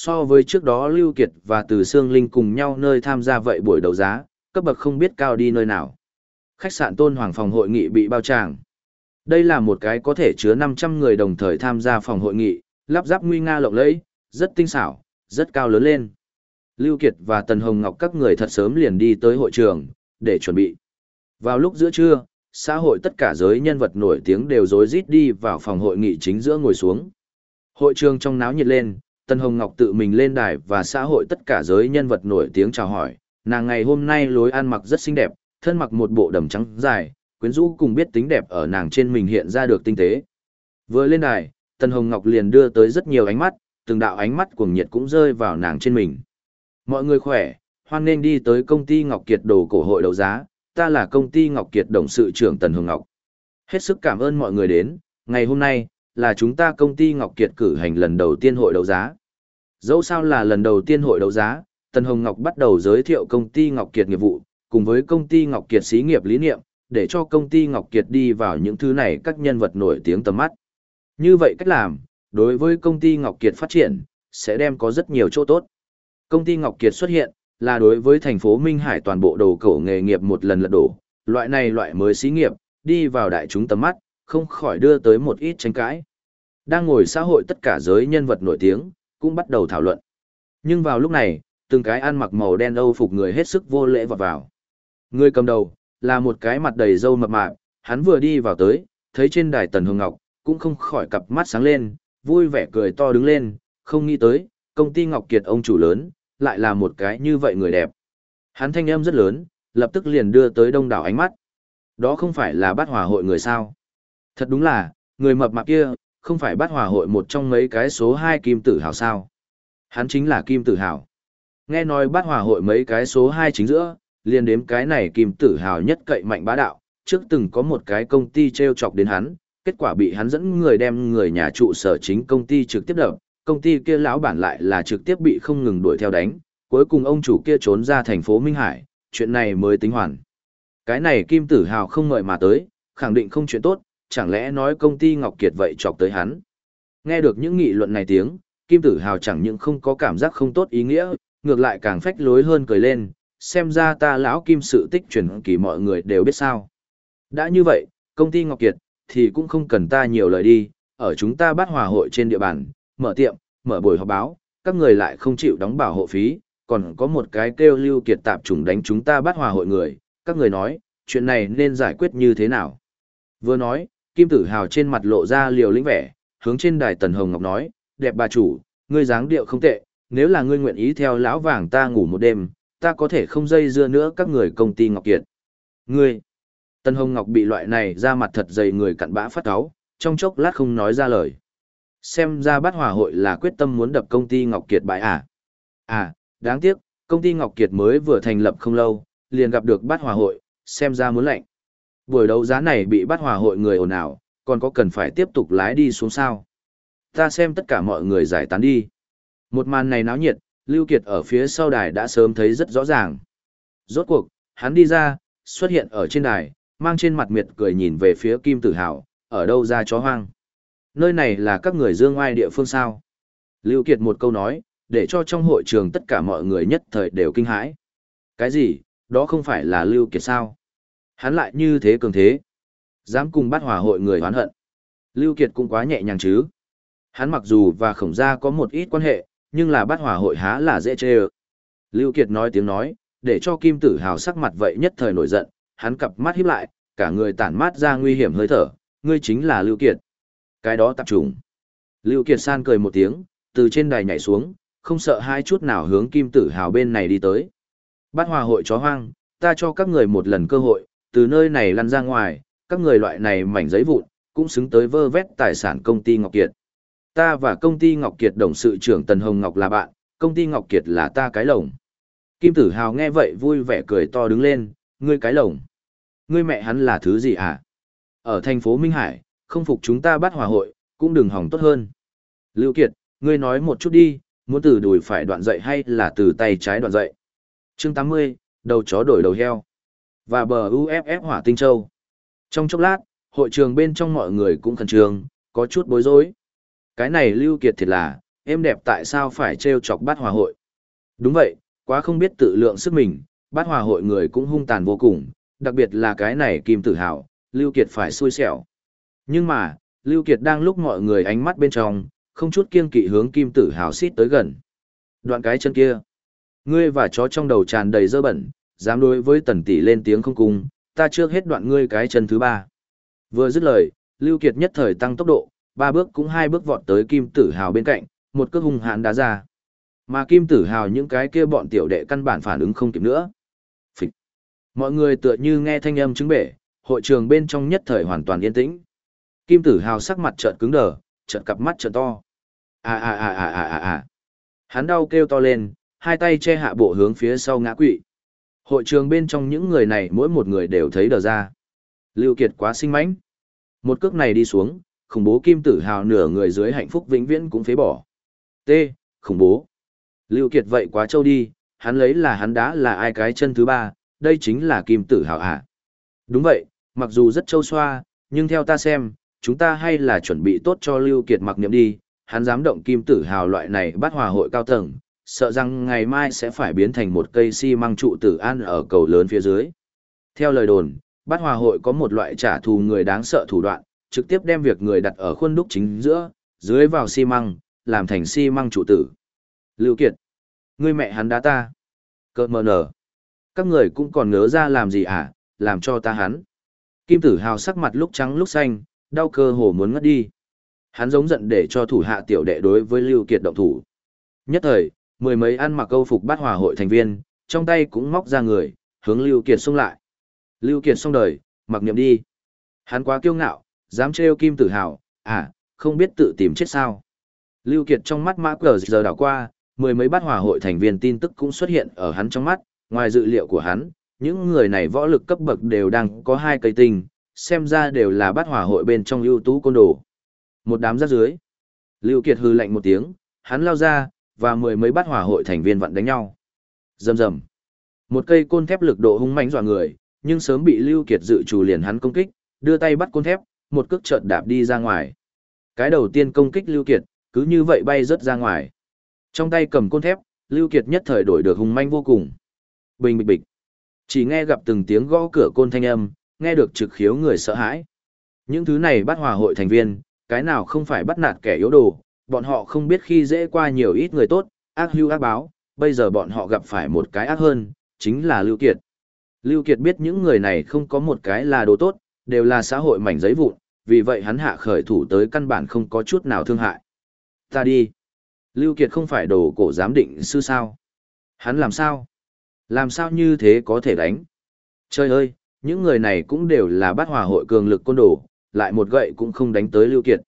So với trước đó Lưu Kiệt và Từ Sương Linh cùng nhau nơi tham gia vậy buổi đấu giá, cấp bậc không biết cao đi nơi nào. Khách sạn Tôn Hoàng phòng hội nghị bị bao tràng. Đây là một cái có thể chứa 500 người đồng thời tham gia phòng hội nghị, lắp ráp nguy nga lộng lẫy, rất tinh xảo, rất cao lớn lên. Lưu Kiệt và Tần Hồng Ngọc các người thật sớm liền đi tới hội trường, để chuẩn bị. Vào lúc giữa trưa, xã hội tất cả giới nhân vật nổi tiếng đều rối rít đi vào phòng hội nghị chính giữa ngồi xuống. Hội trường trong náo nhiệt lên, Tần Hồng Ngọc tự mình lên đài và xã hội tất cả giới nhân vật nổi tiếng chào hỏi, nàng ngày hôm nay lối ăn mặc rất xinh đẹp, thân mặc một bộ đầm trắng dài, quyến rũ cùng biết tính đẹp ở nàng trên mình hiện ra được tinh tế. Vừa lên đài, Tần Hồng Ngọc liền đưa tới rất nhiều ánh mắt, từng đạo ánh mắt cuồng nhiệt cũng rơi vào nàng trên mình. Mọi người khỏe, hoan nên đi tới công ty Ngọc Kiệt đồ cổ hội đấu giá, ta là công ty Ngọc Kiệt đồng sự trưởng Tần Hồng Ngọc. Hết sức cảm ơn mọi người đến, ngày hôm nay, là chúng ta công ty Ngọc Kiệt cử hành lần đầu tiên hội đấu giá. Dẫu sao là lần đầu tiên hội đấu giá, Tần Hồng Ngọc bắt đầu giới thiệu công ty Ngọc Kiệt nghiệp vụ, cùng với công ty Ngọc Kiệt xí nghiệp lý niệm, để cho công ty Ngọc Kiệt đi vào những thứ này các nhân vật nổi tiếng tầm mắt. Như vậy cách làm, đối với công ty Ngọc Kiệt phát triển, sẽ đem có rất nhiều chỗ tốt. Công ty Ngọc Kiệt xuất hiện, là đối với thành phố Minh Hải toàn bộ đầu cổ nghề nghiệp một lần lật đổ, loại này loại mới xí nghiệp, đi vào đại chúng tầm mắt, không khỏi đưa tới một ít tranh cãi. Đang ngồi xã hội tất cả giới nhân vật nổi tiếng, cũng bắt đầu thảo luận. Nhưng vào lúc này, từng cái ăn mặc màu đen âu phục người hết sức vô lễ vọt vào. Người cầm đầu, là một cái mặt đầy râu mập mạp, hắn vừa đi vào tới, thấy trên đài Tần Hương Ngọc, cũng không khỏi cặp mắt sáng lên, vui vẻ cười to đứng lên, không nghĩ tới, công ty Ngọc Kiệt ông chủ lớn, lại là một cái như vậy người đẹp. Hắn thanh âm rất lớn, lập tức liền đưa tới đông đảo ánh mắt. Đó không phải là bát hòa hội người sao. Thật đúng là, người mập mạp kia, không phải bắt hòa hội một trong mấy cái số 2 kim tử hào sao. Hắn chính là kim tử hào. Nghe nói bắt hòa hội mấy cái số 2 chính giữa, liền đếm cái này kim tử hào nhất cậy mạnh bá đạo, trước từng có một cái công ty treo chọc đến hắn, kết quả bị hắn dẫn người đem người nhà trụ sở chính công ty trực tiếp đập, công ty kia lão bản lại là trực tiếp bị không ngừng đuổi theo đánh, cuối cùng ông chủ kia trốn ra thành phố Minh Hải, chuyện này mới tính hoàn. Cái này Kim Tử Hào không ngợi mà tới, khẳng định không chuyện tốt, chẳng lẽ nói công ty Ngọc Kiệt vậy chọc tới hắn. Nghe được những nghị luận này tiếng, Kim Tử Hào chẳng những không có cảm giác không tốt ý nghĩa, ngược lại càng phách lối hơn cười lên, xem ra ta lão Kim sự tích truyền kỳ mọi người đều biết sao. Đã như vậy, công ty Ngọc Kiệt, thì cũng không cần ta nhiều lời đi, ở chúng ta bắt hòa hội trên địa bàn, mở tiệm, mở buổi họp báo, các người lại không chịu đóng bảo hộ phí, còn có một cái kêu lưu kiệt tạp chủng đánh chúng ta bắt hòa hội người, các người nói, chuyện này nên giải quyết như thế nào. Vừa nói, Kim Tử Hào trên mặt lộ ra liều lĩnh vẻ, hướng trên đài Tần Hồng Ngọc nói, đẹp bà chủ, ngươi dáng điệu không tệ, nếu là ngươi nguyện ý theo lão vàng ta ngủ một đêm, ta có thể không dây dưa nữa các người công ty Ngọc Kiệt. Ngươi, Tần Hồng Ngọc bị loại này ra mặt thật dày người cặn bã phát áo, trong chốc lát không nói ra lời. Xem ra bát hòa hội là quyết tâm muốn đập công ty Ngọc Kiệt bại à. À, đáng tiếc, công ty Ngọc Kiệt mới vừa thành lập không lâu, liền gặp được bát hòa hội, xem ra muốn lạnh. Buổi đấu giá này bị bắt hòa hội người ồn ào, còn có cần phải tiếp tục lái đi xuống sao. Ta xem tất cả mọi người giải tán đi. Một màn này náo nhiệt, Lưu Kiệt ở phía sau đài đã sớm thấy rất rõ ràng. Rốt cuộc, hắn đi ra, xuất hiện ở trên đài, mang trên mặt miệt cười nhìn về phía Kim Tử Hào, ở đâu ra chó hoang. Nơi này là các người dương oai địa phương sao. Lưu Kiệt một câu nói, để cho trong hội trường tất cả mọi người nhất thời đều kinh hãi. Cái gì, đó không phải là Lưu Kiệt sao? Hắn lại như thế cường thế. Dám cùng bắt hòa hội người hoán hận. Lưu Kiệt cũng quá nhẹ nhàng chứ. Hắn mặc dù và khổng gia có một ít quan hệ, nhưng là bắt hòa hội há là dễ chê ơ. Lưu Kiệt nói tiếng nói, để cho Kim Tử Hào sắc mặt vậy nhất thời nổi giận, hắn cặp mắt híp lại, cả người tản mát ra nguy hiểm hơi thở, ngươi chính là Lưu Kiệt. Cái đó tập trùng. Lưu Kiệt san cười một tiếng, từ trên đài nhảy xuống, không sợ hai chút nào hướng Kim Tử Hào bên này đi tới. Bát hòa hội chó hoang, ta cho các người một lần cơ hội, từ nơi này lăn ra ngoài, các người loại này mảnh giấy vụn, cũng xứng tới vơ vét tài sản công ty Ngọc Kiệt. Ta và công ty Ngọc Kiệt đồng sự trưởng Tần Hồng Ngọc là bạn, công ty Ngọc Kiệt là ta cái lồng. Kim Tử Hào nghe vậy vui vẻ cười to đứng lên, ngươi cái lồng. Ngươi mẹ hắn là thứ gì hả? Ở thành phố Minh Hải, không phục chúng ta bắt hòa hội, cũng đừng hỏng tốt hơn. Lưu Kiệt, ngươi nói một chút đi, muốn từ đùi phải đoạn dậy hay là từ tay trái đoạn dậy? Chương 80, đầu chó đổi đầu heo. Và bờ UFF hỏa tinh châu. Trong chốc lát, hội trường bên trong mọi người cũng khẩn trương, có chút bối rối. Cái này Lưu Kiệt thiệt là, em đẹp tại sao phải treo chọc bát hòa hội. Đúng vậy, quá không biết tự lượng sức mình, bát hòa hội người cũng hung tàn vô cùng, đặc biệt là cái này kim tử hào, Lưu Kiệt phải xui xẻo. Nhưng mà, Lưu Kiệt đang lúc mọi người ánh mắt bên trong, không chút kiêng kỵ hướng kim tử hào xít tới gần. Đoạn cái chân kia. Ngươi và chó trong đầu tràn đầy dơ bẩn, dám đối với tần tỷ lên tiếng không cung, ta trước hết đoạn ngươi cái chân thứ ba. Vừa dứt lời, Lưu Kiệt nhất thời tăng tốc độ, ba bước cũng hai bước vọt tới kim tử hào bên cạnh, một cước hung hãn đá ra. Mà kim tử hào những cái kia bọn tiểu đệ căn bản phản ứng không kịp nữa. Phịch. Mọi người tựa như nghe thanh âm chứng bể, hội trường bên trong nhất thời hoàn toàn yên tĩnh. Kim tử hào sắc mặt trợn cứng đờ, trợn cặp mắt trợn to. À à à à à à à. Hắn đau kêu to lên, hai tay che hạ bộ hướng phía sau ngã quỵ. Hội trường bên trong những người này mỗi một người đều thấy đờ ra. Lưu Kiệt quá sinh mãnh. Một cước này đi xuống, khủng bố kim tử hào nửa người dưới hạnh phúc vĩnh viễn cũng phế bỏ. T. Khủng bố. Lưu Kiệt vậy quá trâu đi, hắn lấy là hắn đã là ai cái chân thứ ba, đây chính là kim tử hào à. Đúng vậy, mặc dù rất trâu xoa, nhưng theo ta xem, chúng ta hay là chuẩn bị tốt cho Lưu Kiệt mặc niệm đi, hắn dám động kim tử hào loại này bắt hòa hội cao tầng, sợ rằng ngày mai sẽ phải biến thành một cây xi si măng trụ tử an ở cầu lớn phía dưới. Theo lời đồn, bát hòa hội có một loại trả thù người đáng sợ thủ đoạn, trực tiếp đem việc người đặt ở khuôn đúc chính giữa, dưới vào xi măng, làm thành xi măng trụ tử. Lưu Kiệt, ngươi mẹ hắn đá ta. Cơ mờ nở. Các người cũng còn ngớ ra làm gì à, làm cho ta hắn. Kim tử hào sắc mặt lúc trắng lúc xanh, đau cơ hồ muốn ngất đi. Hắn giống giận để cho thủ hạ tiểu đệ đối với Lưu Kiệt động thủ. Nhất thời, mười mấy ăn mặc câu phục bát hòa hội thành viên, trong tay cũng móc ra người, hướng Lưu Kiệt xông lại. Lưu Kiệt xong đời, mặc niệm đi. Hắn quá kiêu ngạo, dám trêu kim tử hào, à, không biết tự tìm chết sao. Lưu Kiệt trong mắt mã cờ giờ đảo qua, mười mấy bát hòa hội thành viên tin tức cũng xuất hiện ở hắn trong mắt, ngoài dự liệu của hắn, những người này võ lực cấp bậc đều đang có hai cây tinh, xem ra đều là bát hòa hội bên trong ưu tú côn đồ. Một đám rác dưới. Lưu Kiệt hừ lạnh một tiếng, hắn lao ra, và mười mấy bát hòa hội thành viên vặn đánh nhau. Rầm rầm. Một cây côn thép lực độ hung mãnh dọa người, nhưng sớm bị Lưu Kiệt dự chủ liền hắn công kích, đưa tay bắt côn thép, một cước chợt đạp đi ra ngoài. Cái đầu tiên công kích Lưu Kiệt, cứ như vậy bay rất ra ngoài. Trong tay cầm côn thép, Lưu Kiệt nhất thời đổi được hung manh vô cùng. Bình bịch bịch. Chỉ nghe gặp từng tiếng gõ cửa côn thanh âm, nghe được trực khiếu người sợ hãi. Những thứ này bắt hòa hội thành viên, cái nào không phải bắt nạt kẻ yếu đồ, bọn họ không biết khi dễ qua nhiều ít người tốt, ác hưu ác báo, bây giờ bọn họ gặp phải một cái ác hơn, chính là Lưu Kiệt. Lưu Kiệt biết những người này không có một cái là đồ tốt, đều là xã hội mảnh giấy vụn, vì vậy hắn hạ khởi thủ tới căn bản không có chút nào thương hại. Ta đi. Lưu Kiệt không phải đồ cổ giám định sư sao. Hắn làm sao? Làm sao như thế có thể đánh? Trời ơi, những người này cũng đều là bát hòa hội cường lực côn đồ, lại một gậy cũng không đánh tới Lưu Kiệt.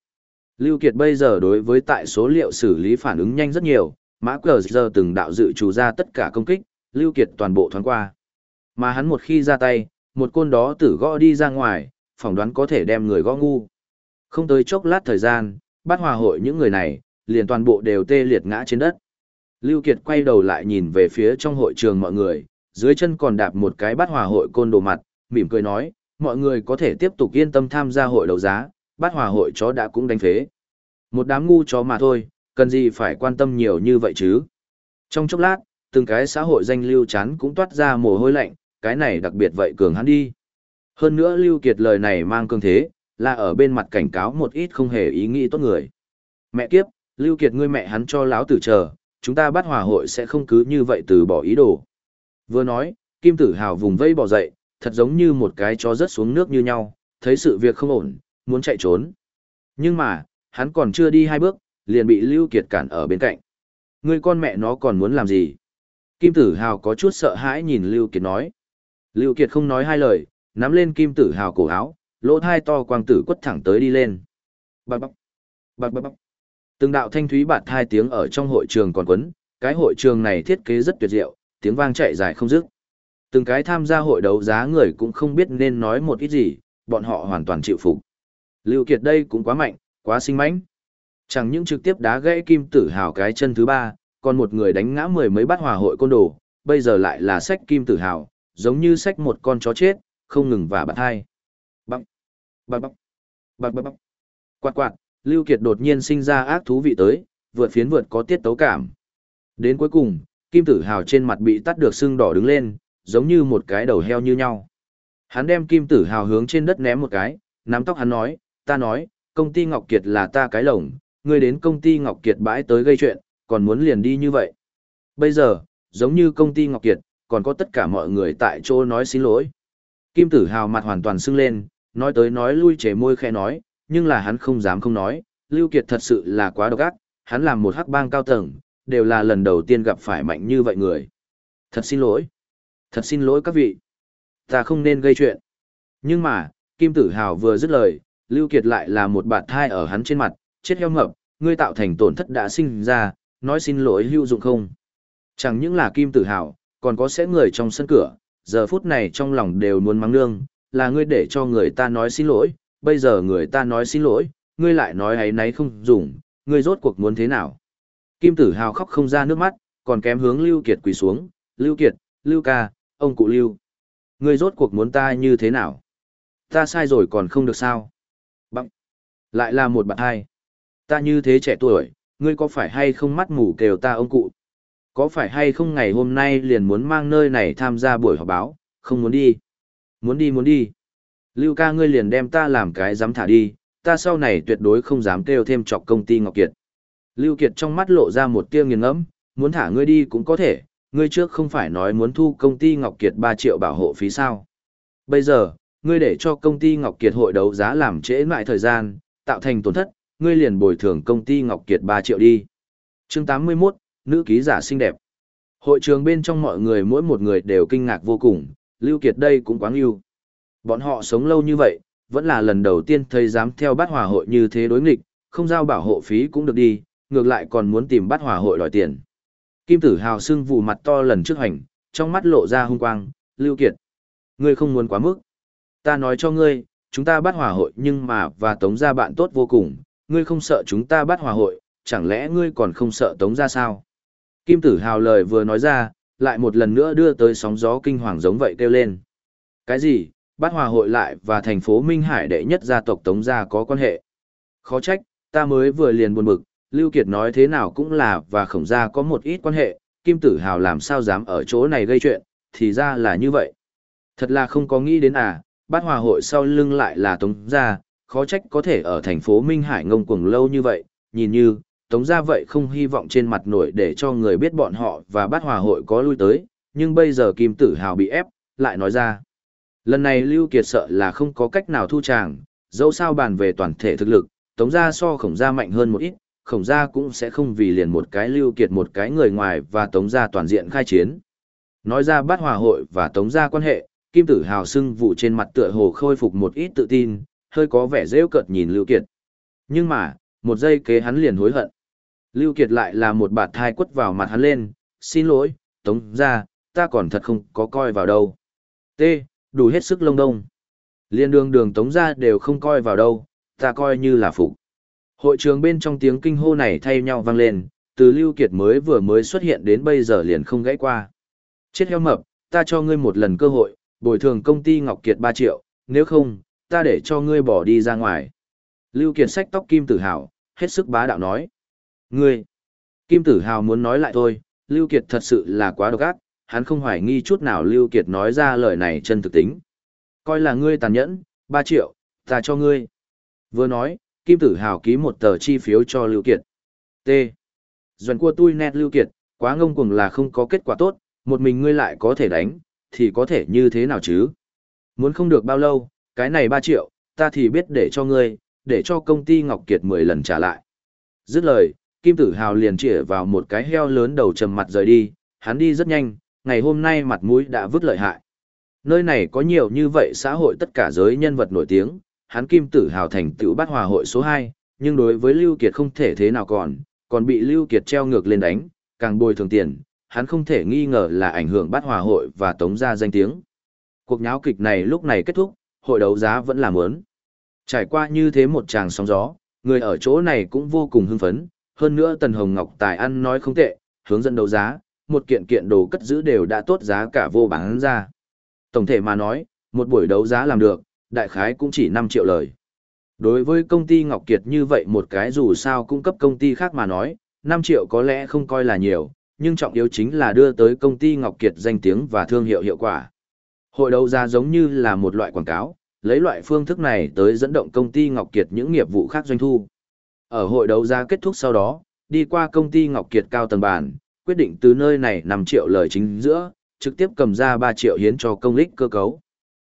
Lưu Kiệt bây giờ đối với tại số liệu xử lý phản ứng nhanh rất nhiều, mã cờ giờ từng đạo dự chủ ra tất cả công kích, Lưu Kiệt toàn bộ thoáng qua. Mà hắn một khi ra tay, một côn đó tử gõ đi ra ngoài, phỏng đoán có thể đem người gõ ngu. Không tới chốc lát thời gian, bát hòa hội những người này, liền toàn bộ đều tê liệt ngã trên đất. Lưu Kiệt quay đầu lại nhìn về phía trong hội trường mọi người, dưới chân còn đạp một cái bát hòa hội côn đồ mặt, mỉm cười nói, mọi người có thể tiếp tục yên tâm tham gia hội đấu giá, bát hòa hội chó đã cũng đánh phế. Một đám ngu chó mà thôi, cần gì phải quan tâm nhiều như vậy chứ. Trong chốc lát, từng cái xã hội danh lưu chán cũng toát ra mồ hôi lạnh, cái này đặc biệt vậy cường hắn đi. Hơn nữa Lưu Kiệt lời này mang cương thế, là ở bên mặt cảnh cáo một ít không hề ý nghĩ tốt người. Mẹ kiếp, Lưu Kiệt ngươi mẹ hắn cho láo tử chờ, chúng ta bắt hòa hội sẽ không cứ như vậy từ bỏ ý đồ. Vừa nói, Kim Tử Hào vùng vây bỏ dậy, thật giống như một cái chó rớt xuống nước như nhau, thấy sự việc không ổn, muốn chạy trốn. Nhưng mà, hắn còn chưa đi hai bước, liền bị Lưu Kiệt cản ở bên cạnh. Ngươi con mẹ nó còn muốn làm gì? Kim Tử Hào có chút sợ hãi nhìn Lưu Kiệt nói. Lưu Kiệt không nói hai lời, nắm lên Kim Tử Hào cổ áo, lỗ thai to quang tử quất thẳng tới đi lên. Bạc bạc, bạc bạc bạc. Từng đạo thanh thúy bạt hai tiếng ở trong hội trường còn quấn, cái hội trường này thiết kế rất tuyệt diệu, tiếng vang chạy dài không dứt. Từng cái tham gia hội đấu giá người cũng không biết nên nói một ít gì, bọn họ hoàn toàn chịu phục. Lưu Kiệt đây cũng quá mạnh, quá sinh mãnh. Chẳng những trực tiếp đá gãy kim tử hào cái chân thứ ba, còn một người đánh ngã mười mấy bát hòa hội côn đồ, bây giờ lại là sách kim tử hào, giống như sách một con chó chết, không ngừng và bạt hai. Bắp, bắp bắp, bắp bắp bắp. Quạt quạt, Lưu Kiệt đột nhiên sinh ra ác thú vị tới, vượt phiến vượt có tiết tấu cảm. Đến cuối cùng, Kim Tử Hào trên mặt bị tắt được sưng đỏ đứng lên, giống như một cái đầu heo như nhau. Hắn đem Kim Tử Hào hướng trên đất ném một cái, nắm tóc hắn nói, ta nói, công ty Ngọc Kiệt là ta cái lồng, ngươi đến công ty Ngọc Kiệt bãi tới gây chuyện, còn muốn liền đi như vậy. Bây giờ, giống như công ty Ngọc Kiệt, còn có tất cả mọi người tại chỗ nói xin lỗi. Kim Tử Hào mặt hoàn toàn sưng lên, nói tới nói lui chế môi khẽ nói, nhưng là hắn không dám không nói, Lưu Kiệt thật sự là quá độc ác, hắn làm một hắc bang cao tầng, đều là lần đầu tiên gặp phải mạnh như vậy người. Thật xin lỗi. Thật xin lỗi các vị. Ta không nên gây chuyện. Nhưng mà, Kim Tử Hào vừa dứt lời, Lưu Kiệt lại là một bạt thai ở hắn trên mặt, chết heo mập, ngươi tạo thành tổn thất đã sinh ra, nói xin lỗi hữu dụng không. Chẳng những là Kim Tử Hào, còn có sẽ người trong sân cửa, giờ phút này trong lòng đều muốn mắng nương, là ngươi để cho người ta nói xin lỗi, bây giờ người ta nói xin lỗi, ngươi lại nói ấy nấy không dùng, ngươi rốt cuộc muốn thế nào. Kim Tử Hào khóc không ra nước mắt, còn kém hướng Lưu Kiệt quỳ xuống, Lưu Kiệt, Lưu ca, ông cụ Lưu. Ngươi rốt cuộc muốn ta như thế nào? Ta sai rồi còn không được sao? Bằng. Lại là một bạn hai. Ta như thế trẻ tuổi, ngươi có phải hay không mắt mù kêu ta ông cụ? Có phải hay không ngày hôm nay liền muốn mang nơi này tham gia buổi họp báo, không muốn đi? Muốn đi muốn đi. Lưu ca ngươi liền đem ta làm cái dám thả đi, ta sau này tuyệt đối không dám kêu thêm chọc công ty Ngọc Kiệt. Lưu Kiệt trong mắt lộ ra một tia nghiền ngẫm, muốn thả ngươi đi cũng có thể, ngươi trước không phải nói muốn thu công ty Ngọc Kiệt 3 triệu bảo hộ phí sao. Bây giờ, ngươi để cho công ty Ngọc Kiệt hội đấu giá làm trễ lại thời gian, tạo thành tổn thất, ngươi liền bồi thường công ty Ngọc Kiệt 3 triệu đi. Chương 81, nữ ký giả xinh đẹp. Hội trường bên trong mọi người mỗi một người đều kinh ngạc vô cùng, Lưu Kiệt đây cũng quá ưu. Bọn họ sống lâu như vậy, vẫn là lần đầu tiên thấy dám theo bát hòa hội như thế đối nghịch, không giao bảo hộ phí cũng được đi, ngược lại còn muốn tìm bát hòa hội đòi tiền. Kim tử hào sưng vụ mặt to lần trước hành, trong mắt lộ ra hung quang, Lưu Kiệt. Ngươi không muốn quá mức. Ta nói cho ngươi, chúng ta bắt hòa hội nhưng mà và tống gia bạn tốt vô cùng, ngươi không sợ chúng ta bắt hòa hội, chẳng lẽ ngươi còn không sợ tống gia sao? Kim tử hào lời vừa nói ra, lại một lần nữa đưa tới sóng gió kinh hoàng giống vậy kêu lên. Cái gì, bắt hòa hội lại và thành phố Minh Hải đệ nhất gia tộc tống gia có quan hệ? Khó trách, ta mới vừa liền buồn bực, Lưu Kiệt nói thế nào cũng là và khổng gia có một ít quan hệ, Kim Tử Hào làm sao dám ở chỗ này gây chuyện, thì ra là như vậy. Thật là không có nghĩ đến à, bát hòa hội sau lưng lại là Tống Gia, khó trách có thể ở thành phố Minh Hải ngông cuồng lâu như vậy, nhìn như, Tống Gia vậy không hy vọng trên mặt nổi để cho người biết bọn họ và bát hòa hội có lui tới, nhưng bây giờ Kim Tử Hào bị ép, lại nói ra. Lần này Lưu Kiệt sợ là không có cách nào thu tràng, dẫu sao bàn về toàn thể thực lực, Tống Gia so khổng gia mạnh hơn một ít, khổng gia cũng sẽ không vì liền một cái lưu kiệt một cái người ngoài và tống gia toàn diện khai chiến. Nói ra bát hòa hội và tống gia quan hệ, kim tử hào sưng vụ trên mặt tựa hồ khôi phục một ít tự tin, hơi có vẻ rêu cợt nhìn lưu kiệt. Nhưng mà, một giây kế hắn liền hối hận. Lưu kiệt lại là một bạt thai quất vào mặt hắn lên, xin lỗi, tống gia, ta còn thật không có coi vào đâu. T, đủ hết sức lông đông. Liên đường đường tống gia đều không coi vào đâu, ta coi như là phục. Hội trường bên trong tiếng kinh hô này thay nhau vang lên, từ Lưu Kiệt mới vừa mới xuất hiện đến bây giờ liền không gãy qua. Chết heo mập, ta cho ngươi một lần cơ hội, bồi thường công ty Ngọc Kiệt 3 triệu, nếu không, ta để cho ngươi bỏ đi ra ngoài. Lưu Kiệt sách tóc Kim Tử Hào, hết sức bá đạo nói. Ngươi! Kim Tử Hào muốn nói lại thôi, Lưu Kiệt thật sự là quá độc ác, hắn không hoài nghi chút nào Lưu Kiệt nói ra lời này chân thực tính. Coi là ngươi tàn nhẫn, 3 triệu, ta cho ngươi. Vừa nói, Kim Tử Hào ký một tờ chi phiếu cho Lưu Kiệt. T. Doan Cua tui nét Lưu Kiệt, quá ngông cuồng là không có kết quả tốt, một mình ngươi lại có thể đánh, thì có thể như thế nào chứ? Muốn không được bao lâu, cái này 3 triệu, ta thì biết để cho ngươi, để cho công ty Ngọc Kiệt 10 lần trả lại. Dứt lời, Kim Tử Hào liền chĩa vào một cái heo lớn đầu trầm mặt rời đi, hắn đi rất nhanh, ngày hôm nay mặt mũi đã vứt lợi hại. Nơi này có nhiều như vậy xã hội tất cả giới nhân vật nổi tiếng, hắn kim tử hào thành tựu bát hòa hội số 2, nhưng đối với Lưu Kiệt không thể thế nào còn, còn bị Lưu Kiệt treo ngược lên đánh, càng bồi thường tiền, hắn không thể nghi ngờ là ảnh hưởng bát hòa hội và tống ra danh tiếng. Cuộc nháo kịch này lúc này kết thúc, hội đấu giá vẫn là mớn. Trải qua như thế một tràng sóng gió, người ở chỗ này cũng vô cùng hưng phấn, hơn nữa Tần Hồng Ngọc tài ăn nói không tệ, hướng dẫn đấu giá, một kiện kiện đồ cất giữ đều đã tốt giá cả vô bán ra. Tổng thể mà nói, một buổi đấu giá làm được, đại khái cũng chỉ 5 triệu lời. Đối với công ty Ngọc Kiệt như vậy một cái dù sao cung cấp công ty khác mà nói, 5 triệu có lẽ không coi là nhiều, nhưng trọng yếu chính là đưa tới công ty Ngọc Kiệt danh tiếng và thương hiệu hiệu quả. Hội đấu giá giống như là một loại quảng cáo, lấy loại phương thức này tới dẫn động công ty Ngọc Kiệt những nghiệp vụ khác doanh thu. Ở hội đấu giá kết thúc sau đó, đi qua công ty Ngọc Kiệt cao tầng bàn, quyết định từ nơi này 5 triệu lời chính giữa, trực tiếp cầm ra 3 triệu hiến cho công lích cơ cấu.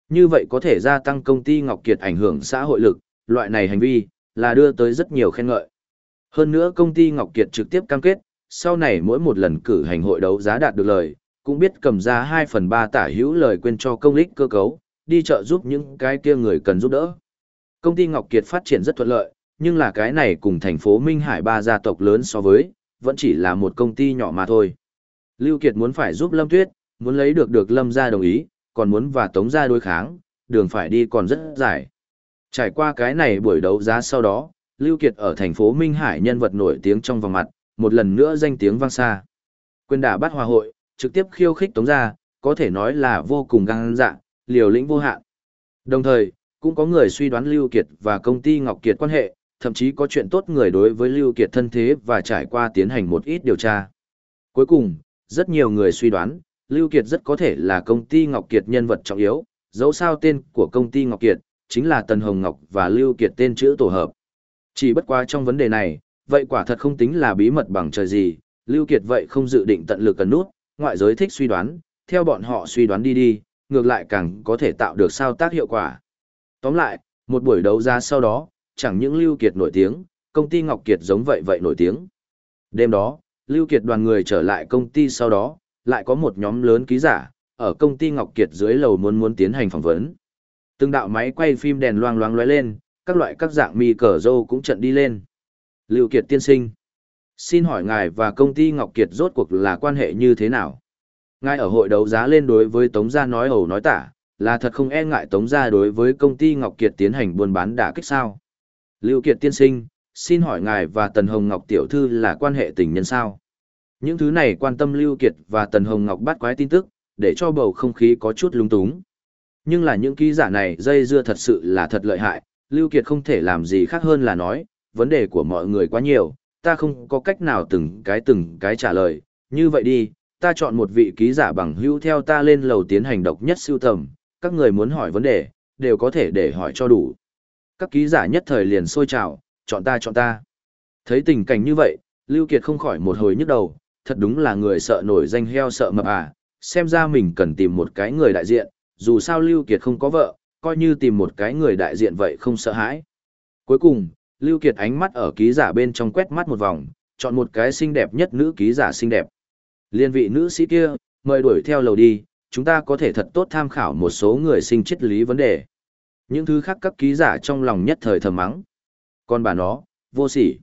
Như vậy có thể gia tăng công ty Ngọc Kiệt ảnh hưởng xã hội lực, loại này hành vi, là đưa tới rất nhiều khen ngợi. Hơn nữa công ty Ngọc Kiệt trực tiếp cam kết, sau này mỗi một lần cử hành hội đấu giá đạt được lời, cũng biết cầm ra 2 phần 3 tả hữu lời quên cho công lích cơ cấu, đi chợ giúp những cái kia người cần giúp đỡ. Công ty Ngọc Kiệt phát triển rất thuận lợi, nhưng là cái này cùng thành phố Minh Hải ba gia tộc lớn so với, vẫn chỉ là một công ty nhỏ mà thôi. Lưu Kiệt muốn phải giúp Lâm Tuyết, muốn lấy được được Lâm gia đồng ý, còn muốn và Tống gia đối kháng, đường phải đi còn rất dài. Trải qua cái này buổi đấu giá sau đó, Lưu Kiệt ở thành phố Minh Hải nhân vật nổi tiếng trong vòng mặt, một lần nữa danh tiếng vang xa. Quyền đả bắt hòa hội, trực tiếp khiêu khích Tống gia, có thể nói là vô cùng gan dạ, liều lĩnh vô hạn. Đồng thời, cũng có người suy đoán Lưu Kiệt và công ty Ngọc Kiệt quan hệ, thậm chí có chuyện tốt người đối với Lưu Kiệt thân thế và trải qua tiến hành một ít điều tra. Cuối cùng, rất nhiều người suy đoán, Lưu Kiệt rất có thể là công ty Ngọc Kiệt nhân vật trọng yếu, dẫu sao tên của công ty Ngọc Kiệt, chính là Tần Hồng Ngọc và Lưu Kiệt tên chữ tổ hợp. Chỉ bất quá trong vấn đề này, vậy quả thật không tính là bí mật bằng trời gì, Lưu Kiệt vậy không dự định tận lực cần nút, ngoại giới thích suy đoán, theo bọn họ suy đoán đi đi, ngược lại càng có thể tạo được sao tác hiệu quả. Tóm lại, một buổi đấu giá sau đó, chẳng những Lưu Kiệt nổi tiếng, công ty Ngọc Kiệt giống vậy vậy nổi tiếng. Đêm đó, Lưu Kiệt đoàn người trở lại công ty sau đó, lại có một nhóm lớn ký giả, ở công ty Ngọc Kiệt dưới lầu muốn muốn tiến hành phỏng vấn. Từng đạo máy quay phim đèn loang loáng lóe lên, các loại các dạng mì cờ rô cũng trận đi lên. Lưu Kiệt tiên sinh. Xin hỏi ngài và công ty Ngọc Kiệt rốt cuộc là quan hệ như thế nào? Ngài ở hội đấu giá lên đối với Tống Gia nói ẩu nói tả, là thật không e ngại Tống Gia đối với công ty Ngọc Kiệt tiến hành buôn bán đả kích sao? Lưu Kiệt tiên sinh, xin hỏi ngài và Tần Hồng Ngọc tiểu thư là quan hệ tình nhân sao? Những thứ này quan tâm Lưu Kiệt và Tần Hồng Ngọc bắt quái tin tức, để cho bầu không khí có chút lung túng. Nhưng là những ký giả này dây dưa thật sự là thật lợi hại, Lưu Kiệt không thể làm gì khác hơn là nói, vấn đề của mọi người quá nhiều, ta không có cách nào từng cái từng cái trả lời, như vậy đi, ta chọn một vị ký giả bằng hữu theo ta lên lầu tiến hành độc nhất siêu tầm, các người muốn hỏi vấn đề, đều có thể để hỏi cho đủ. Các ký giả nhất thời liền sôi trào, chọn ta chọn ta. Thấy tình cảnh như vậy, Lưu Kiệt không khỏi một hồi nhức đầu, thật đúng là người sợ nổi danh heo sợ mập à, xem ra mình cần tìm một cái người đại diện, dù sao Lưu Kiệt không có vợ, coi như tìm một cái người đại diện vậy không sợ hãi. Cuối cùng, Lưu Kiệt ánh mắt ở ký giả bên trong quét mắt một vòng, chọn một cái xinh đẹp nhất nữ ký giả xinh đẹp. Liên vị nữ sĩ kia, mời đuổi theo lầu đi, chúng ta có thể thật tốt tham khảo một số người sinh triết lý vấn đề. Những thứ khác các ký giả trong lòng nhất thời thầm mắng. Còn bà nó, vô sỉ.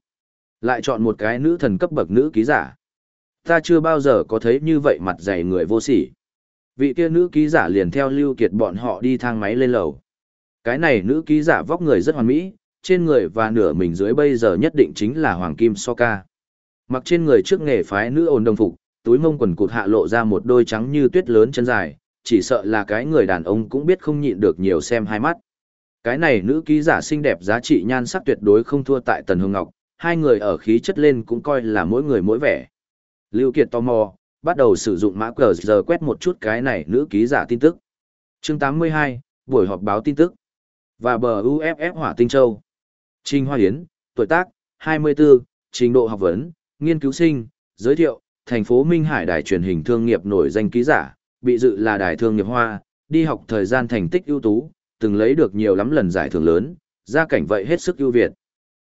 Lại chọn một cái nữ thần cấp bậc nữ ký giả. Ta chưa bao giờ có thấy như vậy mặt dày người vô sỉ. Vị kia nữ ký giả liền theo Lưu Kiệt bọn họ đi thang máy lên lầu. Cái này nữ ký giả vóc người rất hoàn mỹ, trên người và nửa mình dưới bây giờ nhất định chính là Hoàng Kim So Ca. Mặc trên người trước nghề phái nữ ôn đồng phục, túi mông quần cụt hạ lộ ra một đôi trắng như tuyết lớn chân dài, chỉ sợ là cái người đàn ông cũng biết không nhịn được nhiều xem hai mắt. Cái này nữ ký giả xinh đẹp giá trị nhan sắc tuyệt đối không thua tại Tần Hương Ngọc, hai người ở khí chất lên cũng coi là mỗi người mỗi vẻ. Lưu Kiệt tò mò, bắt đầu sử dụng mã cờ giờ quét một chút cái này nữ ký giả tin tức. Chương 82, buổi họp báo tin tức. Và bờ UFF Hỏa Tinh Châu. Trình Hoa Yến, tuổi tác, 24, trình độ học vấn, nghiên cứu sinh, giới thiệu, thành phố Minh Hải đài truyền hình thương nghiệp nổi danh ký giả, bị dự là đài thương nghiệp hoa, đi học thời gian thành tích ưu tú, từng lấy được nhiều lắm lần giải thưởng lớn, gia cảnh vậy hết sức ưu việt.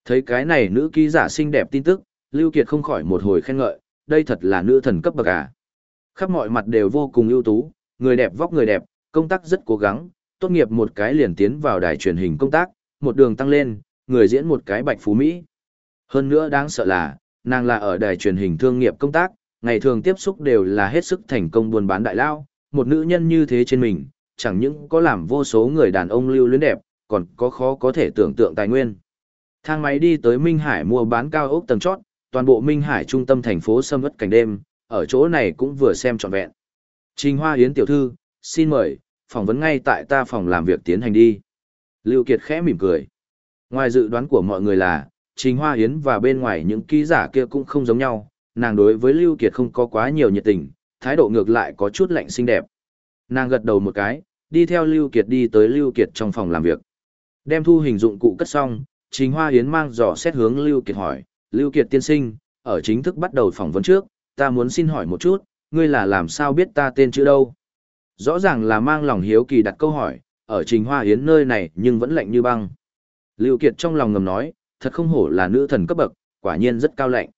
Thấy cái này nữ ký giả xinh đẹp tin tức, Lưu Kiệt không khỏi một hồi khen ngợi, đây thật là nữ thần cấp bậc à. Khắp mọi mặt đều vô cùng ưu tú, người đẹp vóc người đẹp, công tác rất cố gắng, tốt nghiệp một cái liền tiến vào đài truyền hình công tác, một đường tăng lên, người diễn một cái bạch phú Mỹ. Hơn nữa đáng sợ là, nàng là ở đài truyền hình thương nghiệp công tác, ngày thường tiếp xúc đều là hết sức thành công buôn bán đại lao, một nữ nhân như thế trên mình, chẳng những có làm vô số người đàn ông lưu luyến đẹp, còn có khó có thể tưởng tượng tài nguyên. Thang máy đi tới Minh Hải mua bán cao ốc tầng chót, toàn bộ Minh Hải trung tâm thành phố sâm ất cảnh đêm, ở chỗ này cũng vừa xem trọn vẹn. Trình Hoa Yến tiểu thư, xin mời, phỏng vấn ngay tại ta phòng làm việc tiến hành đi. Lưu Kiệt khẽ mỉm cười. Ngoài dự đoán của mọi người là, Trình Hoa Yến và bên ngoài những ký giả kia cũng không giống nhau, nàng đối với Lưu Kiệt không có quá nhiều nhiệt tình, thái độ ngược lại có chút lạnh xinh đẹp. Nàng gật đầu một cái, đi theo Lưu Kiệt đi tới Lưu Kiệt trong phòng làm việc. Đem thu hình dụng cụ cất xong, Trình Hoa Yến mang dò xét hướng Lưu Kiệt hỏi, Lưu Kiệt tiên sinh, ở chính thức bắt đầu phỏng vấn trước, ta muốn xin hỏi một chút, ngươi là làm sao biết ta tên chữ đâu? Rõ ràng là mang lòng hiếu kỳ đặt câu hỏi, ở Trình Hoa Yến nơi này nhưng vẫn lạnh như băng. Lưu Kiệt trong lòng ngầm nói, thật không hổ là nữ thần cấp bậc, quả nhiên rất cao lạnh.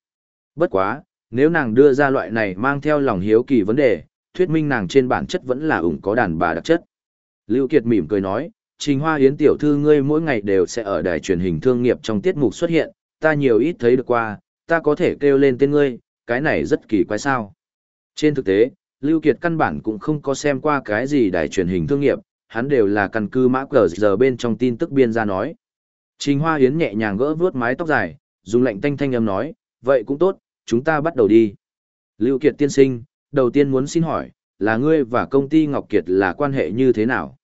Bất quá, nếu nàng đưa ra loại này mang theo lòng hiếu kỳ vấn đề, thuyết minh nàng trên bản chất vẫn là ủng có đàn bà đặc chất. Lưu Kiệt mỉm cười nói, Trình Hoa Yến tiểu thư ngươi mỗi ngày đều sẽ ở đài truyền hình thương nghiệp trong tiết mục xuất hiện, ta nhiều ít thấy được qua, ta có thể kêu lên tên ngươi, cái này rất kỳ quái sao. Trên thực tế, Lưu Kiệt căn bản cũng không có xem qua cái gì đài truyền hình thương nghiệp, hắn đều là căn cứ mã cờ giờ bên trong tin tức biên ra nói. Trình Hoa Yến nhẹ nhàng gỡ vuốt mái tóc dài, dùng lạnh tanh thanh âm nói, vậy cũng tốt, chúng ta bắt đầu đi. Lưu Kiệt tiên sinh, đầu tiên muốn xin hỏi, là ngươi và công ty Ngọc Kiệt là quan hệ như thế nào?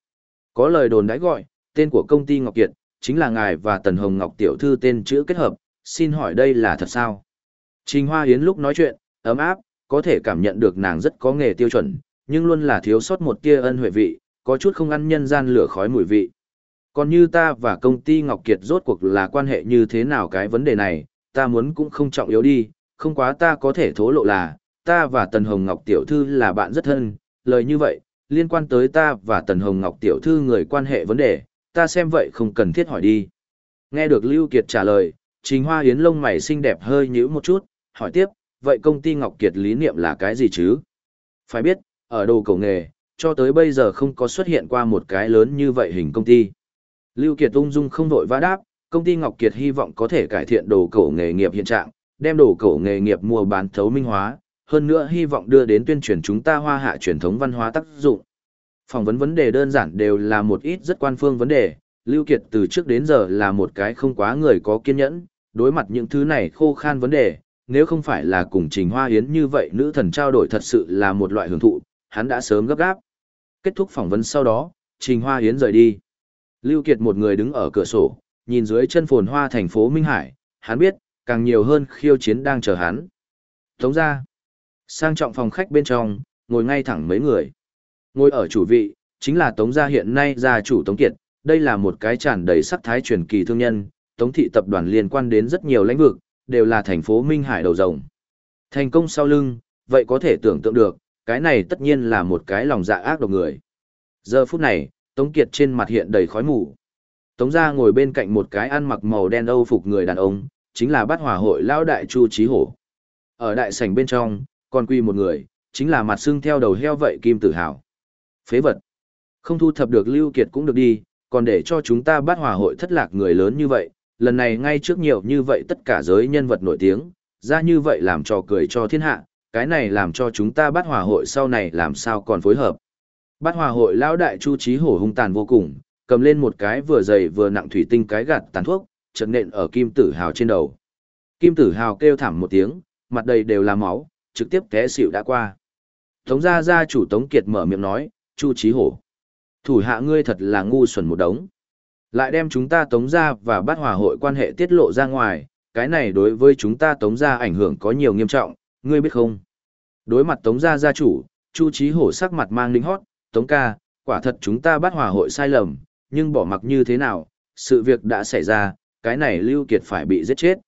Có lời đồn đãi gọi, tên của công ty Ngọc Kiệt, chính là ngài và Tần Hồng Ngọc tiểu thư tên chữ kết hợp, xin hỏi đây là thật sao? Trình Hoa Yến lúc nói chuyện, ấm áp, có thể cảm nhận được nàng rất có nghề tiêu chuẩn, nhưng luôn là thiếu sót một tia ân huệ vị, có chút không ăn nhân gian lửa khói mùi vị. Còn như ta và công ty Ngọc Kiệt rốt cuộc là quan hệ như thế nào cái vấn đề này, ta muốn cũng không trọng yếu đi, không quá ta có thể thố lộ là, ta và Tần Hồng Ngọc Tiểu Thư là bạn rất thân, lời như vậy, liên quan tới ta và Tần Hồng Ngọc Tiểu Thư người quan hệ vấn đề, ta xem vậy không cần thiết hỏi đi. Nghe được Lưu Kiệt trả lời, Trình Hoa Yến lông mày xinh đẹp hơi nhíu một chút, hỏi tiếp, vậy công ty Ngọc Kiệt lý niệm là cái gì chứ? Phải biết, ở đồ cầu nghề, cho tới bây giờ không có xuất hiện qua một cái lớn như vậy hình công ty. Lưu Kiệt ung dung không vội vã đáp, công ty Ngọc Kiệt hy vọng có thể cải thiện đồ cổ nghề nghiệp hiện trạng, đem đồ cổ nghề nghiệp mua bán thấu minh hóa, hơn nữa hy vọng đưa đến tuyên truyền chúng ta hoa hạ truyền thống văn hóa tác dụng. Phỏng vấn vấn đề đơn giản đều là một ít rất quan phương vấn đề, Lưu Kiệt từ trước đến giờ là một cái không quá người có kiên nhẫn, đối mặt những thứ này khô khan vấn đề, nếu không phải là cùng Trình Hoa Yến như vậy nữ thần trao đổi thật sự là một loại hưởng thụ, hắn đã sớm gấp gáp. Kết thúc phỏng vấn sau đó, Trình Hoa Yến rời đi. Lưu Kiệt một người đứng ở cửa sổ, nhìn dưới chân phồn hoa thành phố Minh Hải, hắn biết, càng nhiều hơn khiêu chiến đang chờ hắn. Tống ra, sang trọng phòng khách bên trong, ngồi ngay thẳng mấy người. Ngồi ở chủ vị, chính là Tống gia hiện nay gia chủ Tống Kiệt, đây là một cái tràn đầy sắc thái truyền kỳ thương nhân, Tống thị tập đoàn liên quan đến rất nhiều lĩnh vực, đều là thành phố Minh Hải đầu rồng. Thành công sau lưng, vậy có thể tưởng tượng được, cái này tất nhiên là một cái lòng dạ ác độc người. Giờ phút này, Tống Kiệt trên mặt hiện đầy khói mù. Tống gia ngồi bên cạnh một cái ăn mặc màu đen âu phục người đàn ông, chính là bát Hỏa hội lão đại Chu Chí Hổ. Ở đại sảnh bên trong, còn quy một người, chính là mặt xương theo đầu heo vậy Kim Tử Hào. Phế vật. Không thu thập được Lưu Kiệt cũng được đi, còn để cho chúng ta bát Hỏa hội thất lạc người lớn như vậy, lần này ngay trước nhiều như vậy tất cả giới nhân vật nổi tiếng, ra như vậy làm cho cười cho thiên hạ, cái này làm cho chúng ta bát Hỏa hội sau này làm sao còn phối hợp. Bát hòa hội lão đại Chu Chí Hổ hung tàn vô cùng, cầm lên một cái vừa dày vừa nặng thủy tinh cái gạt tàn thuốc, chợt nện ở Kim Tử Hào trên đầu. Kim Tử Hào kêu thảm một tiếng, mặt đầy đều là máu, trực tiếp té xỉu đã qua. Tống gia gia chủ Tống Kiệt mở miệng nói, Chu Chí Hổ. Thủ hạ ngươi thật là ngu xuẩn một đống. Lại đem chúng ta Tống gia và bát hòa hội quan hệ tiết lộ ra ngoài, cái này đối với chúng ta Tống gia ảnh hưởng có nhiều nghiêm trọng, ngươi biết không? Đối mặt Tống gia gia chủ, Chu Chí Hổ sắc mặt mang lính hót, Tống ca, quả thật chúng ta bắt hòa hội sai lầm, nhưng bỏ mặc như thế nào, sự việc đã xảy ra, cái này Lưu Kiệt phải bị giết chết.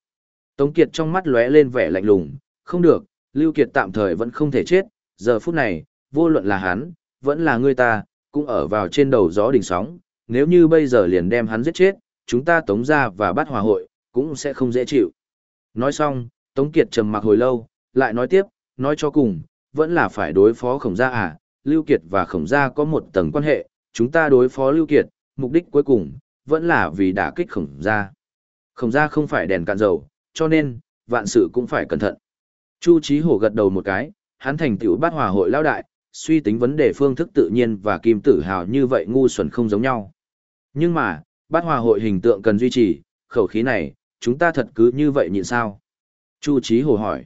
Tống Kiệt trong mắt lóe lên vẻ lạnh lùng, không được, Lưu Kiệt tạm thời vẫn không thể chết, giờ phút này, vô luận là hắn, vẫn là người ta, cũng ở vào trên đầu gió đỉnh sóng, nếu như bây giờ liền đem hắn giết chết, chúng ta tống ra và bắt hòa hội, cũng sẽ không dễ chịu. Nói xong, Tống Kiệt trầm mặc hồi lâu, lại nói tiếp, nói cho cùng, vẫn là phải đối phó khổng gia à, Lưu Kiệt và khổng gia có một tầng quan hệ, chúng ta đối phó Lưu Kiệt, mục đích cuối cùng, vẫn là vì đả kích khổng gia. Khổng gia không phải đèn cạn dầu, cho nên, vạn sự cũng phải cẩn thận. Chu Chí Hổ gật đầu một cái, hắn thành tiểu bát hòa hội lao đại, suy tính vấn đề phương thức tự nhiên và kim tử hào như vậy ngu xuẩn không giống nhau. Nhưng mà, bát hòa hội hình tượng cần duy trì, khẩu khí này, chúng ta thật cứ như vậy nhịn sao? Chu Chí Hồ hỏi.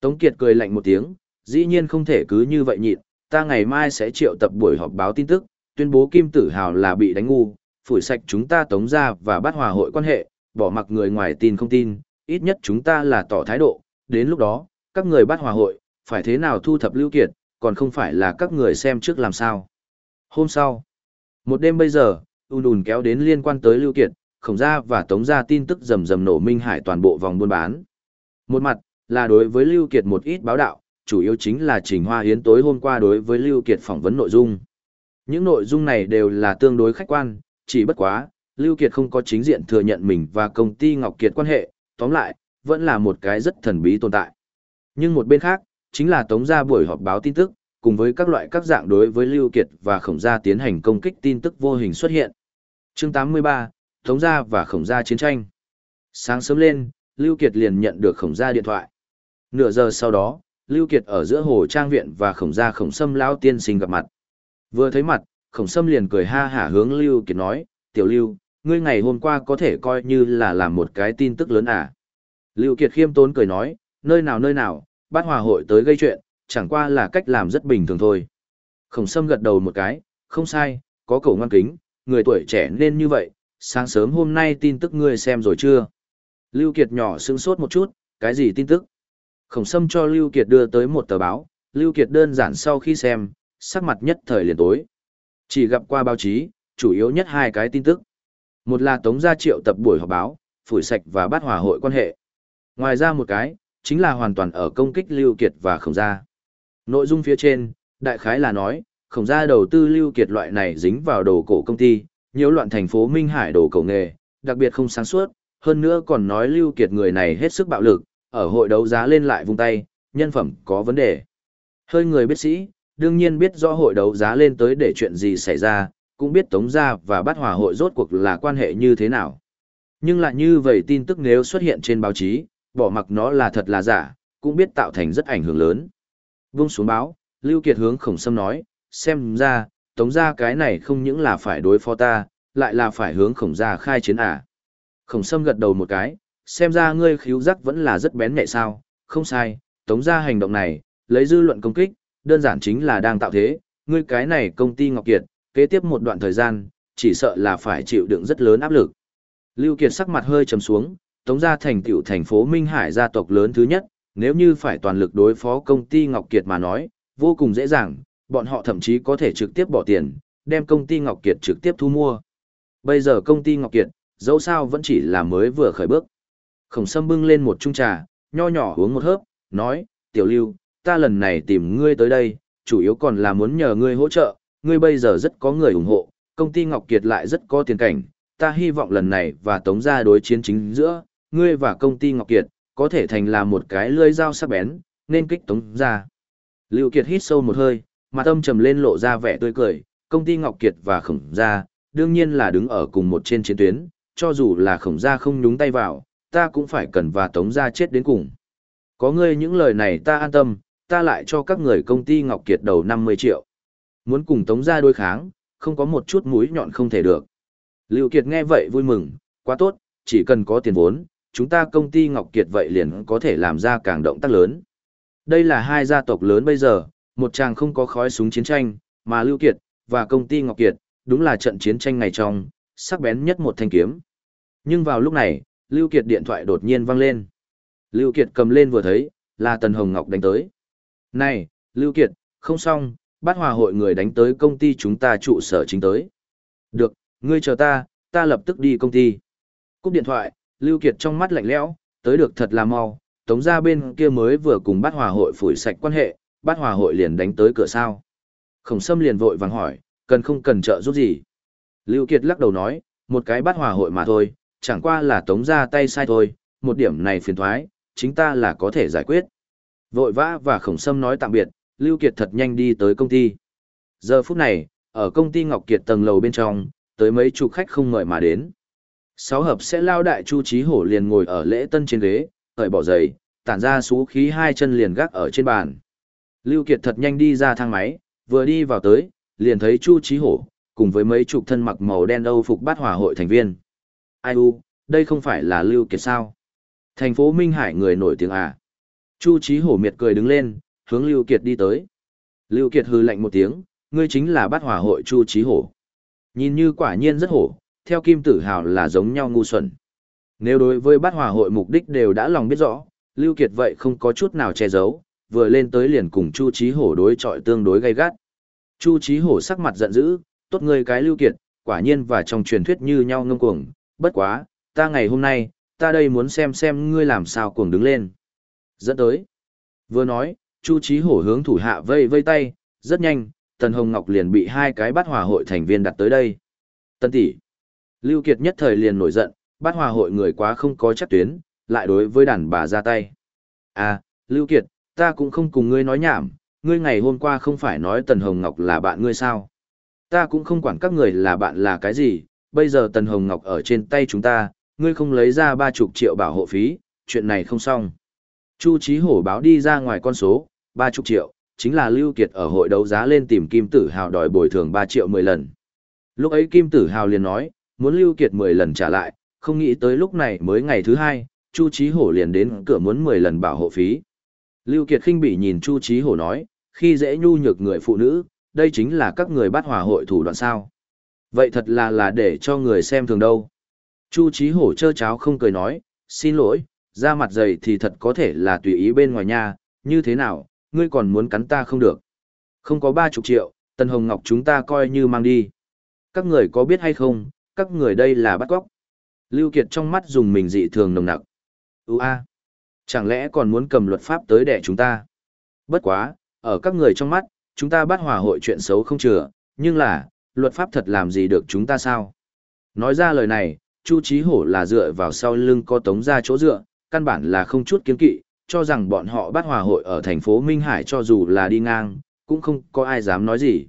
Tống Kiệt cười lạnh một tiếng, dĩ nhiên không thể cứ như vậy nhịn, ta ngày mai sẽ triệu tập buổi họp báo tin tức, tuyên bố Kim Tử Hào là bị đánh ngu, phủi sạch chúng ta tống ra và bắt hòa hội quan hệ, bỏ mặc người ngoài tin không tin, ít nhất chúng ta là tỏ thái độ, đến lúc đó, các người bắt hòa hội, phải thế nào thu thập Lưu Kiệt, còn không phải là các người xem trước làm sao. Hôm sau, một đêm bây giờ, ùn ùn kéo đến liên quan tới Lưu Kiệt, khổng gia và tống gia tin tức rầm rầm nổ minh hải toàn bộ vòng buôn bán. Một mặt, là đối với Lưu Kiệt một ít báo đạo, chủ yếu chính là Trình Hoa Hiến tối hôm qua đối với Lưu Kiệt phỏng vấn nội dung. Những nội dung này đều là tương đối khách quan, chỉ bất quá, Lưu Kiệt không có chính diện thừa nhận mình và công ty Ngọc Kiệt quan hệ, tóm lại, vẫn là một cái rất thần bí tồn tại. Nhưng một bên khác, chính là tống gia buổi họp báo tin tức, cùng với các loại các dạng đối với Lưu Kiệt và Khổng Gia tiến hành công kích tin tức vô hình xuất hiện. Chương 83, Tống Gia và Khổng Gia chiến tranh. Sáng sớm lên, Lưu Kiệt liền nhận được Khổng Gia điện thoại. Nửa giờ sau đó, Lưu Kiệt ở giữa hồ trang viện và Khổng Gia Khổng Sâm lão tiên sinh gặp mặt. Vừa thấy mặt, Khổng Sâm liền cười ha hả hướng Lưu Kiệt nói, "Tiểu Lưu, ngươi ngày hôm qua có thể coi như là làm một cái tin tức lớn à?" Lưu Kiệt khiêm tốn cười nói, "Nơi nào nơi nào, bát hòa hội tới gây chuyện, chẳng qua là cách làm rất bình thường thôi." Khổng Sâm gật đầu một cái, "Không sai, có cầu ngoan kính, người tuổi trẻ nên như vậy, sáng sớm hôm nay tin tức ngươi xem rồi chưa?" Lưu Kiệt nhỏ sững sốt một chút, "Cái gì tin tức?" Khổng Sâm cho Lưu Kiệt đưa tới một tờ báo, Lưu Kiệt đơn giản sau khi xem, sắc mặt nhất thời liền tối. Chỉ gặp qua báo chí, chủ yếu nhất hai cái tin tức. Một là Tống Gia Triệu tập buổi họp báo, phủi sạch và bắt hòa hội quan hệ. Ngoài ra một cái, chính là hoàn toàn ở công kích Lưu Kiệt và Khổng Gia. Nội dung phía trên, đại khái là nói, Khổng Gia đầu tư Lưu Kiệt loại này dính vào đồ cổ công ty, nhiễu loạn thành phố Minh Hải đồ cổ nghề, đặc biệt không sáng suốt, hơn nữa còn nói Lưu Kiệt người này hết sức bạo lực, ở hội đấu giá lên lại vung tay, nhân phẩm có vấn đề. Hơi người biết sĩ, đương nhiên biết rõ hội đấu giá lên tới để chuyện gì xảy ra, cũng biết Tống Gia và Bát Hòa hội rốt cuộc là quan hệ như thế nào. Nhưng lại như vậy tin tức nếu xuất hiện trên báo chí, bỏ mặc nó là thật là giả, cũng biết tạo thành rất ảnh hưởng lớn. Vung xuống báo, Lưu Kiệt hướng khổng sâm nói, xem ra, Tống Gia cái này không những là phải đối phó ta, lại là phải hướng khổng gia khai chiến à. Khổng sâm gật đầu một cái, xem ra ngươi khíu giác vẫn là rất bén nhạy sao, không sai, Tống Gia hành động này, lấy dư luận công kích, đơn giản chính là đang tạo thế, ngươi cái này công ty Ngọc Kiệt, kế tiếp một đoạn thời gian, chỉ sợ là phải chịu đựng rất lớn áp lực. Lưu Kiệt sắc mặt hơi trầm xuống, tống gia thành tiểu thành phố Minh Hải gia tộc lớn thứ nhất, nếu như phải toàn lực đối phó công ty Ngọc Kiệt mà nói, vô cùng dễ dàng, bọn họ thậm chí có thể trực tiếp bỏ tiền, đem công ty Ngọc Kiệt trực tiếp thu mua. Bây giờ công ty Ngọc Kiệt, dẫu sao vẫn chỉ là mới vừa khởi bước. Khổng Sâm bưng lên một chung trà, nho nhỏ uống một hớp, nói, tiểu lưu, ta lần này tìm ngươi tới đây, chủ yếu còn là muốn nhờ ngươi hỗ trợ, ngươi bây giờ rất có người ủng hộ, công ty Ngọc Kiệt lại rất có tiền cảnh, ta hy vọng lần này và tống gia đối chiến chính giữa, ngươi và công ty Ngọc Kiệt, có thể thành là một cái lưỡi dao sắc bén, nên kích tống gia. Lưu Kiệt hít sâu một hơi, mặt âm trầm lên lộ ra vẻ tươi cười, công ty Ngọc Kiệt và khổng gia, đương nhiên là đứng ở cùng một trên chiến tuyến, cho dù là khổng gia không nhúng tay vào, ta cũng phải cần và tống gia chết đến cùng. Có ngươi những lời này ta an tâm, ta lại cho các người công ty Ngọc Kiệt đầu 50 triệu. Muốn cùng Tống gia đối kháng, không có một chút mũi nhọn không thể được. Lưu Kiệt nghe vậy vui mừng, quá tốt, chỉ cần có tiền vốn, chúng ta công ty Ngọc Kiệt vậy liền có thể làm ra càng động tác lớn. Đây là hai gia tộc lớn bây giờ, một chàng không có khói súng chiến tranh, mà Lưu Kiệt và công ty Ngọc Kiệt, đúng là trận chiến tranh ngày trong, sắc bén nhất một thanh kiếm. Nhưng vào lúc này, Lưu Kiệt điện thoại đột nhiên vang lên. Lưu Kiệt cầm lên vừa thấy, là Tần Hồng Ngọc đánh tới. Này, Lưu Kiệt, không xong, bắt hòa hội người đánh tới công ty chúng ta trụ sở chính tới. Được, ngươi chờ ta, ta lập tức đi công ty. Cúp điện thoại, Lưu Kiệt trong mắt lạnh lẽo, tới được thật là mau, tống ra bên kia mới vừa cùng bắt hòa hội phủi sạch quan hệ, bắt hòa hội liền đánh tới cửa sao. Khổng Sâm liền vội vàng hỏi, cần không cần trợ giúp gì. Lưu Kiệt lắc đầu nói, một cái bắt hòa hội mà thôi, chẳng qua là tống ra tay sai thôi, một điểm này phiền thoái, chính ta là có thể giải quyết. Vội vã và khổng sâm nói tạm biệt, Lưu Kiệt thật nhanh đi tới công ty. Giờ phút này, ở công ty Ngọc Kiệt tầng lầu bên trong, tới mấy chục khách không ngợi mà đến. Sáu hợp sẽ lao đại Chu Chí Hổ liền ngồi ở lễ tân trên ghế, hởi bỏ giày, tản ra xú khí hai chân liền gác ở trên bàn. Lưu Kiệt thật nhanh đi ra thang máy, vừa đi vào tới, liền thấy Chu Chí Hổ, cùng với mấy chục thân mặc màu đen âu phục bát hòa hội thành viên. Ai u, đây không phải là Lưu Kiệt sao? Thành phố Minh Hải người nổi tiếng à? Chu Chí Hổ miệt cười đứng lên, hướng Lưu Kiệt đi tới. Lưu Kiệt hừ lạnh một tiếng, ngươi chính là bát hòa hội Chu Chí Hổ. Nhìn như quả nhiên rất hổ, theo Kim Tử Hào là giống nhau ngu xuẩn. Nếu đối với bát hòa hội mục đích đều đã lòng biết rõ, Lưu Kiệt vậy không có chút nào che giấu, vừa lên tới liền cùng Chu Chí Hổ đối chọi tương đối gay gắt. Chu Chí Hổ sắc mặt giận dữ, tốt ngươi cái Lưu Kiệt, quả nhiên và trong truyền thuyết như nhau ngông cuồng, bất quá, ta ngày hôm nay, ta đây muốn xem xem ngươi làm sao cuồng đứng lên. Dẫn tới. Vừa nói, Chu Chí Hổ hướng thủ hạ vây vây tay, rất nhanh, Tần Hồng Ngọc liền bị hai cái bát hòa hội thành viên đặt tới đây. tần tỷ. Lưu Kiệt nhất thời liền nổi giận, bát hòa hội người quá không có chắc tuyến, lại đối với đàn bà ra tay. À, Lưu Kiệt, ta cũng không cùng ngươi nói nhảm, ngươi ngày hôm qua không phải nói Tần Hồng Ngọc là bạn ngươi sao? Ta cũng không quản các người là bạn là cái gì, bây giờ Tần Hồng Ngọc ở trên tay chúng ta, ngươi không lấy ra ba chục triệu bảo hộ phí, chuyện này không xong. Chu Chí Hổ báo đi ra ngoài con số, ba chục triệu, chính là Lưu Kiệt ở hội đấu giá lên tìm Kim Tử Hào đòi bồi thường ba triệu mười lần. Lúc ấy Kim Tử Hào liền nói, muốn Lưu Kiệt mười lần trả lại, không nghĩ tới lúc này mới ngày thứ hai, Chu Chí Hổ liền đến cửa muốn mười lần bảo hộ phí. Lưu Kiệt khinh bỉ nhìn Chu Chí Hổ nói, khi dễ nhu nhược người phụ nữ, đây chính là các người bắt hòa hội thủ đoạn sao. Vậy thật là là để cho người xem thường đâu. Chu Chí Hổ chơ cháo không cười nói, xin lỗi, da mặt dày thì thật có thể là tùy ý bên ngoài nhà, như thế nào, ngươi còn muốn cắn ta không được. Không có ba chục triệu, Tân Hồng Ngọc chúng ta coi như mang đi. Các người có biết hay không, các người đây là bắt cóc. Lưu Kiệt trong mắt dùng mình dị thường nồng nặc. Ú a, chẳng lẽ còn muốn cầm luật pháp tới đẻ chúng ta? Bất quá, ở các người trong mắt, chúng ta bắt hòa hội chuyện xấu không chừa, nhưng là, luật pháp thật làm gì được chúng ta sao? Nói ra lời này, Chu Chí Hổ là dựa vào sau lưng có tống ra chỗ dựa, căn bản là không chút kiến kỵ, cho rằng bọn họ bắt hòa hội ở thành phố Minh Hải cho dù là đi ngang, cũng không có ai dám nói gì.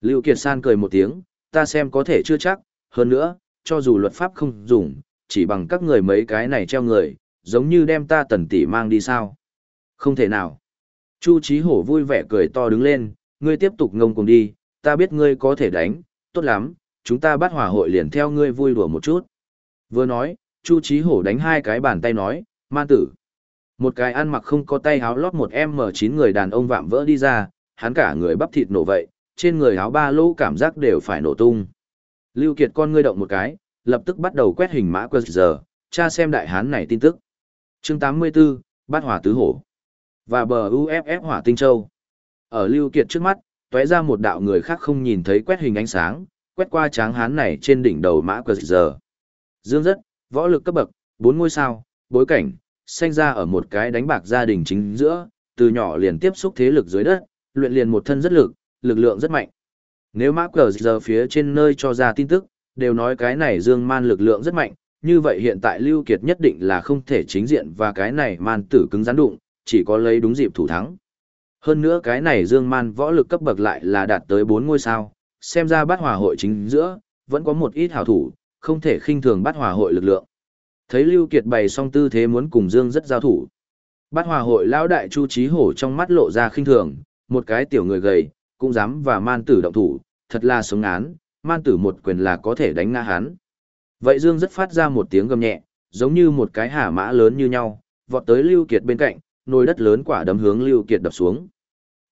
Lưu Kiệt San cười một tiếng, ta xem có thể chưa chắc, hơn nữa, cho dù luật pháp không dùng, chỉ bằng các người mấy cái này treo người, giống như đem ta tần tỷ mang đi sao. Không thể nào. Chu Chí Hổ vui vẻ cười to đứng lên, ngươi tiếp tục ngông cùng đi, ta biết ngươi có thể đánh, tốt lắm, chúng ta bắt hỏa hội liền theo ngươi vui đùa một chút. Vừa nói, Chu Chí Hổ đánh hai cái bàn tay nói, man tử. Một cái ăn mặc không có tay áo lót một M9 người đàn ông vạm vỡ đi ra, hắn cả người bắp thịt nổ vậy, trên người áo ba lô cảm giác đều phải nổ tung. Lưu Kiệt con ngươi động một cái, lập tức bắt đầu quét hình mã giờ, tra xem đại hán này tin tức. Chương 84, Bát Hỏa Tứ Hổ và bờ UFF Hỏa Tinh Châu. Ở Lưu Kiệt trước mắt, tóe ra một đạo người khác không nhìn thấy quét hình ánh sáng, quét qua tráng hán này trên đỉnh đầu mã cờ giờ. Dương rất, võ lực cấp bậc, bốn ngôi sao, bối cảnh, sinh ra ở một cái đánh bạc gia đình chính giữa, từ nhỏ liền tiếp xúc thế lực dưới đất, luyện liền một thân rất lực, lực lượng rất mạnh. Nếu mã cờ giờ phía trên nơi cho ra tin tức, đều nói cái này dương man lực lượng rất mạnh, như vậy hiện tại Lưu Kiệt nhất định là không thể chính diện và cái này man tử cứng rắn đụng, chỉ có lấy đúng dịp thủ thắng. Hơn nữa cái này dương man võ lực cấp bậc lại là đạt tới 4 ngôi sao, xem ra bát hòa hội chính giữa, vẫn có một ít hảo thủ, không thể khinh thường bát hòa hội lực lượng. Thấy Lưu Kiệt bày xong tư thế muốn cùng Dương rất giao thủ. Bát hòa hội lão đại Chu Chí Hổ trong mắt lộ ra khinh thường, một cái tiểu người gầy, cũng dám và man tử động thủ, thật là sống án, man tử một quyền là có thể đánh ngã hắn. Vậy Dương rất phát ra một tiếng gầm nhẹ, giống như một cái hà mã lớn như nhau, vọt tới Lưu Kiệt bên cạnh, nồi đất lớn quả đấm hướng Lưu Kiệt đập xuống.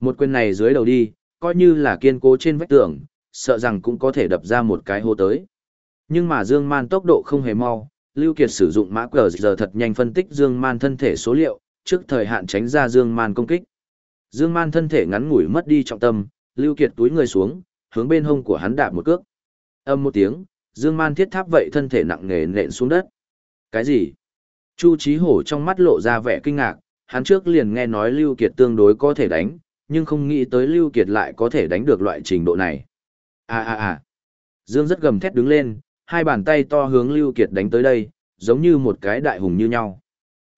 Một quyền này dưới đầu đi, coi như là kiên cố trên vách tường, sợ rằng cũng có thể đập ra một cái hô tới. Nhưng mà Dương Man tốc độ không hề mau, Lưu Kiệt sử dụng mã cờ giờ thật nhanh phân tích Dương Man thân thể số liệu, trước thời hạn tránh ra Dương Man công kích. Dương Man thân thể ngắn ngủi mất đi trọng tâm, Lưu Kiệt túi người xuống, hướng bên hông của hắn đạp một cước. Âm một tiếng, Dương Man thiết tháp vậy thân thể nặng nề nện xuống đất. Cái gì? Chu Chí Hổ trong mắt lộ ra vẻ kinh ngạc, hắn trước liền nghe nói Lưu Kiệt tương đối có thể đánh, nhưng không nghĩ tới Lưu Kiệt lại có thể đánh được loại trình độ này. À à à. Dương rất gầm thét đứng lên, hai bàn tay to hướng Lưu Kiệt đánh tới đây, giống như một cái đại hùng như nhau.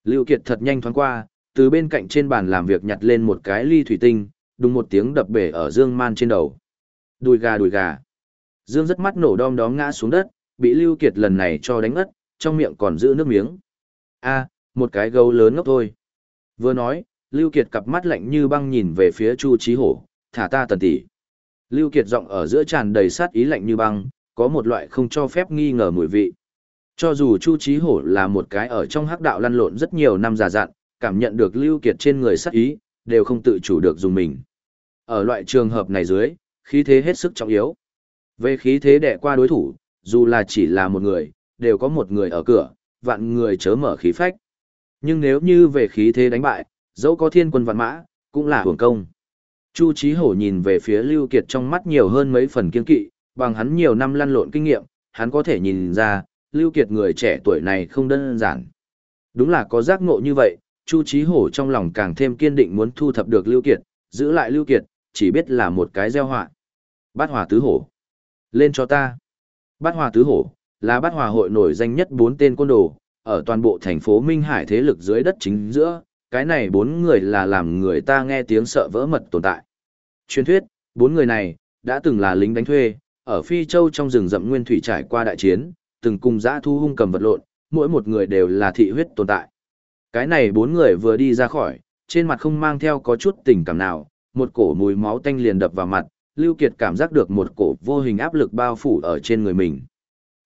Lưu Kiệt thật nhanh thoáng qua, từ bên cạnh trên bàn làm việc nhặt lên một cái ly thủy tinh, đùng một tiếng đập bể ở Dương Man trên đầu. Đùi gà đùi gà. Dương rất mắt nổ đom đóm ngã xuống đất, bị Lưu Kiệt lần này cho đánh ngất, trong miệng còn giữ nước miếng. A, một cái gấu lớn ngốc thôi. Vừa nói, Lưu Kiệt cặp mắt lạnh như băng nhìn về phía Chu Chí Hổ, thả ta tần tỷ. Lưu Kiệt giọng ở giữa tràn đầy sát ý lạnh như băng, có một loại không cho phép nghi ngờ mùi vị. Cho dù Chu Chí Hổ là một cái ở trong hắc đạo lăn lộn rất nhiều năm già dặn, cảm nhận được Lưu Kiệt trên người sát ý, đều không tự chủ được dùng mình. Ở loại trường hợp này dưới, khí thế hết sức trọng yếu. Về khí thế đè qua đối thủ, dù là chỉ là một người, đều có một người ở cửa, vạn người chớ mở khí phách. Nhưng nếu như về khí thế đánh bại, dẫu có thiên quân vạn mã, cũng là hưởng công. Chu Chí Hổ nhìn về phía Lưu Kiệt trong mắt nhiều hơn mấy phần kiên kỵ, bằng hắn nhiều năm lăn lộn kinh nghiệm, hắn có thể nhìn ra, Lưu Kiệt người trẻ tuổi này không đơn giản. Đúng là có giác ngộ như vậy, Chu Chí Hổ trong lòng càng thêm kiên định muốn thu thập được Lưu Kiệt, giữ lại Lưu Kiệt, chỉ biết là một cái gieo họa. Bát Hòa Tứ Hổ. Lên cho ta. Bát Hòa Tứ Hổ, là bát hòa hội nổi danh nhất bốn tên côn đồ, ở toàn bộ thành phố Minh Hải thế lực dưới đất chính giữa, cái này bốn người là làm người ta nghe tiếng sợ vỡ mật tồn tại. Truyền thuyết, bốn người này, đã từng là lính đánh thuê, ở Phi Châu trong rừng rậm nguyên thủy trải qua đại chiến, từng cùng dã thu hung cầm vật lộn, mỗi một người đều là thị huyết tồn tại. Cái này bốn người vừa đi ra khỏi, trên mặt không mang theo có chút tình cảm nào, một cổ mùi máu tanh liền đập vào mặt, Lưu Kiệt cảm giác được một cổ vô hình áp lực bao phủ ở trên người mình.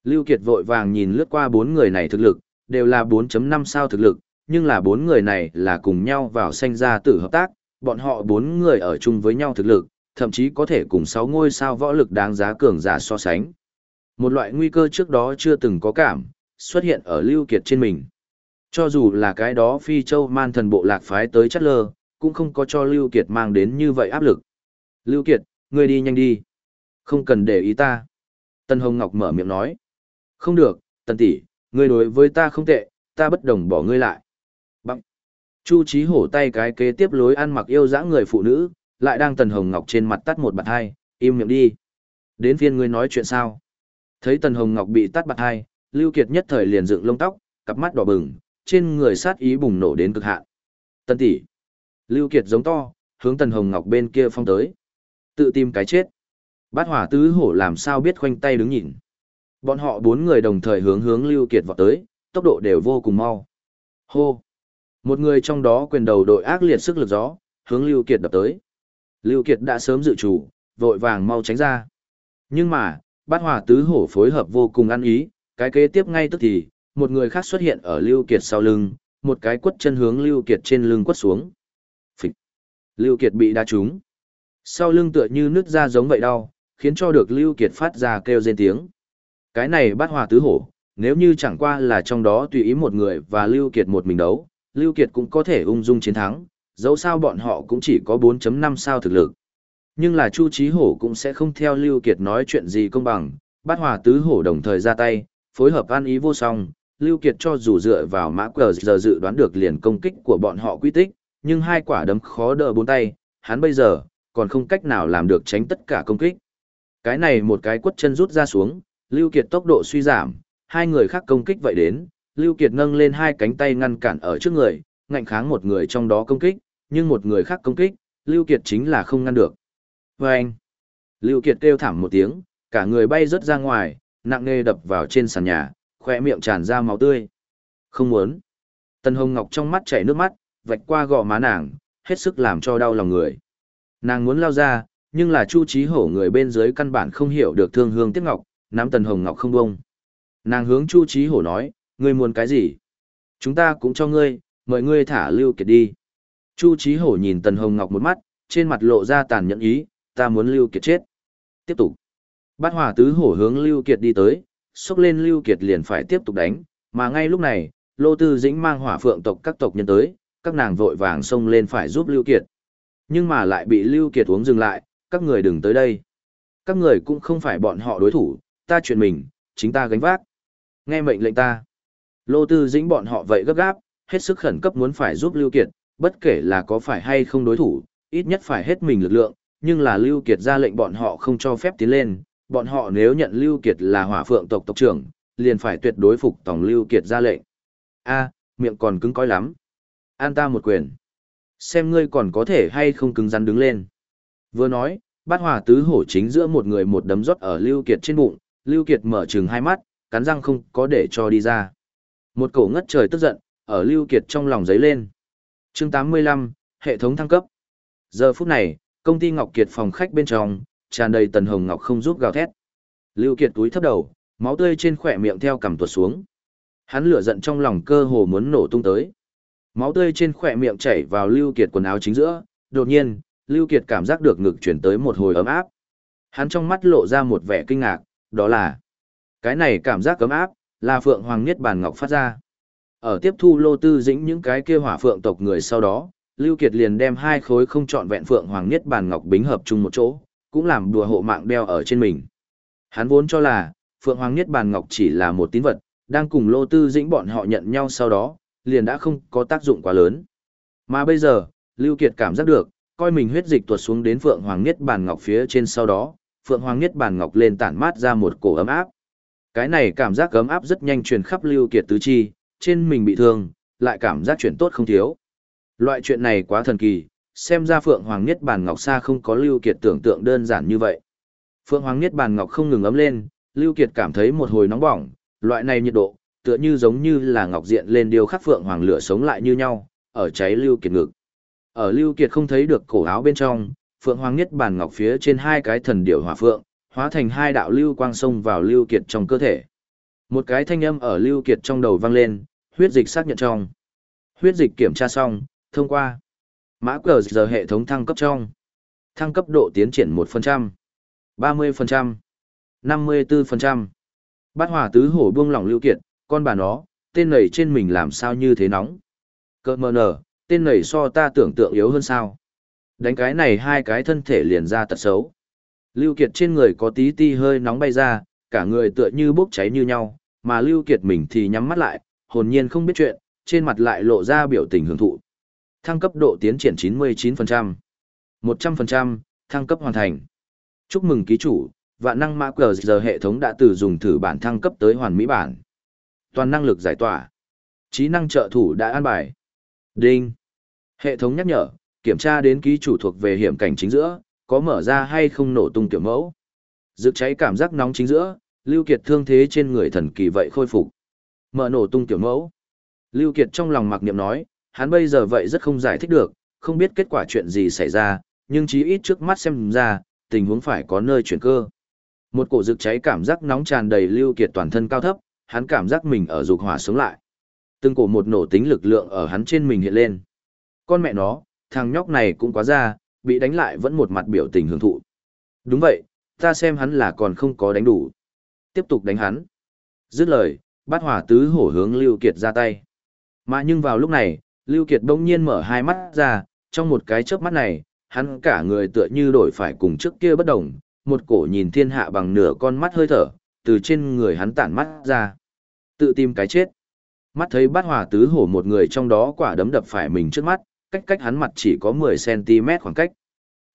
Lưu Kiệt vội vàng nhìn lướt qua bốn người này thực lực, đều là 4.5 sao thực lực, nhưng là bốn người này là cùng nhau vào sanh ra tử hợp tác, bọn họ bốn người ở chung với nhau thực lực, thậm chí có thể cùng sáu ngôi sao võ lực đáng giá cường giả so sánh. Một loại nguy cơ trước đó chưa từng có cảm, xuất hiện ở Lưu Kiệt trên mình. Cho dù là cái đó phi châu man thần bộ lạc phái tới chất lơ, cũng không có cho Lưu Kiệt mang đến như vậy áp lực. Lưu Kiệt, ngươi đi nhanh đi. Không cần để ý ta. Tân Hồng Ngọc mở miệng nói. Không được, Tân tỷ, ngươi đối với ta không tệ, ta bất đồng bỏ ngươi lại. Chu Chí hổ tay cái kế tiếp lối ăn mặc yêu dã người phụ nữ, lại đang Tần Hồng Ngọc trên mặt tắt một bạt hai, im miệng đi. Đến phiên ngươi nói chuyện sao? Thấy Tần Hồng Ngọc bị tắt bạt hai, Lưu Kiệt nhất thời liền dựng lông tóc, cặp mắt đỏ bừng, trên người sát ý bùng nổ đến cực hạn. tần tỷ. Lưu Kiệt giống to, hướng Tần Hồng Ngọc bên kia phong tới. Tự tìm cái chết. Bát hỏa tứ hổ làm sao biết khoanh tay đứng nhìn. Bọn họ bốn người đồng thời hướng hướng Lưu Kiệt vọt tới, tốc độ đều vô cùng mau. Hô! Một người trong đó quyền đầu đội ác liệt sức lực gió, hướng Lưu Kiệt đập tới. Lưu Kiệt đã sớm dự chủ, vội vàng mau tránh ra. Nhưng mà, bát hỏa tứ hổ phối hợp vô cùng ăn ý, cái kế tiếp ngay tức thì, một người khác xuất hiện ở Lưu Kiệt sau lưng, một cái quất chân hướng Lưu Kiệt trên lưng quất xuống. Phịch! Lưu Kiệt bị đá trúng. Sau lưng tựa như nứt ra giống vậy đau, khiến cho được Lưu Kiệt phát ra kêu rên tiếng. Cái này bát hỏa tứ hổ, nếu như chẳng qua là trong đó tùy ý một người và Lưu Kiệt một mình đấu, Lưu Kiệt cũng có thể ung dung chiến thắng, dẫu sao bọn họ cũng chỉ có 4.5 sao thực lực. Nhưng là Chu Chí Hổ cũng sẽ không theo Lưu Kiệt nói chuyện gì công bằng, bát hòa tứ hổ đồng thời ra tay, phối hợp an ý vô song, Lưu Kiệt cho dù dựa vào mã cờ giờ dự đoán được liền công kích của bọn họ quy tích, nhưng hai quả đấm khó đỡ bốn tay, hắn bây giờ, còn không cách nào làm được tránh tất cả công kích. Cái này một cái quất chân rút ra xuống, Lưu Kiệt tốc độ suy giảm, hai người khác công kích vậy đến, Lưu Kiệt nâng lên hai cánh tay ngăn cản ở trước người, ngạnh kháng một người trong đó công kích, nhưng một người khác công kích, Lưu Kiệt chính là không ngăn được. Vâng! Lưu Kiệt kêu thảm một tiếng, cả người bay rớt ra ngoài, nặng nề đập vào trên sàn nhà, khỏe miệng tràn ra máu tươi. Không muốn. Tân Hồng Ngọc trong mắt chảy nước mắt, vạch qua gò má nàng, hết sức làm cho đau lòng người. Nàng muốn lao ra, nhưng là Chu Chí Hổ người bên dưới căn bản không hiểu được thương hương tiếc ngọc, nắm Tần Hồng Ngọc không bông. Nàng hướng Chu Chí Hổ nói, ngươi muốn cái gì? Chúng ta cũng cho ngươi, mời ngươi thả Lưu Kiệt đi. Chu Chí Hổ nhìn Tần Hồng Ngọc một mắt, trên mặt lộ ra tàn nhẫn ý, ta muốn Lưu Kiệt chết. Tiếp tục. Bát Hỏa Tứ Hổ hướng Lưu Kiệt đi tới, xúc lên Lưu Kiệt liền phải tiếp tục đánh, mà ngay lúc này, Lô Tư Dĩnh mang hỏa phượng tộc các tộc nhân tới, các nàng vội vàng xông lên phải giúp Lưu Kiệt. Nhưng mà lại bị Lưu Kiệt uống dừng lại, các người đừng tới đây. Các người cũng không phải bọn họ đối thủ, ta chuyện mình, chính ta gánh vác. Nghe mệnh lệnh ta. Lô Tư Dĩnh bọn họ vậy gấp gáp, hết sức khẩn cấp muốn phải giúp Lưu Kiệt, bất kể là có phải hay không đối thủ, ít nhất phải hết mình lực lượng, nhưng là Lưu Kiệt ra lệnh bọn họ không cho phép tiến lên, bọn họ nếu nhận Lưu Kiệt là hỏa phượng tộc tộc trưởng, liền phải tuyệt đối phục tòng Lưu Kiệt ra lệnh. A, miệng còn cứng cỏi lắm. An ta một quyền. Xem ngươi còn có thể hay không cứng rắn đứng lên. Vừa nói, bát hỏa tứ hổ chính giữa một người một đấm rót ở Lưu Kiệt trên bụng, Lưu Kiệt mở trừng hai mắt, cắn răng không có để cho đi ra. Một cổ ngất trời tức giận, ở Lưu Kiệt trong lòng giấy lên. Chương 85, hệ thống thăng cấp. Giờ phút này, công ty Ngọc Kiệt phòng khách bên trong, tràn đầy tần hồng ngọc không giúp gào thét. Lưu Kiệt túi thấp đầu, máu tươi trên khỏe miệng theo cằm tuột xuống. Hắn lửa giận trong lòng cơ hồ muốn nổ tung tới. Máu tươi trên khỏe miệng chảy vào Lưu Kiệt quần áo chính giữa, đột nhiên, Lưu Kiệt cảm giác được ngực chuyển tới một hồi ấm áp. Hắn trong mắt lộ ra một vẻ kinh ngạc, đó là cái này cảm giác ấm áp, là Phượng Hoàng Niết Bàn Ngọc phát ra. Ở tiếp thu Lô Tư Dĩnh những cái kia hỏa phượng tộc người sau đó, Lưu Kiệt liền đem hai khối không trọn vẹn phượng hoàng nhất bàn ngọc bính hợp chung một chỗ, cũng làm đùa hộ mạng đeo ở trên mình. Hắn vốn cho là, phượng hoàng nhất bàn ngọc chỉ là một tín vật, đang cùng Lô Tư Dĩnh bọn họ nhận nhau sau đó, liền đã không có tác dụng quá lớn. Mà bây giờ, Lưu Kiệt cảm giác được, coi mình huyết dịch tuột xuống đến Phượng Hoàng Niết Bàn Ngọc phía trên sau đó, Phượng Hoàng Niết Bàn Ngọc lên tản mát ra một cổ ấm áp. Cái này cảm giác ấm áp rất nhanh truyền khắp Lưu Kiệt tứ chi, trên mình bị thương, lại cảm giác chuyển tốt không thiếu. Loại chuyện này quá thần kỳ, xem ra Phượng Hoàng Niết Bàn Ngọc xa không có Lưu Kiệt tưởng tượng đơn giản như vậy. Phượng Hoàng Niết Bàn Ngọc không ngừng ấm lên, Lưu Kiệt cảm thấy một hồi nóng bỏng, loại này nhiệt độ, tựa như giống như là ngọc diện lên điều khắc Phượng Hoàng lửa sống lại như nhau, ở cháy Lưu Kiệt ngực. Ở Lưu Kiệt không thấy được cổ áo bên trong, Phượng Hoàng Niết Bàn Ngọc phía trên hai cái thần điểu hỏa phượng, hóa thành hai đạo lưu quang xông vào Lưu Kiệt trong cơ thể. Một cái thanh âm ở Lưu Kiệt trong đầu vang lên, huyết dịch xác nhận trong. Huyết dịch kiểm tra xong, thông qua. Mã cờ giờ hệ thống thăng cấp trong. Thăng cấp độ tiến triển 1%, 30%, 54%. Bát hỏa tứ hổ buông lỏng Lưu Kiệt, con bà nó, tên nảy trên mình làm sao như thế nóng. Cơ mờ nở, tên nảy so ta tưởng tượng yếu hơn sao. Đánh cái này hai cái thân thể liền ra tật xấu. Lưu Kiệt trên người có tí ti hơi nóng bay ra, cả người tựa như bốc cháy như nhau, mà Lưu Kiệt mình thì nhắm mắt lại, hồn nhiên không biết chuyện, trên mặt lại lộ ra biểu tình hưởng thụ. Thăng cấp độ tiến triển 99%. 100%, thăng cấp hoàn thành. Chúc mừng ký chủ, vạn năng mã cờ giờ hệ thống đã từ dùng thử bản thăng cấp tới hoàn mỹ bản. Toàn năng lực giải tỏa. Trí năng trợ thủ đã an bài. Đinh. Hệ thống nhắc nhở, kiểm tra đến ký chủ thuộc về hiểm cảnh chính giữa, có mở ra hay không nổ tung tiểu mẫu. Dược cháy cảm giác nóng chính giữa, Lưu Kiệt thương thế trên người thần kỳ vậy khôi phục. Mở nổ tung tiểu mẫu. Lưu Kiệt trong lòng mặc niệm nói, hắn bây giờ vậy rất không giải thích được, không biết kết quả chuyện gì xảy ra, nhưng chí ít trước mắt xem ra, tình huống phải có nơi chuyển cơ. Một cổ dược cháy cảm giác nóng tràn đầy Lưu Kiệt toàn thân cao thấp, hắn cảm giác mình ở dục hỏa sống lại. Từng cổ một nổ tính lực lượng ở hắn trên mình hiện lên. Con mẹ nó, thằng nhóc này cũng quá ra, bị đánh lại vẫn một mặt biểu tình hưởng thụ. Đúng vậy, ta xem hắn là còn không có đánh đủ. Tiếp tục đánh hắn. Dứt lời, bát hỏa tứ hổ hướng Lưu Kiệt ra tay. Mà nhưng vào lúc này, Lưu Kiệt đông nhiên mở hai mắt ra, trong một cái chớp mắt này, hắn cả người tựa như đổi phải cùng trước kia bất động, một cổ nhìn thiên hạ bằng nửa con mắt hơi thở, từ trên người hắn tản mắt ra. Tự tìm cái chết. Mắt thấy bát hỏa tứ hổ một người trong đó quả đấm đập phải mình trước mắt, cách cách hắn mặt chỉ có 10cm khoảng cách.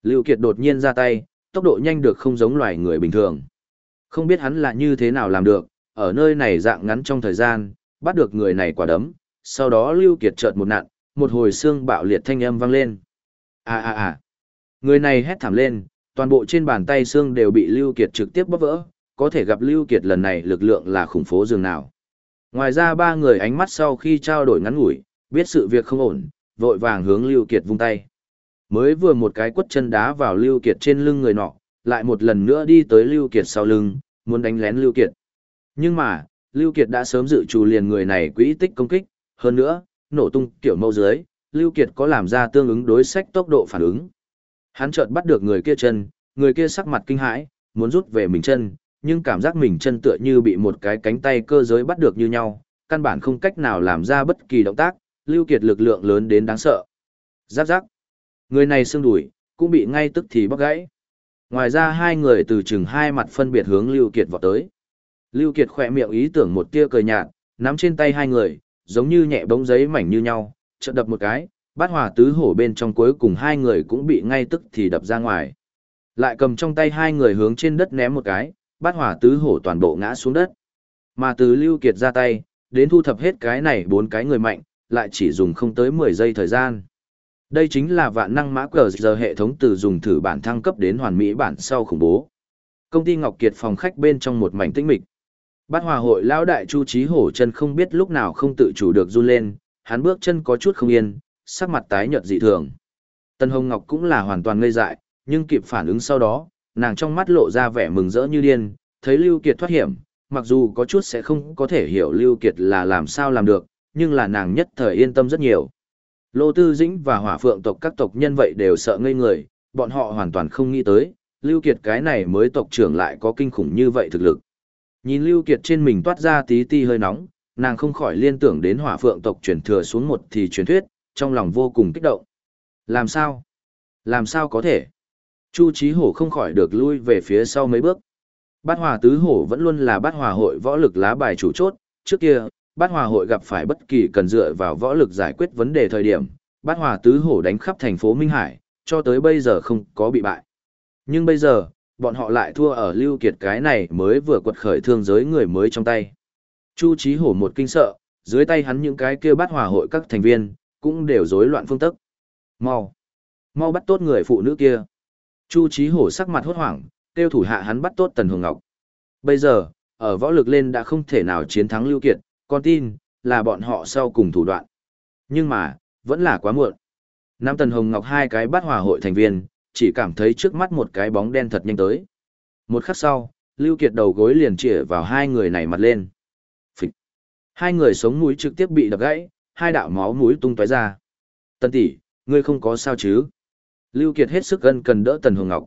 Lưu Kiệt đột nhiên ra tay, tốc độ nhanh được không giống loài người bình thường. Không biết hắn là như thế nào làm được, ở nơi này dạng ngắn trong thời gian, bắt được người này quả đấm, sau đó Lưu Kiệt chợt một nạn, một hồi xương bạo liệt thanh âm vang lên. À à à. Người này hét thảm lên, toàn bộ trên bàn tay xương đều bị Lưu Kiệt trực tiếp bóp vỡ, có thể gặp Lưu Kiệt lần này lực lượng là khủng phố dường nào. Ngoài ra ba người ánh mắt sau khi trao đổi ngắn ngủi, biết sự việc không ổn, vội vàng hướng Lưu Kiệt vung tay. Mới vừa một cái quất chân đá vào Lưu Kiệt trên lưng người nọ, lại một lần nữa đi tới Lưu Kiệt sau lưng, muốn đánh lén Lưu Kiệt. Nhưng mà, Lưu Kiệt đã sớm dự trù liền người này quỹ tích công kích, hơn nữa, nổ tung kiểu mâu dưới, Lưu Kiệt có làm ra tương ứng đối sách tốc độ phản ứng. Hắn chợt bắt được người kia chân, người kia sắc mặt kinh hãi, muốn rút về mình chân, nhưng cảm giác mình chân tựa như bị một cái cánh tay cơ giới bắt được như nhau, căn bản không cách nào làm ra bất kỳ động tác, Lưu Kiệt lực lượng lớn đến đáng sợ. Giáp giáp. Người này xương đùi, cũng bị ngay tức thì bóc gãy. Ngoài ra hai người từ chừng hai mặt phân biệt hướng Lưu Kiệt vọt tới. Lưu Kiệt khỏe miệng ý tưởng một tia cười nhạt, nắm trên tay hai người, giống như nhẹ bóng giấy mảnh như nhau, chợt đập một cái, bát hỏa tứ hổ bên trong cuối cùng hai người cũng bị ngay tức thì đập ra ngoài. Lại cầm trong tay hai người hướng trên đất ném một cái, bát hỏa tứ hổ toàn bộ ngã xuống đất. Mà từ Lưu Kiệt ra tay, đến thu thập hết cái này bốn cái người mạnh, lại chỉ dùng không tới 10 giây thời gian. Đây chính là vạn năng mã cờ giờ hệ thống từ dùng thử bản thăng cấp đến hoàn mỹ bản sau khủng bố. Công ty Ngọc Kiệt phòng khách bên trong một mảnh tĩnh mịch. Bát hòa hội lão đại Chu Chí Hổ chân không biết lúc nào không tự chủ được run lên, hắn bước chân có chút không yên, sắc mặt tái nhợt dị thường. Tân Hồng Ngọc cũng là hoàn toàn ngây dại, nhưng kịp phản ứng sau đó, nàng trong mắt lộ ra vẻ mừng rỡ như điên, thấy Lưu Kiệt thoát hiểm, mặc dù có chút sẽ không có thể hiểu Lưu Kiệt là làm sao làm được, nhưng là nàng nhất thời yên tâm rất nhiều. Lô Tư Dĩnh và Hỏa Phượng tộc các tộc nhân vậy đều sợ ngây người, bọn họ hoàn toàn không nghĩ tới, Lưu Kiệt cái này mới tộc trưởng lại có kinh khủng như vậy thực lực. Nhìn Lưu Kiệt trên mình toát ra tí tí hơi nóng, nàng không khỏi liên tưởng đến hỏa phượng tộc truyền thừa xuống một thì truyền thuyết, trong lòng vô cùng kích động. Làm sao? Làm sao có thể? Chu Chí Hổ không khỏi được lui về phía sau mấy bước. Bát Hỏa Tứ Hổ vẫn luôn là Bát Hỏa hội võ lực lá bài chủ chốt, trước kia, Bát Hòa hội gặp phải bất kỳ cần dựa vào võ lực giải quyết vấn đề thời điểm, Bát Hòa Tứ Hổ đánh khắp thành phố Minh Hải, cho tới bây giờ không có bị bại. Nhưng bây giờ, bọn họ lại thua ở Lưu Kiệt cái này mới vừa quật khởi thương giới người mới trong tay. Chu Chí Hổ một kinh sợ, dưới tay hắn những cái kia Bát Hòa hội các thành viên, cũng đều rối loạn phương tức. Mau! Mau bắt tốt người phụ nữ kia! Chu Chí Hổ sắc mặt hốt hoảng, kêu thủ hạ hắn bắt tốt Tần Hồng Ngọc. Bây giờ, ở võ lực lên đã không thể nào chiến thắng Lưu Kiệt, con tin, là bọn họ sau cùng thủ đoạn. Nhưng mà, vẫn là quá muộn. Nam Tần Hồng Ngọc hai cái bắt hòa hội thành viên, chỉ cảm thấy trước mắt một cái bóng đen thật nhanh tới. Một khắc sau, Lưu Kiệt đầu gối liền chĩa vào hai người này mặt lên. Phịch. Hai người sống mũi trực tiếp bị đập gãy, hai đạo máu mũi tung tóe ra. Tần tỷ, ngươi không có sao chứ? Lưu Kiệt hết sức gần cần đỡ Tần Hồng Ngọc.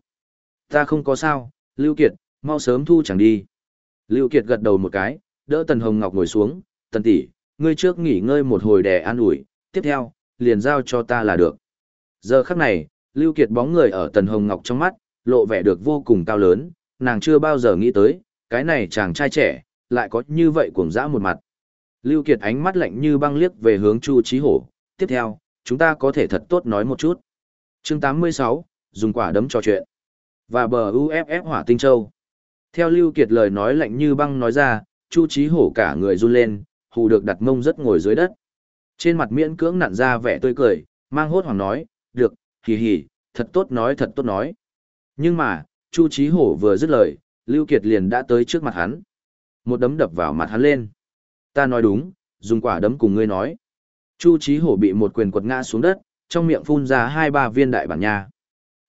Ta không có sao, Lưu Kiệt, mau sớm thu chẳng đi. Lưu Kiệt gật đầu một cái, đỡ Tần Hồng Ngọc ngồi xuống, Tần tỷ, ngươi trước nghỉ ngơi một hồi để an ủi, tiếp theo, liền giao cho ta là được. Giờ khắc này, Lưu Kiệt bóng người ở Tần Hồng Ngọc trong mắt, lộ vẻ được vô cùng cao lớn, nàng chưa bao giờ nghĩ tới, cái này chàng trai trẻ, lại có như vậy cuồng dã một mặt. Lưu Kiệt ánh mắt lạnh như băng liếc về hướng Chu Chí Hổ, tiếp theo, chúng ta có thể thật tốt nói một chút. Chương 86, dùng quả đấm trò chuyện. Và bờ UFF Hỏa Tinh Châu. Theo Lưu Kiệt lời nói lạnh như băng nói ra, Chu Chí Hổ cả người run lên, hù được đặt mông rất ngồi dưới đất. Trên mặt miễn cưỡng nặn ra vẻ tươi cười, mang hốt hoảng nói, được, hì hì, thật tốt nói thật tốt nói. Nhưng mà, Chu Chí Hổ vừa dứt lời, Lưu Kiệt liền đã tới trước mặt hắn. Một đấm đập vào mặt hắn lên. Ta nói đúng, dùng quả đấm cùng ngươi nói. Chu Chí Hổ bị một quyền quật ngã xuống đất, trong miệng phun ra hai ba viên đại bản nha.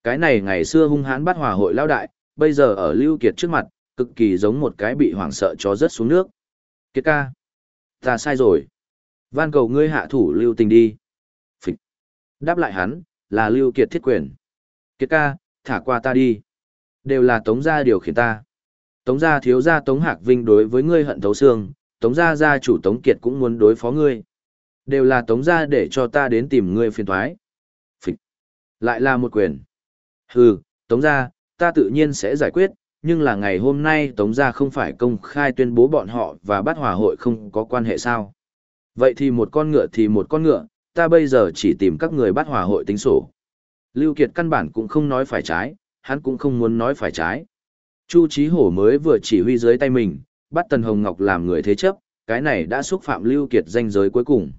Cái này ngày xưa hung hãn bắt hòa hội lao đại, bây giờ ở Lưu Kiệt trước mặt, cực kỳ giống một cái bị hoảng sợ chó rớt xuống nước. Kiệt ca. Ta sai rồi. Van cầu ngươi hạ thủ lưu tình đi. Phịch. Đáp lại hắn, là Lưu Kiệt thiết quyền. Kiệt ca, thả qua ta đi. Đều là tống gia điều khiển ta. Tống gia thiếu gia tống hạc vinh đối với ngươi hận thấu xương, tống gia gia chủ tống kiệt cũng muốn đối phó ngươi. Đều là tống gia để cho ta đến tìm ngươi phiền thoái. Phịch. Lại là một quyền. Hừ, tống gia, ta tự nhiên sẽ giải quyết, nhưng là ngày hôm nay tống gia không phải công khai tuyên bố bọn họ và bắt hòa hội không có quan hệ sao. Vậy thì một con ngựa thì một con ngựa, ta bây giờ chỉ tìm các người bắt hòa hội tính sổ. Lưu Kiệt căn bản cũng không nói phải trái, hắn cũng không muốn nói phải trái. Chu Chí Hổ mới vừa chỉ huy dưới tay mình, bắt Tần Hồng Ngọc làm người thế chấp, cái này đã xúc phạm Lưu Kiệt danh giới cuối cùng.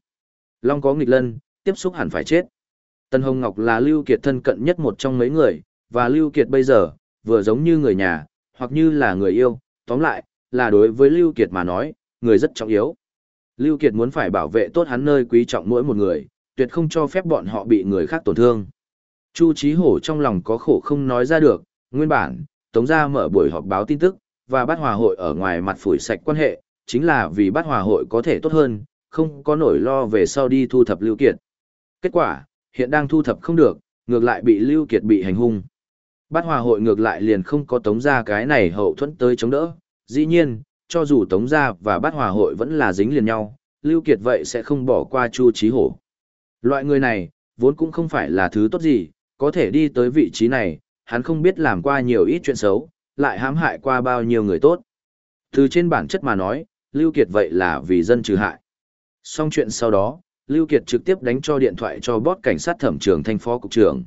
Long có nghịch lân, tiếp xúc hẳn phải chết. Tần Hồng Ngọc là Lưu Kiệt thân cận nhất một trong mấy người, và Lưu Kiệt bây giờ, vừa giống như người nhà, hoặc như là người yêu, tóm lại, là đối với Lưu Kiệt mà nói, người rất trọng yếu. Lưu Kiệt muốn phải bảo vệ tốt hắn nơi quý trọng mỗi một người, tuyệt không cho phép bọn họ bị người khác tổn thương. Chu Chí Hổ trong lòng có khổ không nói ra được, nguyên bản, Tống gia mở buổi họp báo tin tức, và bắt hòa hội ở ngoài mặt phủi sạch quan hệ, chính là vì bắt hòa hội có thể tốt hơn, không có nỗi lo về sau đi thu thập Lưu Kiệt. Kết quả, hiện đang thu thập không được, ngược lại bị Lưu Kiệt bị hành hung. Bát hòa hội ngược lại liền không có tống gia cái này hậu thuẫn tới chống đỡ. Dĩ nhiên, cho dù tống gia và bát hòa hội vẫn là dính liền nhau, Lưu Kiệt vậy sẽ không bỏ qua Chu Chí Hổ. Loại người này, vốn cũng không phải là thứ tốt gì, có thể đi tới vị trí này, hắn không biết làm qua nhiều ít chuyện xấu, lại hãm hại qua bao nhiêu người tốt. Từ trên bản chất mà nói, Lưu Kiệt vậy là vì dân trừ hại. Xong chuyện sau đó, Lưu Kiệt trực tiếp đánh cho điện thoại cho bót cảnh sát thẩm trường thanh phó cục trưởng.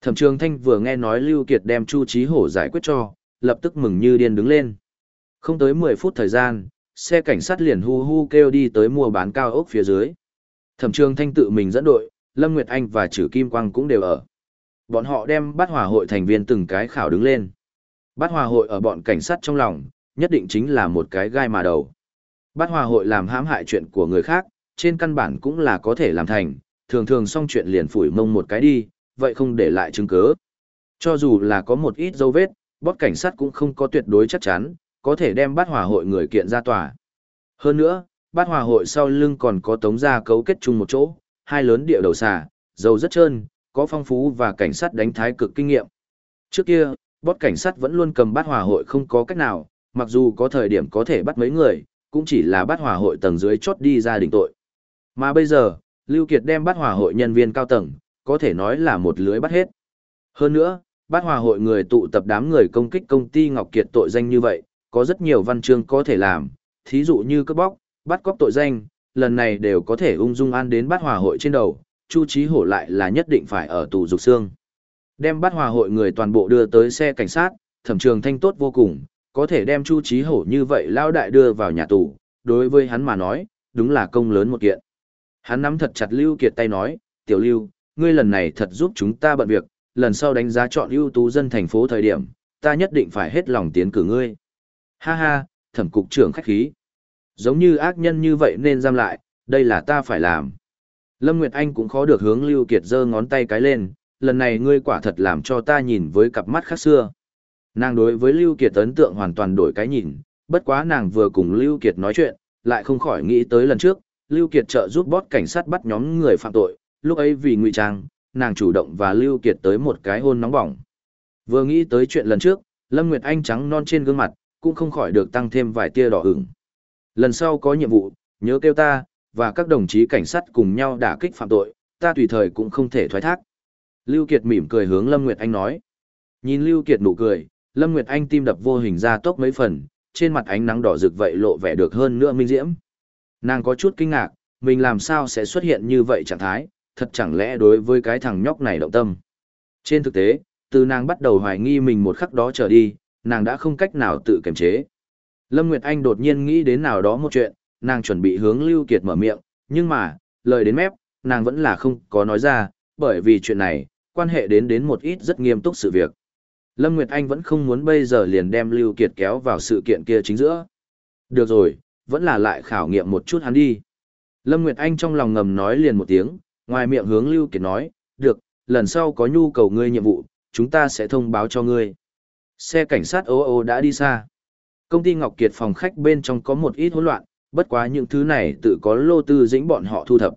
Thẩm trường thanh vừa nghe nói Lưu Kiệt đem Chu Chí Hổ giải quyết cho, lập tức mừng như điên đứng lên. Không tới 10 phút thời gian, xe cảnh sát liền hu hu kêu đi tới mua bán cao ốc phía dưới. Thẩm trường thanh tự mình dẫn đội, Lâm Nguyệt Anh và Trử Kim Quang cũng đều ở. Bọn họ đem bắt hòa hội thành viên từng cái khảo đứng lên. Bắt hòa hội ở bọn cảnh sát trong lòng, nhất định chính là một cái gai mà đầu. Bắt hòa hội làm hãm hại chuyện của người khác, trên căn bản cũng là có thể làm thành, thường thường xong chuyện liền phủi mông một cái đi, vậy không để lại chứng cứ. Cho dù là có một ít dấu vết, bót cảnh sát cũng không có tuyệt đối chắc chắn, có thể đem bắt hòa hội người kiện ra tòa. Hơn nữa, bắt hòa hội sau lưng còn có tống gia cấu kết chung một chỗ, hai lớn địa đầu xà, dầu rất trơn, có phong phú và cảnh sát đánh thái cực kinh nghiệm. Trước kia, bót cảnh sát vẫn luôn cầm bắt hòa hội không có cách nào, mặc dù có thời điểm có thể bắt mấy người, cũng chỉ là bắt hòa hội tầng dưới chốt đi ra đỉnh tội. Mà bây giờ, Lưu Kiệt đem bắt hòa hội nhân viên cao tầng, có thể nói là một lưới bắt hết. Hơn nữa, bắt hòa hội người tụ tập đám người công kích công ty Ngọc Kiệt tội danh như vậy, có rất nhiều văn chương có thể làm, thí dụ như cướp bóc, bắt cóc tội danh, lần này đều có thể ung dung an đến bắt hòa hội trên đầu, Chu trí Hổ lại là nhất định phải ở tù dục xương. Đem bắt hòa hội người toàn bộ đưa tới xe cảnh sát, thẩm trường thanh tốt vô cùng, có thể đem Chu trí Hổ như vậy lao đại đưa vào nhà tù, đối với hắn mà nói, đúng là công lớn một kiện. Hắn nắm thật chặt Lưu Kiệt tay nói, tiểu Lưu, ngươi lần này thật giúp chúng ta bận việc, lần sau đánh giá chọn ưu tú dân thành phố thời điểm, ta nhất định phải hết lòng tiến cử ngươi. Ha ha, thẩm cục trưởng khách khí. Giống như ác nhân như vậy nên giam lại, đây là ta phải làm. Lâm Nguyệt Anh cũng khó được hướng Lưu Kiệt giơ ngón tay cái lên, lần này ngươi quả thật làm cho ta nhìn với cặp mắt khác xưa. Nàng đối với Lưu Kiệt ấn tượng hoàn toàn đổi cái nhìn, bất quá nàng vừa cùng Lưu Kiệt nói chuyện, lại không khỏi nghĩ tới lần trước, Lưu Kiệt trợ giúp bót cảnh sát bắt nhóm người phạm tội, lúc ấy vì ngụy trang, nàng chủ động và Lưu Kiệt tới một cái hôn nóng bỏng. Vừa nghĩ tới chuyện lần trước, Lâm Nguyệt Anh trắng non trên gương mặt, cũng không khỏi được tăng thêm vài tia đỏ ửng. Lần sau có nhiệm vụ, nhớ kêu ta, và các đồng chí cảnh sát cùng nhau đả kích phạm tội, ta tùy thời cũng không thể thoái thác. Lưu Kiệt mỉm cười hướng Lâm Nguyệt Anh nói. Nhìn Lưu Kiệt nụ cười, Lâm Nguyệt Anh tim đập vô hình ra tốc mấy phần, trên mặt ánh nắng đỏ rực vậy lộ vẻ được hơn nữa minh diễm. Nàng có chút kinh ngạc, mình làm sao sẽ xuất hiện như vậy trạng thái, thật chẳng lẽ đối với cái thằng nhóc này động tâm. Trên thực tế, từ nàng bắt đầu hoài nghi mình một khắc đó trở đi, nàng đã không cách nào tự kiềm chế. Lâm Nguyệt Anh đột nhiên nghĩ đến nào đó một chuyện, nàng chuẩn bị hướng Lưu Kiệt mở miệng, nhưng mà, lời đến mép, nàng vẫn là không có nói ra, bởi vì chuyện này, quan hệ đến đến một ít rất nghiêm túc sự việc. Lâm Nguyệt Anh vẫn không muốn bây giờ liền đem Lưu Kiệt kéo vào sự kiện kia chính giữa. Được rồi, vẫn là lại khảo nghiệm một chút hắn đi. Lâm Nguyệt Anh trong lòng ngầm nói liền một tiếng, ngoài miệng hướng Lưu Kiệt nói, được, lần sau có nhu cầu ngươi nhiệm vụ, chúng ta sẽ thông báo cho ngươi. Xe cảnh sát ô ô đã đi xa. Công ty Ngọc Kiệt phòng khách bên trong có một ít hỗn loạn, bất quá những thứ này tự có lô tư dĩnh bọn họ thu thập.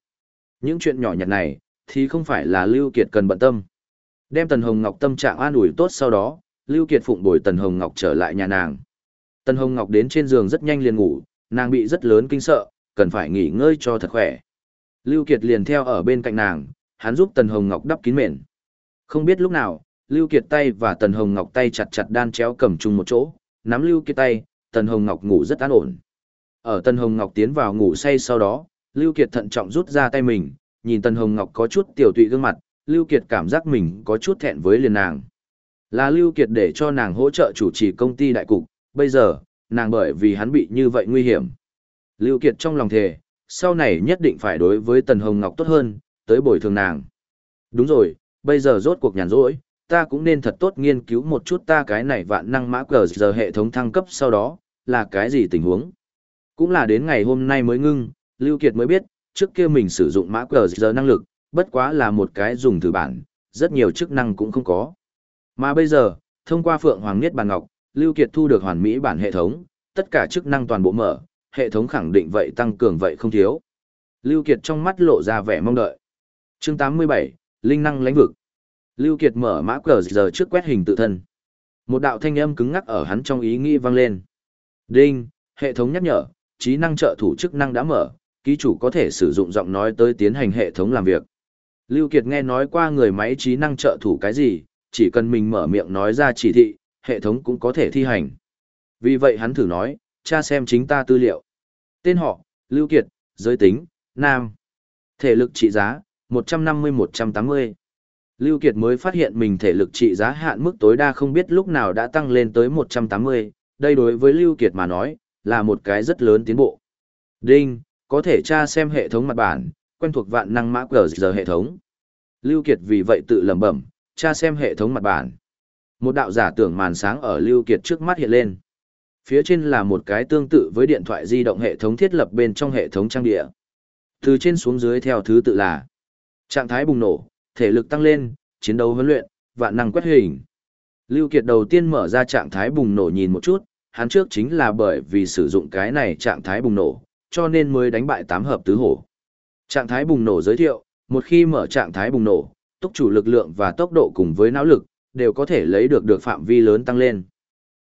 Những chuyện nhỏ nhặt này, thì không phải là Lưu Kiệt cần bận tâm. Đem Tần Hồng Ngọc tâm trạng an ủi tốt sau đó, Lưu Kiệt phụng bồi Tần Hồng Ngọc trở lại nhà nàng. Tần Hồng Ngọc đến trên giường rất nhanh liền ngủ, nàng bị rất lớn kinh sợ, cần phải nghỉ ngơi cho thật khỏe. Lưu Kiệt liền theo ở bên cạnh nàng, hắn giúp Tần Hồng Ngọc đắp kín mền. Không biết lúc nào, Lưu Kiệt tay và Tần Hồng Ngọc tay chặt chặt đan chéo cầm chung một chỗ, nắm Lưu Kiệt tay, Tần Hồng Ngọc ngủ rất an ổn. Ở Tần Hồng Ngọc tiến vào ngủ say sau đó, Lưu Kiệt thận trọng rút ra tay mình, nhìn Tần Hồng Ngọc có chút tiểu tụy gương mặt, Lưu Kiệt cảm giác mình có chút thẹn với liền nàng. Là Lưu Kiệt để cho nàng hỗ trợ chủ trì công ty đại cục, bây giờ, nàng bởi vì hắn bị như vậy nguy hiểm. Lưu Kiệt trong lòng thề, sau này nhất định phải đối với Tần Hồng Ngọc tốt hơn, tới bồi thường nàng. Đúng rồi, bây giờ rốt cuộc nhàn rỗi, ta cũng nên thật tốt nghiên cứu một chút ta cái này vạn năng mã cờ giờ hệ thống thăng cấp sau đó, là cái gì tình huống. Cũng là đến ngày hôm nay mới ngưng, Lưu Kiệt mới biết, trước kia mình sử dụng mã cờ giờ năng lực, bất quá là một cái dùng thử bản, rất nhiều chức năng cũng không có. Mà bây giờ, thông qua Phượng Hoàng Niết Bàn Ngọc, Lưu Kiệt thu được hoàn mỹ bản hệ thống, tất cả chức năng toàn bộ mở, hệ thống khẳng định vậy tăng cường vậy không thiếu. Lưu Kiệt trong mắt lộ ra vẻ mong đợi. Chương 87, Linh năng lãnh vực. Lưu Kiệt mở mã cờ giờ trước quét hình tự thân. Một đạo thanh âm cứng ngắc ở hắn trong ý nghĩ vang lên. Đinh, hệ thống nhắc nhở, trí năng trợ thủ chức năng đã mở, ký chủ có thể sử dụng giọng nói tới tiến hành hệ thống làm việc. Lưu Kiệt nghe nói qua người máy trí năng trợ thủ cái gì, chỉ cần mình mở miệng nói ra chỉ thị, hệ thống cũng có thể thi hành. Vì vậy hắn thử nói, tra xem chính ta tư liệu. Tên họ, Lưu Kiệt, giới tính, nam. Thể lực trị giá, 150-180. Lưu Kiệt mới phát hiện mình thể lực trị giá hạn mức tối đa không biết lúc nào đã tăng lên tới 180, đây đối với Lưu Kiệt mà nói, là một cái rất lớn tiến bộ. Đinh, có thể tra xem hệ thống mặt bản, quen thuộc vạn năng mã cờ giờ hệ thống. Lưu Kiệt vì vậy tự lẩm bẩm, tra xem hệ thống mặt bản. Một đạo giả tưởng màn sáng ở Lưu Kiệt trước mắt hiện lên. Phía trên là một cái tương tự với điện thoại di động hệ thống thiết lập bên trong hệ thống trang địa. Từ trên xuống dưới theo thứ tự là trạng thái bùng nổ, thể lực tăng lên, chiến đấu huấn luyện, vạn năng quét hình. Lưu Kiệt đầu tiên mở ra trạng thái bùng nổ nhìn một chút, hắn trước chính là bởi vì sử dụng cái này trạng thái bùng nổ, cho nên mới đánh bại tám hợp tứ hổ. Trạng thái bùng nổ giới thiệu, một khi mở trạng thái bùng nổ, tốc chủ lực lượng và tốc độ cùng với não lực, đều có thể lấy được được phạm vi lớn tăng lên.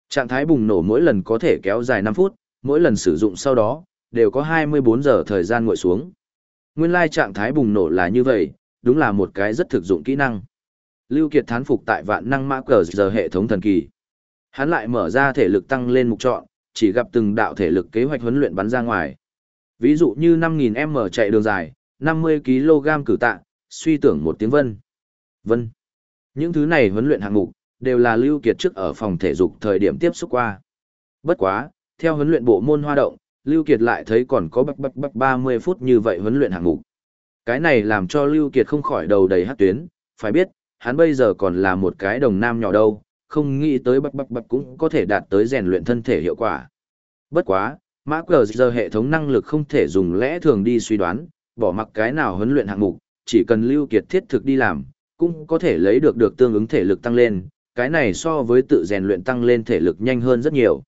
Trạng thái bùng nổ mỗi lần có thể kéo dài 5 phút, mỗi lần sử dụng sau đó, đều có 24 giờ thời gian nguội xuống. Nguyên lai trạng thái bùng nổ là như vậy, đúng là một cái rất thực dụng kỹ năng. Lưu Kiệt thán phục tại vạn năng mã cờ giờ hệ thống thần kỳ. Hắn lại mở ra thể lực tăng lên mục chọn, chỉ gặp từng đạo thể lực kế hoạch huấn luyện bắn ra ngoài. Ví dụ như 5.000m chạy đường dài, 50kg cử tạ, suy tưởng một tiếng vân. Vân. Những thứ này huấn luyện hạng mục, đều là Lưu Kiệt trước ở phòng thể dục thời điểm tiếp xúc qua. Bất quá, theo huấn luyện bộ môn hoa động, Lưu Kiệt lại thấy còn có bắc bắc bắc 30 phút như vậy huấn luyện hạng mục. Cái này làm cho Lưu Kiệt không khỏi đầu đầy hát tuyến, phải biết, hắn bây giờ còn là một cái đồng nam nhỏ đâu, không nghĩ tới bắc bắc bắc cũng có thể đạt tới rèn luyện thân thể hiệu quả. Bất quá, mã cờ giờ hệ thống năng lực không thể dùng lẽ thường đi suy đoán, bỏ mặc cái nào huấn luyện hạng mục, chỉ cần Lưu Kiệt thiết thực đi làm, cũng có thể lấy được được tương ứng thể lực tăng lên, cái này so với tự rèn luyện tăng lên thể lực nhanh hơn rất nhiều.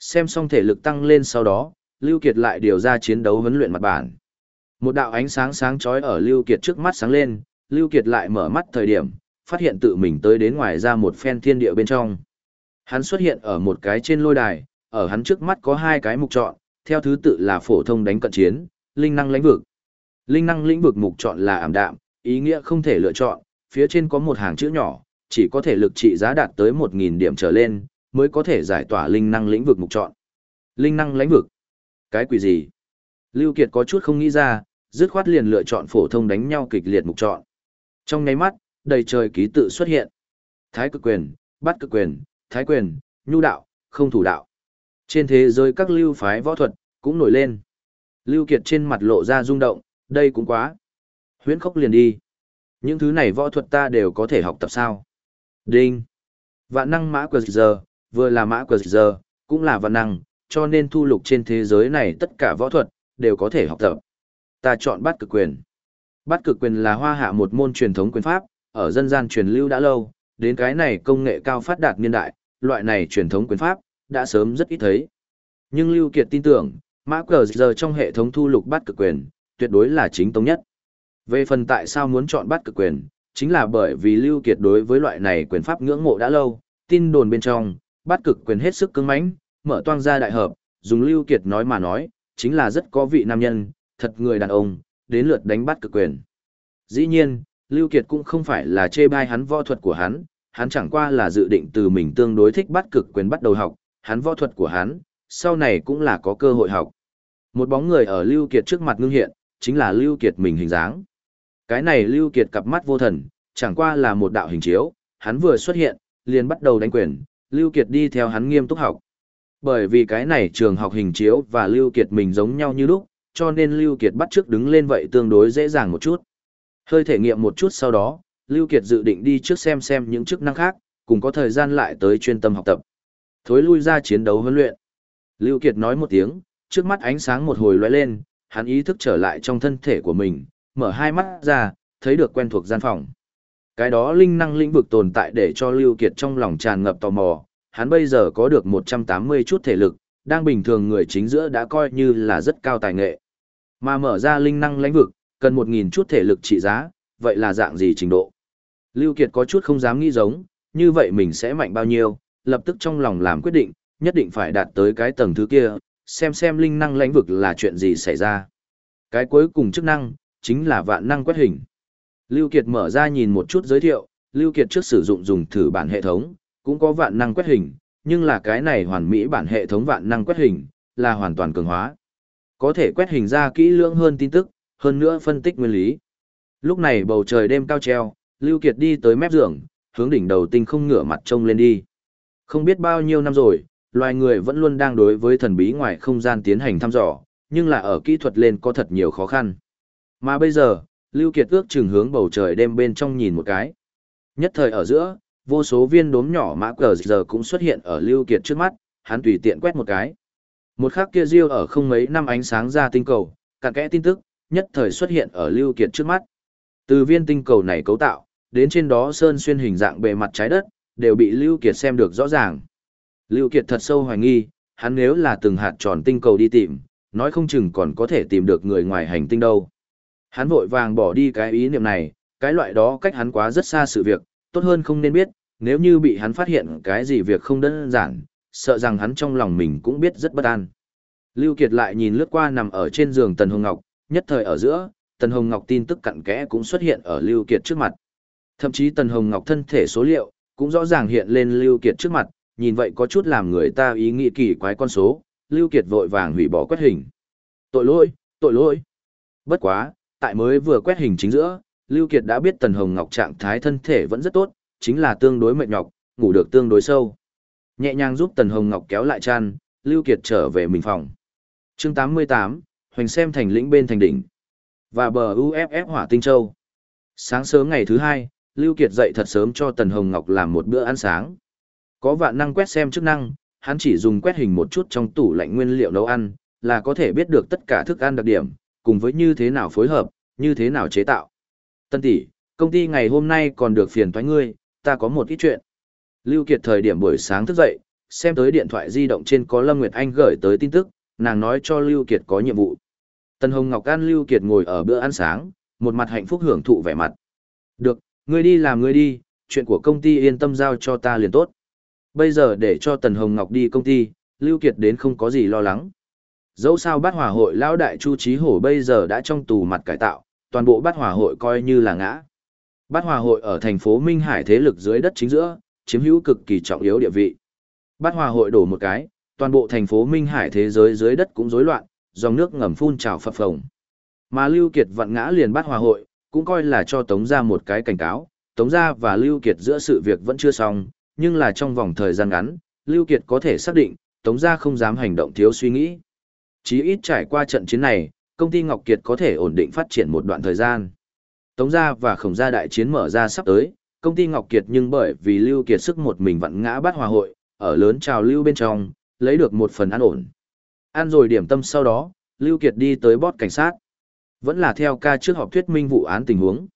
Xem xong thể lực tăng lên sau đó, Lưu Kiệt lại điều ra chiến đấu huấn luyện mặt bản. Một đạo ánh sáng sáng chói ở Lưu Kiệt trước mắt sáng lên, Lưu Kiệt lại mở mắt thời điểm, phát hiện tự mình tới đến ngoài ra một phen thiên địa bên trong. Hắn xuất hiện ở một cái trên lôi đài, ở hắn trước mắt có hai cái mục chọn, theo thứ tự là phổ thông đánh cận chiến, linh năng lĩnh vực. Linh năng lĩnh vực mục chọn là ảm đạm, ý nghĩa không thể lựa chọn, phía trên có một hàng chữ nhỏ, chỉ có thể lực trị giá đạt tới 1.000 điểm trở lên, mới có thể giải tỏa linh năng lĩnh vực mục chọn. Linh năng lĩnh vực? Cái quỷ gì? Lưu Kiệt có chút không nghĩ ra, dứt khoát liền lựa chọn phổ thông đánh nhau kịch liệt mục chọn. Trong nháy mắt, đầy trời ký tự xuất hiện. Thái cực quyền, bắt cực quyền, thái quyền, nhu đạo, không thủ đạo. Trên thế giới các lưu phái võ thuật, cũng nổi lên. Lưu Kiệt trên mặt lộ ra rung động, đây cũng quá. Huyễn khốc liền đi. Những thứ này võ thuật ta đều có thể học tập sao. Đinh. Vạn năng mã quờ giờ, vừa là mã quờ giờ, cũng là vạn năng, cho nên thu lục trên thế giới này tất cả võ thuật, đều có thể học tập. Ta chọn bắt cực quyền. Bắt cực quyền là hoa hạ một môn truyền thống quyền pháp, ở dân gian truyền lưu đã lâu, đến cái này công nghệ cao phát đạt niên đại, loại này truyền thống quyền pháp, đã sớm rất ít thấy. Nhưng Lưu Kiệt tin tưởng, mã cờ giờ trong hệ thống thu lục bắt cực quyền, tuyệt đối là chính tông nhất. Về phần tại sao muốn chọn bắt cực quyền, chính là bởi vì Lưu Kiệt đối với loại này quyền pháp ngưỡng mộ đã lâu, tin đồn bên trong, bắt cực quyền hết sức cứng mãnh, mở toang ra đại hợp, dùng Lưu Kiệt nói mà nói, chính là rất có vị nam nhân, thật người đàn ông, đến lượt đánh bắt cực quyền. Dĩ nhiên, Lưu Kiệt cũng không phải là chê bai hắn võ thuật của hắn, hắn chẳng qua là dự định từ mình tương đối thích bắt cực quyền bắt đầu học, hắn võ thuật của hắn, sau này cũng là có cơ hội học. Một bóng người ở Lưu Kiệt trước mặt ngưng hiện, chính là Lưu Kiệt mình hình dáng. Cái này Lưu Kiệt cặp mắt vô thần, chẳng qua là một đạo hình chiếu, hắn vừa xuất hiện, liền bắt đầu đánh quyền, Lưu Kiệt đi theo hắn nghiêm túc học. Bởi vì cái này trường học hình chiếu và Lưu Kiệt mình giống nhau như lúc, cho nên Lưu Kiệt bắt trước đứng lên vậy tương đối dễ dàng một chút. Hơi thể nghiệm một chút sau đó, Lưu Kiệt dự định đi trước xem xem những chức năng khác, cùng có thời gian lại tới chuyên tâm học tập. Thối lui ra chiến đấu huấn luyện. Lưu Kiệt nói một tiếng, trước mắt ánh sáng một hồi lóe lên, hắn ý thức trở lại trong thân thể của mình, mở hai mắt ra, thấy được quen thuộc gian phòng. Cái đó linh năng lĩnh vực tồn tại để cho Lưu Kiệt trong lòng tràn ngập tò mò, hắn bây giờ có được 180 chút thể lực, đang bình thường người chính giữa đã coi như là rất cao tài nghệ. Mà mở ra linh năng lĩnh vực, cần 1.000 chút thể lực trị giá, vậy là dạng gì trình độ? Lưu Kiệt có chút không dám nghĩ giống, như vậy mình sẽ mạnh bao nhiêu, lập tức trong lòng làm quyết định, nhất định phải đạt tới cái tầng thứ kia, xem xem linh năng lĩnh vực là chuyện gì xảy ra. Cái cuối cùng chức năng, chính là vạn năng quét hình. Lưu Kiệt mở ra nhìn một chút giới thiệu, Lưu Kiệt trước sử dụng dùng thử bản hệ thống, cũng có vạn năng quét hình, nhưng là cái này hoàn mỹ bản hệ thống vạn năng quét hình, là hoàn toàn cường hóa. Có thể quét hình ra kỹ lưỡng hơn tin tức, hơn nữa phân tích nguyên lý. Lúc này bầu trời đêm cao treo, Lưu Kiệt đi tới mép giường, hướng đỉnh đầu tinh không ngửa mặt trông lên đi. Không biết bao nhiêu năm rồi, loài người vẫn luôn đang đối với thần bí ngoài không gian tiến hành thăm dò, nhưng là ở kỹ thuật lên có thật nhiều khó khăn. Mà bây giờ, Lưu Kiệt ước chừng hướng bầu trời đêm bên trong nhìn một cái. Nhất thời ở giữa, vô số viên đốm nhỏ mã cờ giờ cũng xuất hiện ở Lưu Kiệt trước mắt, hắn tùy tiện quét một cái. Một khắc kia riêu ở không mấy năm ánh sáng ra tinh cầu, cặn kẽ tin tức, nhất thời xuất hiện ở Lưu Kiệt trước mắt. Từ viên tinh cầu này cấu tạo, đến trên đó sơn xuyên hình dạng bề mặt trái đất, đều bị Lưu Kiệt xem được rõ ràng. Lưu Kiệt thật sâu hoài nghi, hắn nếu là từng hạt tròn tinh cầu đi tìm, nói không chừng còn có thể tìm được người ngoài hành tinh đâu. Hắn vội vàng bỏ đi cái ý niệm này, cái loại đó cách hắn quá rất xa sự việc, tốt hơn không nên biết, nếu như bị hắn phát hiện cái gì việc không đơn giản, sợ rằng hắn trong lòng mình cũng biết rất bất an. Lưu Kiệt lại nhìn lướt qua nằm ở trên giường Tần Hồng Ngọc, nhất thời ở giữa, Tần Hồng Ngọc tin tức cặn kẽ cũng xuất hiện ở Lưu Kiệt trước mặt. Thậm chí Tần Hồng Ngọc thân thể số liệu, cũng rõ ràng hiện lên Lưu Kiệt trước mặt, nhìn vậy có chút làm người ta ý nghĩ kỳ quái con số, Lưu Kiệt vội vàng hủy bỏ quét hình. Tội lỗi, tội lỗi. Bất quá, tại mới vừa quét hình chính giữa, Lưu Kiệt đã biết Tần Hồng Ngọc trạng thái thân thể vẫn rất tốt, chính là tương đối mệt nhọc, ngủ được tương đối sâu. Nhẹ nhàng giúp Tần Hồng Ngọc kéo lại chăn, Lưu Kiệt trở về mình phòng. Chương 88, hoành xem thành lĩnh bên thành đỉnh. Và bờ UFF Hỏa Tinh Châu. Sáng sớm ngày thứ hai, Lưu Kiệt dậy thật sớm cho Tần Hồng Ngọc làm một bữa ăn sáng. Có vạn năng quét xem chức năng, hắn chỉ dùng quét hình một chút trong tủ lạnh nguyên liệu nấu ăn, là có thể biết được tất cả thức ăn đặc điểm, cùng với như thế nào phối hợp, như thế nào chế tạo. Tân tỷ, công ty ngày hôm nay còn được phiền toái ngươi, ta có một ít chuyện. Lưu Kiệt thời điểm buổi sáng thức dậy, xem tới điện thoại di động trên có Lâm Nguyệt Anh gửi tới tin tức, nàng nói cho Lưu Kiệt có nhiệm vụ. Tân Hồng Ngọc An Lưu Kiệt ngồi ở bữa ăn sáng, một mặt hạnh phúc hưởng thụ vẻ mặt. Được, ngươi đi làm ngươi đi, chuyện của công ty yên tâm giao cho ta liền tốt. Bây giờ để cho Tần Hồng Ngọc đi công ty, Lưu Kiệt đến không có gì lo lắng. Dẫu sao bát hòa hội lão đại Chu Chí Hổ bây giờ đã trong tù mặt cải tạo, toàn bộ bát hòa hội coi như là ngã. Bát hòa hội ở thành phố Minh Hải thế lực dưới đất chính giữa, chiếm hữu cực kỳ trọng yếu địa vị. Bát hòa hội đổ một cái, toàn bộ thành phố Minh Hải thế giới dưới đất cũng rối loạn, dòng nước ngầm phun trào phập phồng. Mà Lưu Kiệt vặn ngã liền bát hòa hội, cũng coi là cho Tống gia một cái cảnh cáo, Tống gia và Lưu Kiệt giữa sự việc vẫn chưa xong, nhưng là trong vòng thời gian ngắn, Lưu Kiệt có thể xác định, Tống gia không dám hành động thiếu suy nghĩ. Chí ít trải qua trận chiến này, công ty Ngọc Kiệt có thể ổn định phát triển một đoạn thời gian. Tống gia và khổng gia đại chiến mở ra sắp tới, công ty Ngọc Kiệt nhưng bởi vì Lưu Kiệt sức một mình vặn ngã bát hòa hội, ở lớn trào lưu bên trong, lấy được một phần an ổn. Ăn rồi điểm tâm sau đó, Lưu Kiệt đi tới bót cảnh sát. Vẫn là theo ca trước họp thuyết minh vụ án tình huống.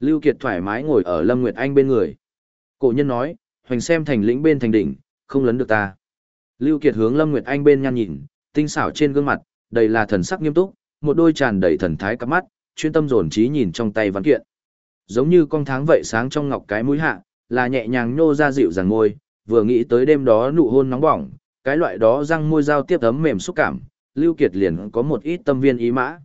Lưu Kiệt thoải mái ngồi ở Lâm Nguyệt Anh bên người. Cổ nhân nói, hoành xem thành lĩnh bên thành đỉnh, không lấn được ta. Lưu Kiệt hướng Lâm Nguyệt Anh bên nhăn nhìn, tinh xảo trên gương mặt, đầy là thần sắc nghiêm túc, một đôi tràn đầy thần thái cặp mắt, chuyên tâm dồn trí nhìn trong tay văn kiện. Giống như con tháng vậy sáng trong ngọc cái mũi hạ, là nhẹ nhàng nhô ra dịu dàng môi, vừa nghĩ tới đêm đó nụ hôn nóng bỏng, cái loại đó răng môi giao tiếp ấm mềm xúc cảm, Lưu Kiệt liền có một ít tâm viên ý mã.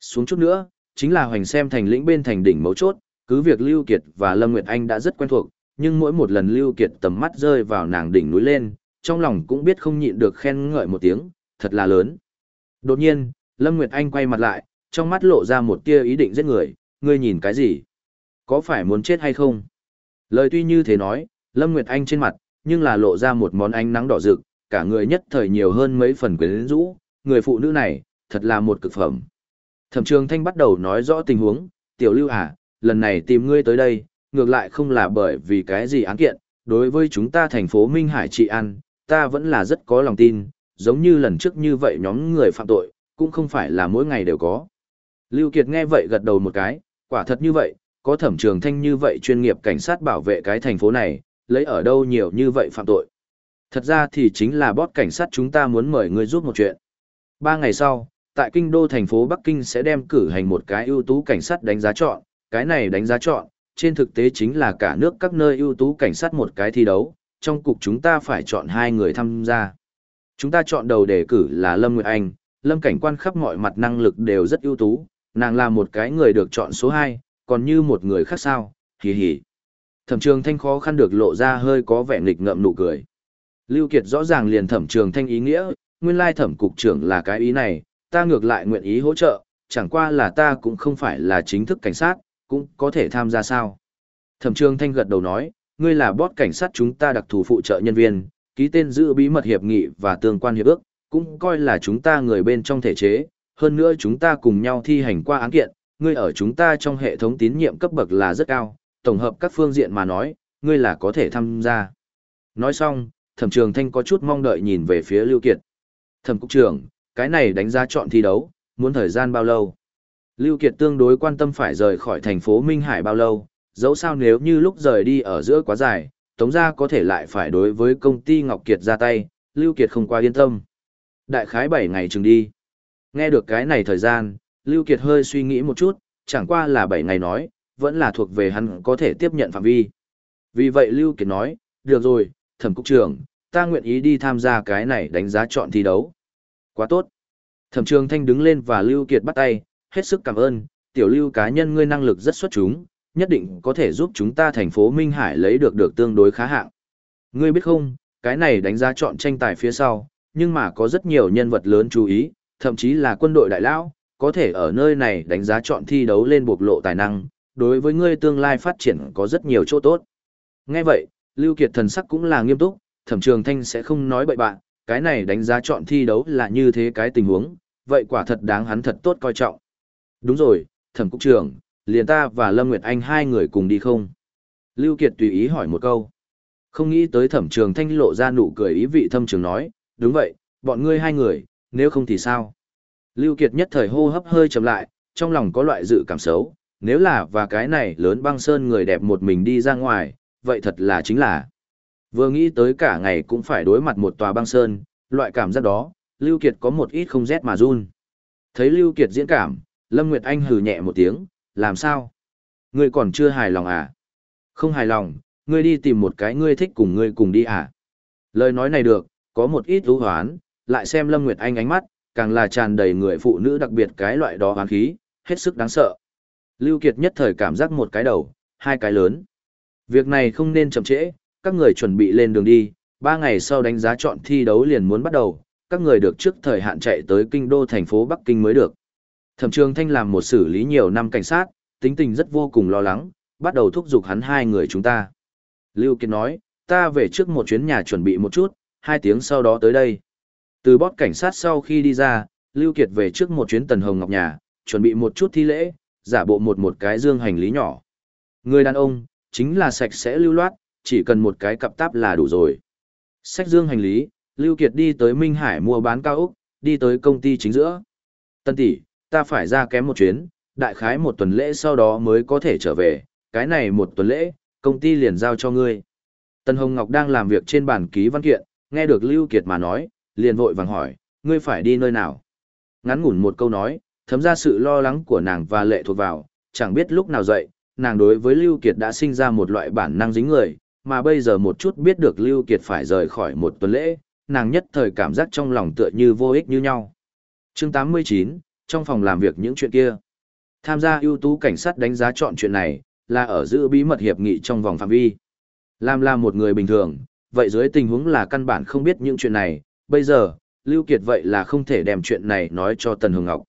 Xuống chút nữa, chính là hoành xem thành lĩnh bên thành đỉnh mấu chốt, cứ việc Lưu Kiệt và Lâm Nguyệt Anh đã rất quen thuộc, nhưng mỗi một lần Lưu Kiệt tầm mắt rơi vào nàng đỉnh núi lên, trong lòng cũng biết không nhịn được khen ngợi một tiếng, thật là lớn. Đột nhiên, Lâm Nguyệt Anh quay mặt lại, trong mắt lộ ra một tia ý định giết người, ngươi nhìn cái gì? Có phải muốn chết hay không? Lời tuy như thế nói, Lâm Nguyệt Anh trên mặt, nhưng là lộ ra một món ánh nắng đỏ rực, cả người nhất thời nhiều hơn mấy phần quyến rũ, người phụ nữ này, thật là một cực phẩm. Thẩm trường thanh bắt đầu nói rõ tình huống, tiểu lưu à, lần này tìm ngươi tới đây, ngược lại không là bởi vì cái gì án kiện, đối với chúng ta thành phố Minh Hải trị an, ta vẫn là rất có lòng tin, giống như lần trước như vậy nhóm người phạm tội, cũng không phải là mỗi ngày đều có. Lưu Kiệt nghe vậy gật đầu một cái, quả thật như vậy, có thẩm trường thanh như vậy chuyên nghiệp cảnh sát bảo vệ cái thành phố này, lấy ở đâu nhiều như vậy phạm tội. Thật ra thì chính là bót cảnh sát chúng ta muốn mời ngươi giúp một chuyện. Ba ngày sau, tại kinh đô thành phố Bắc Kinh sẽ đem cử hành một cái ưu tú cảnh sát đánh giá chọn, cái này đánh giá chọn, trên thực tế chính là cả nước các nơi ưu tú cảnh sát một cái thi đấu, trong cục chúng ta phải chọn hai người tham gia. Chúng ta chọn đầu đề cử là Lâm Nguyệt Anh, Lâm cảnh quan khắp mọi mặt năng lực đều rất ưu tú, nàng là một cái người được chọn số 2, còn như một người khác sao, hì hì. Thẩm trường thanh khó khăn được lộ ra hơi có vẻ nghịch ngợm nụ cười. Lưu Kiệt rõ ràng liền thẩm trường thanh ý nghĩa, nguyên lai thẩm cục trưởng là cái ý này, ta ngược lại nguyện ý hỗ trợ, chẳng qua là ta cũng không phải là chính thức cảnh sát, cũng có thể tham gia sao. Thẩm trường thanh gật đầu nói, ngươi là bót cảnh sát chúng ta đặc thù phụ trợ nhân viên, ký tên giữ bí mật hiệp nghị và tương quan hiệp ước, cũng coi là chúng ta người bên trong thể chế, hơn nữa chúng ta cùng nhau thi hành qua án kiện, ngươi ở chúng ta trong hệ thống tín nhiệm cấp bậc là rất cao, tổng hợp các phương diện mà nói, ngươi là có thể tham gia. Nói xong, thẩm trường thanh có chút mong đợi nhìn về phía Lưu Kiệt. Thẩm cục trưởng, cái này đánh giá chọn thi đấu, muốn thời gian bao lâu? Lưu Kiệt tương đối quan tâm phải rời khỏi thành phố Minh Hải bao lâu, dẫu sao nếu như lúc rời đi ở giữa quá dài, Tống gia có thể lại phải đối với công ty Ngọc Kiệt ra tay, Lưu Kiệt không qua yên tâm. Đại khái 7 ngày chừng đi. Nghe được cái này thời gian, Lưu Kiệt hơi suy nghĩ một chút, chẳng qua là 7 ngày nói, vẫn là thuộc về hắn có thể tiếp nhận phạm vi. Vì vậy Lưu Kiệt nói, được rồi, thẩm cục trưởng, ta nguyện ý đi tham gia cái này đánh giá chọn thi đấu. Quá tốt. Thẩm Trường Thanh đứng lên và Lưu Kiệt bắt tay, hết sức cảm ơn, tiểu Lưu cá nhân ngươi năng lực rất xuất chúng, nhất định có thể giúp chúng ta thành phố Minh Hải lấy được được tương đối khá hạng. Ngươi biết không, cái này đánh giá chọn tranh tài phía sau, nhưng mà có rất nhiều nhân vật lớn chú ý, thậm chí là quân đội đại lão, có thể ở nơi này đánh giá chọn thi đấu lên bộc lộ tài năng, đối với ngươi tương lai phát triển có rất nhiều chỗ tốt. Nghe vậy, Lưu Kiệt thần sắc cũng là nghiêm túc, Thẩm Trường Thanh sẽ không nói bậy bạn, cái này đánh giá chọn thi đấu là như thế cái tình huống, vậy quả thật đáng hắn thật tốt coi trọng. Đúng rồi, Thẩm Cục trưởng, liền ta và Lâm Nguyệt Anh hai người cùng đi không? Lưu Kiệt tùy ý hỏi một câu. Không nghĩ tới Thẩm Trường Thanh lộ ra nụ cười ý vị thâm trường nói, đúng vậy, bọn ngươi hai người, nếu không thì sao? Lưu Kiệt nhất thời hô hấp hơi chậm lại, trong lòng có loại dự cảm xấu, nếu là và cái này lớn băng sơn người đẹp một mình đi ra ngoài, vậy thật là chính là. Vừa nghĩ tới cả ngày cũng phải đối mặt một tòa băng sơn, loại cảm giác đó, Lưu Kiệt có một ít không rét mà run. Thấy Lưu Kiệt diễn cảm, Lâm Nguyệt Anh hừ nhẹ một tiếng, làm sao? Ngươi còn chưa hài lòng à? Không hài lòng, ngươi đi tìm một cái ngươi thích cùng ngươi cùng đi à? Lời nói này được, có một ít ưu hoán, lại xem Lâm Nguyệt Anh ánh mắt, càng là tràn đầy người phụ nữ đặc biệt cái loại đó hoán khí, hết sức đáng sợ. Lưu Kiệt nhất thời cảm giác một cái đầu, hai cái lớn. Việc này không nên chậm trễ, các người chuẩn bị lên đường đi, ba ngày sau đánh giá chọn thi đấu liền muốn bắt đầu, các người được trước thời hạn chạy tới kinh đô thành phố Bắc Kinh mới được. Thẩm Trường Thanh làm một xử lý nhiều năm cảnh sát, tính tình rất vô cùng lo lắng, bắt đầu thúc giục hắn hai người chúng ta. Lưu Kiệt nói, ta về trước một chuyến nhà chuẩn bị một chút, hai tiếng sau đó tới đây. Từ bót cảnh sát sau khi đi ra, Lưu Kiệt về trước một chuyến Tần Hồng Ngọc nhà, chuẩn bị một chút thi lễ, giả bộ một một cái dương hành lý nhỏ. Người đàn ông, chính là sạch sẽ lưu loát, chỉ cần một cái cặp táp là đủ rồi. Sách dương hành lý, Lưu Kiệt đi tới Minh Hải mua bán cao ốc, đi tới công ty chính giữa. Tân tỷ, ta phải ra kém một chuyến, đại khái một tuần lễ sau đó mới có thể trở về, cái này một tuần lễ, công ty liền giao cho ngươi. Tân Hồng Ngọc đang làm việc trên bàn ký văn kiện, nghe được Lưu Kiệt mà nói, liền vội vàng hỏi, ngươi phải đi nơi nào? Ngắn ngủn một câu nói, thấm ra sự lo lắng của nàng và lệ thuộc vào, chẳng biết lúc nào dậy, nàng đối với Lưu Kiệt đã sinh ra một loại bản năng dính người, mà bây giờ một chút biết được Lưu Kiệt phải rời khỏi một tuần lễ, nàng nhất thời cảm giác trong lòng tựa như vô ích như nhau. Chương 89, trong phòng làm việc những chuyện kia. Tham gia ưu tú cảnh sát đánh giá chọn chuyện này, là ở giữ bí mật hiệp nghị trong vòng phạm vi. Làm là một người bình thường, vậy dưới tình huống là căn bản không biết những chuyện này, bây giờ, Lưu Kiệt vậy là không thể đem chuyện này nói cho Tần Hồng Ngọc.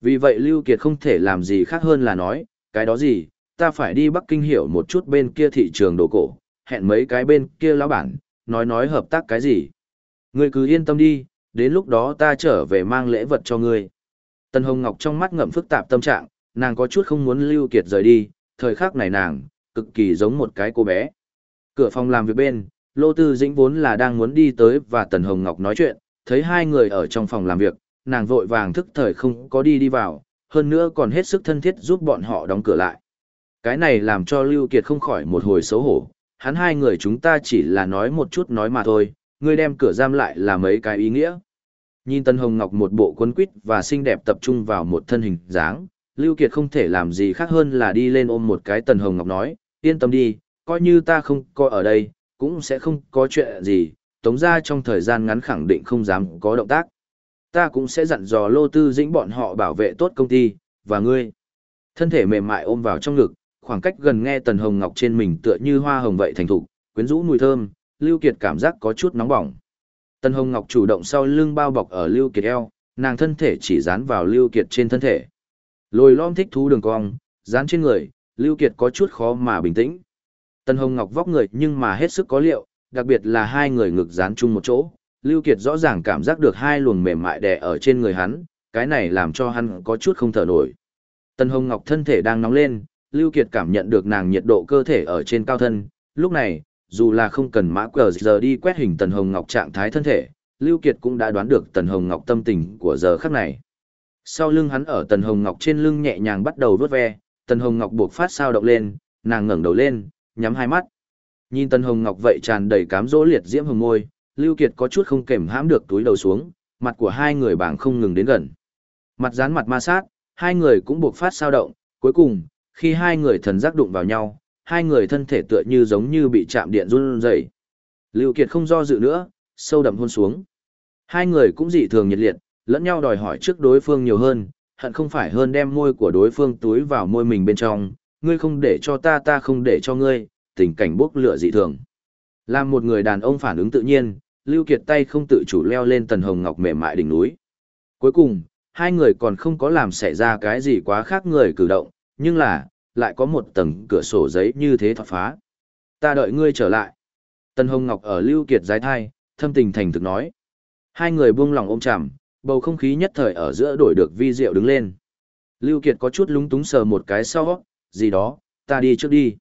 Vì vậy Lưu Kiệt không thể làm gì khác hơn là nói, cái đó gì, ta phải đi Bắc Kinh hiểu một chút bên kia thị trường đồ cổ, hẹn mấy cái bên kia lão bản, nói nói hợp tác cái gì. Ngươi cứ yên tâm đi, đến lúc đó ta trở về mang lễ vật cho ngươi. Tần Hồng Ngọc trong mắt ngậm phức tạp tâm trạng, nàng có chút không muốn Lưu Kiệt rời đi, thời khắc này nàng, cực kỳ giống một cái cô bé. Cửa phòng làm việc bên, Lô Tư Dĩnh vốn là đang muốn đi tới và Tần Hồng Ngọc nói chuyện, thấy hai người ở trong phòng làm việc, nàng vội vàng thức thời không có đi đi vào, hơn nữa còn hết sức thân thiết giúp bọn họ đóng cửa lại. Cái này làm cho Lưu Kiệt không khỏi một hồi xấu hổ, hắn hai người chúng ta chỉ là nói một chút nói mà thôi, ngươi đem cửa giam lại là mấy cái ý nghĩa. Nhìn Tân Hồng Ngọc một bộ quấn quýt và xinh đẹp tập trung vào một thân hình dáng, Lưu Kiệt không thể làm gì khác hơn là đi lên ôm một cái Tần Hồng Ngọc nói, yên tâm đi, coi như ta không có ở đây, cũng sẽ không có chuyện gì, tống gia trong thời gian ngắn khẳng định không dám có động tác. Ta cũng sẽ dặn dò lô tư dĩnh bọn họ bảo vệ tốt công ty, và ngươi. Thân thể mềm mại ôm vào trong ngực, khoảng cách gần nghe Tần Hồng Ngọc trên mình tựa như hoa hồng vậy thành thục, quyến rũ mùi thơm, Lưu Kiệt cảm giác có chút nóng bỏng. Tân Hồng Ngọc chủ động sau lưng bao bọc ở Lưu Kiệt eo, nàng thân thể chỉ dán vào Lưu Kiệt trên thân thể. Lồi lõm thích thú đường cong, dán trên người, Lưu Kiệt có chút khó mà bình tĩnh. Tân Hồng Ngọc vóc người nhưng mà hết sức có liệu, đặc biệt là hai người ngực dán chung một chỗ, Lưu Kiệt rõ ràng cảm giác được hai luồng mềm mại đè ở trên người hắn, cái này làm cho hắn có chút không thở nổi. Tân Hồng Ngọc thân thể đang nóng lên, Lưu Kiệt cảm nhận được nàng nhiệt độ cơ thể ở trên cao thân, lúc này, dù là không cần mã cờ giờ đi quét hình Tần Hồng Ngọc trạng thái thân thể, Lưu Kiệt cũng đã đoán được Tần Hồng Ngọc tâm tình của giờ khắc này. Sau lưng hắn ở Tần Hồng Ngọc trên lưng nhẹ nhàng bắt đầu vuốt ve, Tần Hồng Ngọc buộc phát sao động lên, nàng ngẩng đầu lên, nhắm hai mắt. Nhìn Tần Hồng Ngọc vậy tràn đầy cám dỗ liệt diễm hồng môi, Lưu Kiệt có chút không kềm hãm được túi đầu xuống, mặt của hai người bảng không ngừng đến gần. Mặt dán mặt ma sát, hai người cũng buộc phát sao động, cuối cùng, khi hai người thần giác đụng vào nhau, hai người thân thể tựa như giống như bị chạm điện run rẩy. Lưu Kiệt không do dự nữa, sâu đậm hôn xuống. Hai người cũng dị thường nhiệt liệt, lẫn nhau đòi hỏi trước đối phương nhiều hơn, hận không phải hơn đem môi của đối phương túi vào môi mình bên trong, ngươi không để cho ta ta không để cho ngươi, tình cảnh bốc lửa dị thường. Làm một người đàn ông phản ứng tự nhiên, Lưu Kiệt tay không tự chủ leo lên tần hồng ngọc mềm mại đỉnh núi. Cuối cùng, hai người còn không có làm xảy ra cái gì quá khác người cử động, nhưng là, lại có một tầng cửa sổ giấy như thế thoát phá. Ta đợi ngươi trở lại. Tần Hồng Ngọc ở Lưu Kiệt giái thai, thâm tình thành thực nói. Hai người buông lòng ôm chầm, bầu không khí nhất thời ở giữa đổi được vi diệu đứng lên. Lưu Kiệt có chút lúng túng sờ một cái sau, gì đó, ta đi trước đi.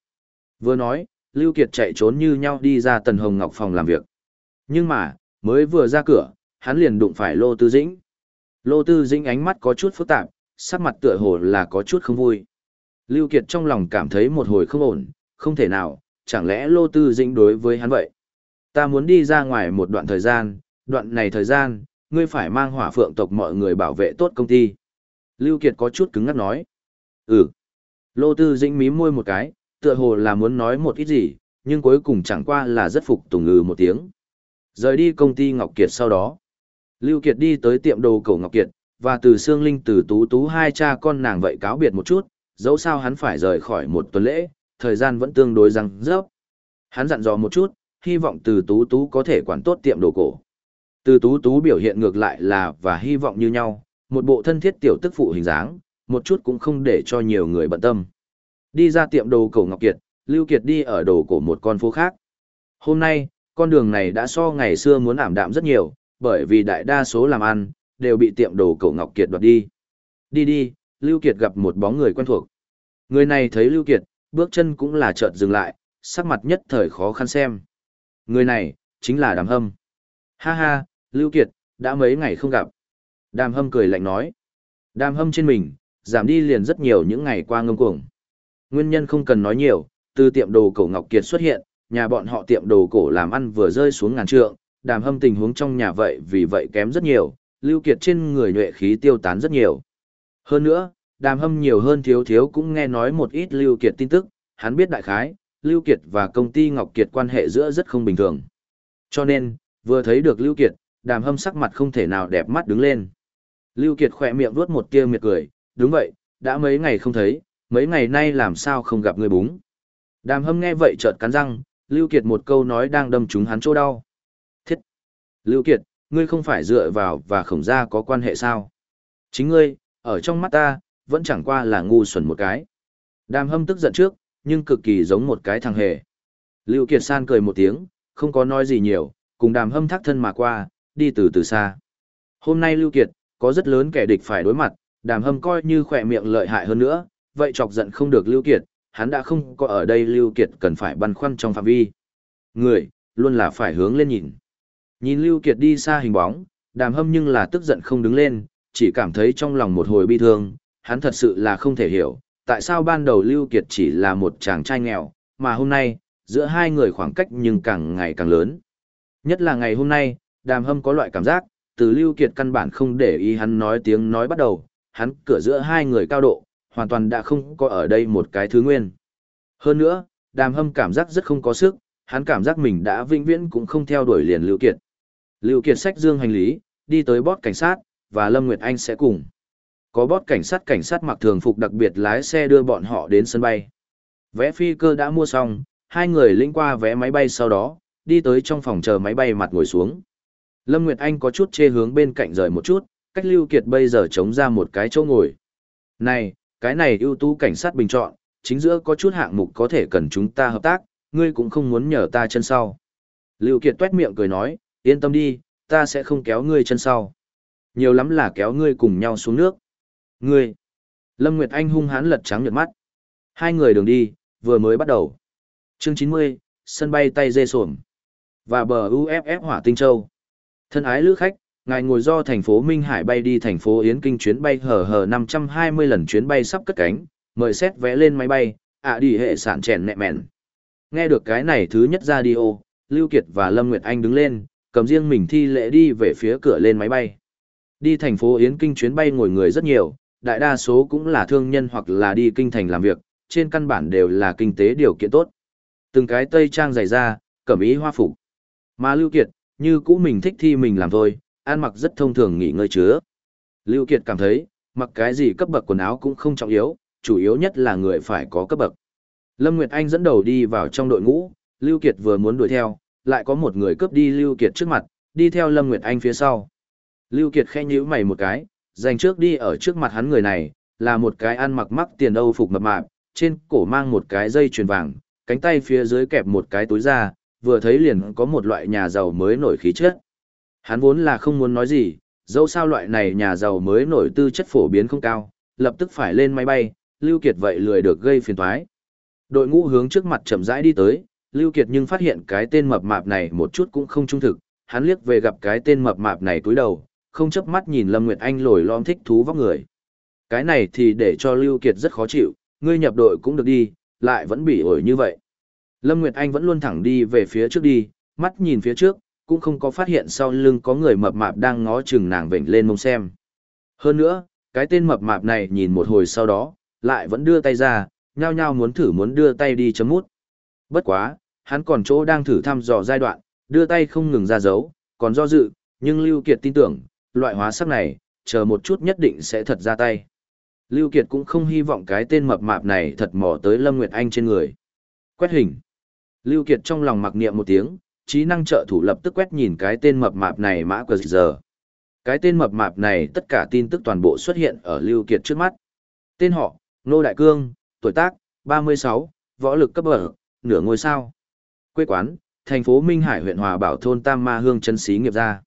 Vừa nói, Lưu Kiệt chạy trốn như nhau đi ra Tần Hồng Ngọc phòng làm việc. Nhưng mà, mới vừa ra cửa, hắn liền đụng phải Lô Tư Dĩnh. Lô Tư Dĩnh ánh mắt có chút phức tạp, sắc mặt tựa hồ là có chút không vui. Lưu Kiệt trong lòng cảm thấy một hồi không ổn, không thể nào, chẳng lẽ Lô Tư Dĩnh đối với hắn vậy? Ta muốn đi ra ngoài một đoạn thời gian, đoạn này thời gian, ngươi phải mang hỏa phượng tộc mọi người bảo vệ tốt công ty. Lưu Kiệt có chút cứng ngắc nói. Ừ. Lô Tư Dĩnh mím môi một cái, tựa hồ là muốn nói một ít gì, nhưng cuối cùng chẳng qua là rất phục tùng ngừ một tiếng. Rời đi công ty Ngọc Kiệt sau đó. Lưu Kiệt đi tới tiệm đồ cổ Ngọc Kiệt, và từ Sương Linh từ Tú Tú hai cha con nàng vậy cáo biệt một chút, dẫu sao hắn phải rời khỏi một tuần lễ, thời gian vẫn tương đối răng rớp. Hắn dặn dò một chút, hy vọng từ Tú Tú có thể quản tốt tiệm đồ cổ. Từ Tú Tú biểu hiện ngược lại là và hy vọng như nhau, một bộ thân thiết tiểu tức phụ hình dáng, một chút cũng không để cho nhiều người bận tâm. Đi ra tiệm đồ cổ Ngọc Kiệt, Lưu Kiệt đi ở đồ cổ một con phố khác. Hôm nay, con đường này đã so ngày xưa muốn ảm đạm rất nhiều, bởi vì đại đa số làm ăn, đều bị tiệm đồ cổ Ngọc Kiệt đoạt đi. Đi đi, Lưu Kiệt gặp một bóng người quen thuộc. Người này thấy Lưu Kiệt, bước chân cũng là chợt dừng lại, sắc mặt nhất thời khó khăn xem. Người này, chính là Đàm Hâm. Ha ha, Lưu Kiệt, đã mấy ngày không gặp. Đàm Hâm cười lạnh nói. Đàm Hâm trên mình, giảm đi liền rất nhiều những ngày qua ngâm cuồng. Nguyên nhân không cần nói nhiều, từ tiệm đồ cổ Ngọc Kiệt xuất hiện, nhà bọn họ tiệm đồ cổ làm ăn vừa rơi xuống ngàn trượng, đàm hâm tình huống trong nhà vậy vì vậy kém rất nhiều, Lưu Kiệt trên người nhuệ khí tiêu tán rất nhiều. Hơn nữa, đàm hâm nhiều hơn thiếu thiếu cũng nghe nói một ít Lưu Kiệt tin tức, hắn biết đại khái, Lưu Kiệt và công ty Ngọc Kiệt quan hệ giữa rất không bình thường. Cho nên, vừa thấy được Lưu Kiệt, đàm hâm sắc mặt không thể nào đẹp mắt đứng lên. Lưu Kiệt khỏe miệng vuốt một tia miệt cười, đúng vậy, đã mấy ngày không thấy, mấy ngày nay làm sao không gặp người búng. Đàm hâm nghe vậy chợt cắn răng, Lưu Kiệt một câu nói đang đâm trúng hắn chỗ đau. Thiết! Lưu Kiệt, ngươi không phải dựa vào và khổng gia có quan hệ sao? Chính ngươi, ở trong mắt ta, vẫn chẳng qua là ngu xuẩn một cái. Đàm hâm tức giận trước, nhưng cực kỳ giống một cái thằng hề. Lưu Kiệt san cười một tiếng, không có nói gì nhiều, cùng đàm hâm thác thân mà qua, đi từ từ xa. Hôm nay Lưu Kiệt, có rất lớn kẻ địch phải đối mặt, đàm hâm coi như khỏe miệng lợi hại hơn nữa, vậy chọc giận không được Lưu Kiệt, hắn đã không có ở đây Lưu Kiệt cần phải băn khoăn trong phạm vi. Người, luôn là phải hướng lên nhìn. Nhìn Lưu Kiệt đi xa hình bóng, đàm hâm nhưng là tức giận không đứng lên, chỉ cảm thấy trong lòng một hồi bi thương, hắn thật sự là không thể hiểu, tại sao ban đầu Lưu Kiệt chỉ là một chàng trai nghèo, mà hôm nay, giữa hai người khoảng cách nhưng càng ngày càng lớn. Nhất là ngày hôm nay, đàm hâm có loại cảm giác, từ Lưu Kiệt căn bản không để ý hắn nói tiếng nói bắt đầu, hắn cửa giữa hai người cao độ, hoàn toàn đã không có ở đây một cái thứ nguyên. Hơn nữa, đàm hâm cảm giác rất không có sức, hắn cảm giác mình đã vĩnh viễn cũng không theo đuổi liền Lưu Kiệt. Lưu Kiệt sách dương hành lý, đi tới bót cảnh sát, và Lâm Nguyệt Anh sẽ cùng. Có bót cảnh sát cảnh sát mặc thường phục đặc biệt lái xe đưa bọn họ đến sân bay. Vé phi cơ đã mua xong, hai người linh qua vé máy bay sau đó, đi tới trong phòng chờ máy bay mặt ngồi xuống. Lâm Nguyệt Anh có chút chê hướng bên cạnh rời một chút, cách Lưu Kiệt bây giờ chống ra một cái chỗ ngồi. Này, cái này ưu tú cảnh sát bình chọn, chính giữa có chút hạng mục có thể cần chúng ta hợp tác, ngươi cũng không muốn nhờ ta chân sau. Lưu Kiệt tuét miệng cười nói, yên tâm đi, ta sẽ không kéo ngươi chân sau. Nhiều lắm là kéo ngươi cùng nhau xuống nước. Ngươi! Lâm Nguyệt Anh hung hãn lật trắng nhợt mắt. Hai người đường đi, vừa mới bắt đầu. Chương 90, sân bay tay dê sổm. Và bờ UFF Hỏa Tinh Châu. Thân ái lữ khách, ngài ngồi do thành phố Minh Hải bay đi thành phố Yến Kinh chuyến bay hờ hờ 520 lần chuyến bay sắp cất cánh, mời xét vé lên máy bay, ạ đi hệ sản chèn nẹ mẹn. Nghe được cái này thứ nhất ra đi ô, Lưu Kiệt và Lâm Nguyệt Anh đứng lên, cầm riêng mình thi lễ đi về phía cửa lên máy bay. Đi thành phố Yến Kinh chuyến bay ngồi người rất nhiều, đại đa số cũng là thương nhân hoặc là đi kinh thành làm việc, trên căn bản đều là kinh tế điều kiện tốt. Từng cái tây trang dày da, cẩm ý hoa phục. Mà Lưu Kiệt, như cũ mình thích thi mình làm thôi, ăn mặc rất thông thường nghỉ ngơi chứa, Lưu Kiệt cảm thấy, mặc cái gì cấp bậc quần áo cũng không trọng yếu, chủ yếu nhất là người phải có cấp bậc. Lâm Nguyệt Anh dẫn đầu đi vào trong đội ngũ, Lưu Kiệt vừa muốn đuổi theo, lại có một người cướp đi Lưu Kiệt trước mặt, đi theo Lâm Nguyệt Anh phía sau. Lưu Kiệt khẽ nhíu mày một cái, dành trước đi ở trước mặt hắn người này, là một cái ăn mặc mắc tiền Âu phục mập mạp, trên cổ mang một cái dây chuyền vàng, cánh tay phía dưới kẹp một cái túi da, vừa thấy liền có một loại nhà giàu mới nổi khí chất. Hắn vốn là không muốn nói gì, dẫu sao loại này nhà giàu mới nổi tư chất phổ biến không cao, lập tức phải lên máy bay, Lưu Kiệt vậy lười được gây phiền toái. Đội ngũ hướng trước mặt chậm rãi đi tới, Lưu Kiệt nhưng phát hiện cái tên mập mạp này một chút cũng không trung thực, hắn liếc về gặp cái tên mập mạp này túi đầu, không chớp mắt nhìn Lâm Nguyệt Anh lồi lõm thích thú vóc người. Cái này thì để cho Lưu Kiệt rất khó chịu, ngươi nhập đội cũng được đi, lại vẫn bị ổi như vậy. Lâm Nguyệt Anh vẫn luôn thẳng đi về phía trước đi, mắt nhìn phía trước, cũng không có phát hiện sau lưng có người mập mạp đang ngó chừng nàng vểnh lên mông xem. Hơn nữa, cái tên mập mạp này nhìn một hồi sau đó, lại vẫn đưa tay ra, nhao nhao muốn thử muốn đưa tay đi chấm mút. Bất quá, hắn còn chỗ đang thử thăm dò giai đoạn, đưa tay không ngừng ra dấu, còn do dự, nhưng Lưu Kiệt tin tưởng, loại hóa sắc này, chờ một chút nhất định sẽ thật ra tay. Lưu Kiệt cũng không hy vọng cái tên mập mạp này thật mò tới Lâm Nguyệt Anh trên người. Quét hình. Lưu Kiệt trong lòng mặc niệm một tiếng, trí năng trợ thủ lập tức quét nhìn cái tên mập mạp này mã quờ giờ. Cái tên mập mạp này tất cả tin tức toàn bộ xuất hiện ở Lưu Kiệt trước mắt. Tên họ, Nô Đại Cương, tuổi tác, 36, võ lực cấp bậc, nửa ngôi sao. Quê quán, thành phố Minh Hải huyện Hòa Bảo thôn Tam Ma Hương chân xí nghiệp gia.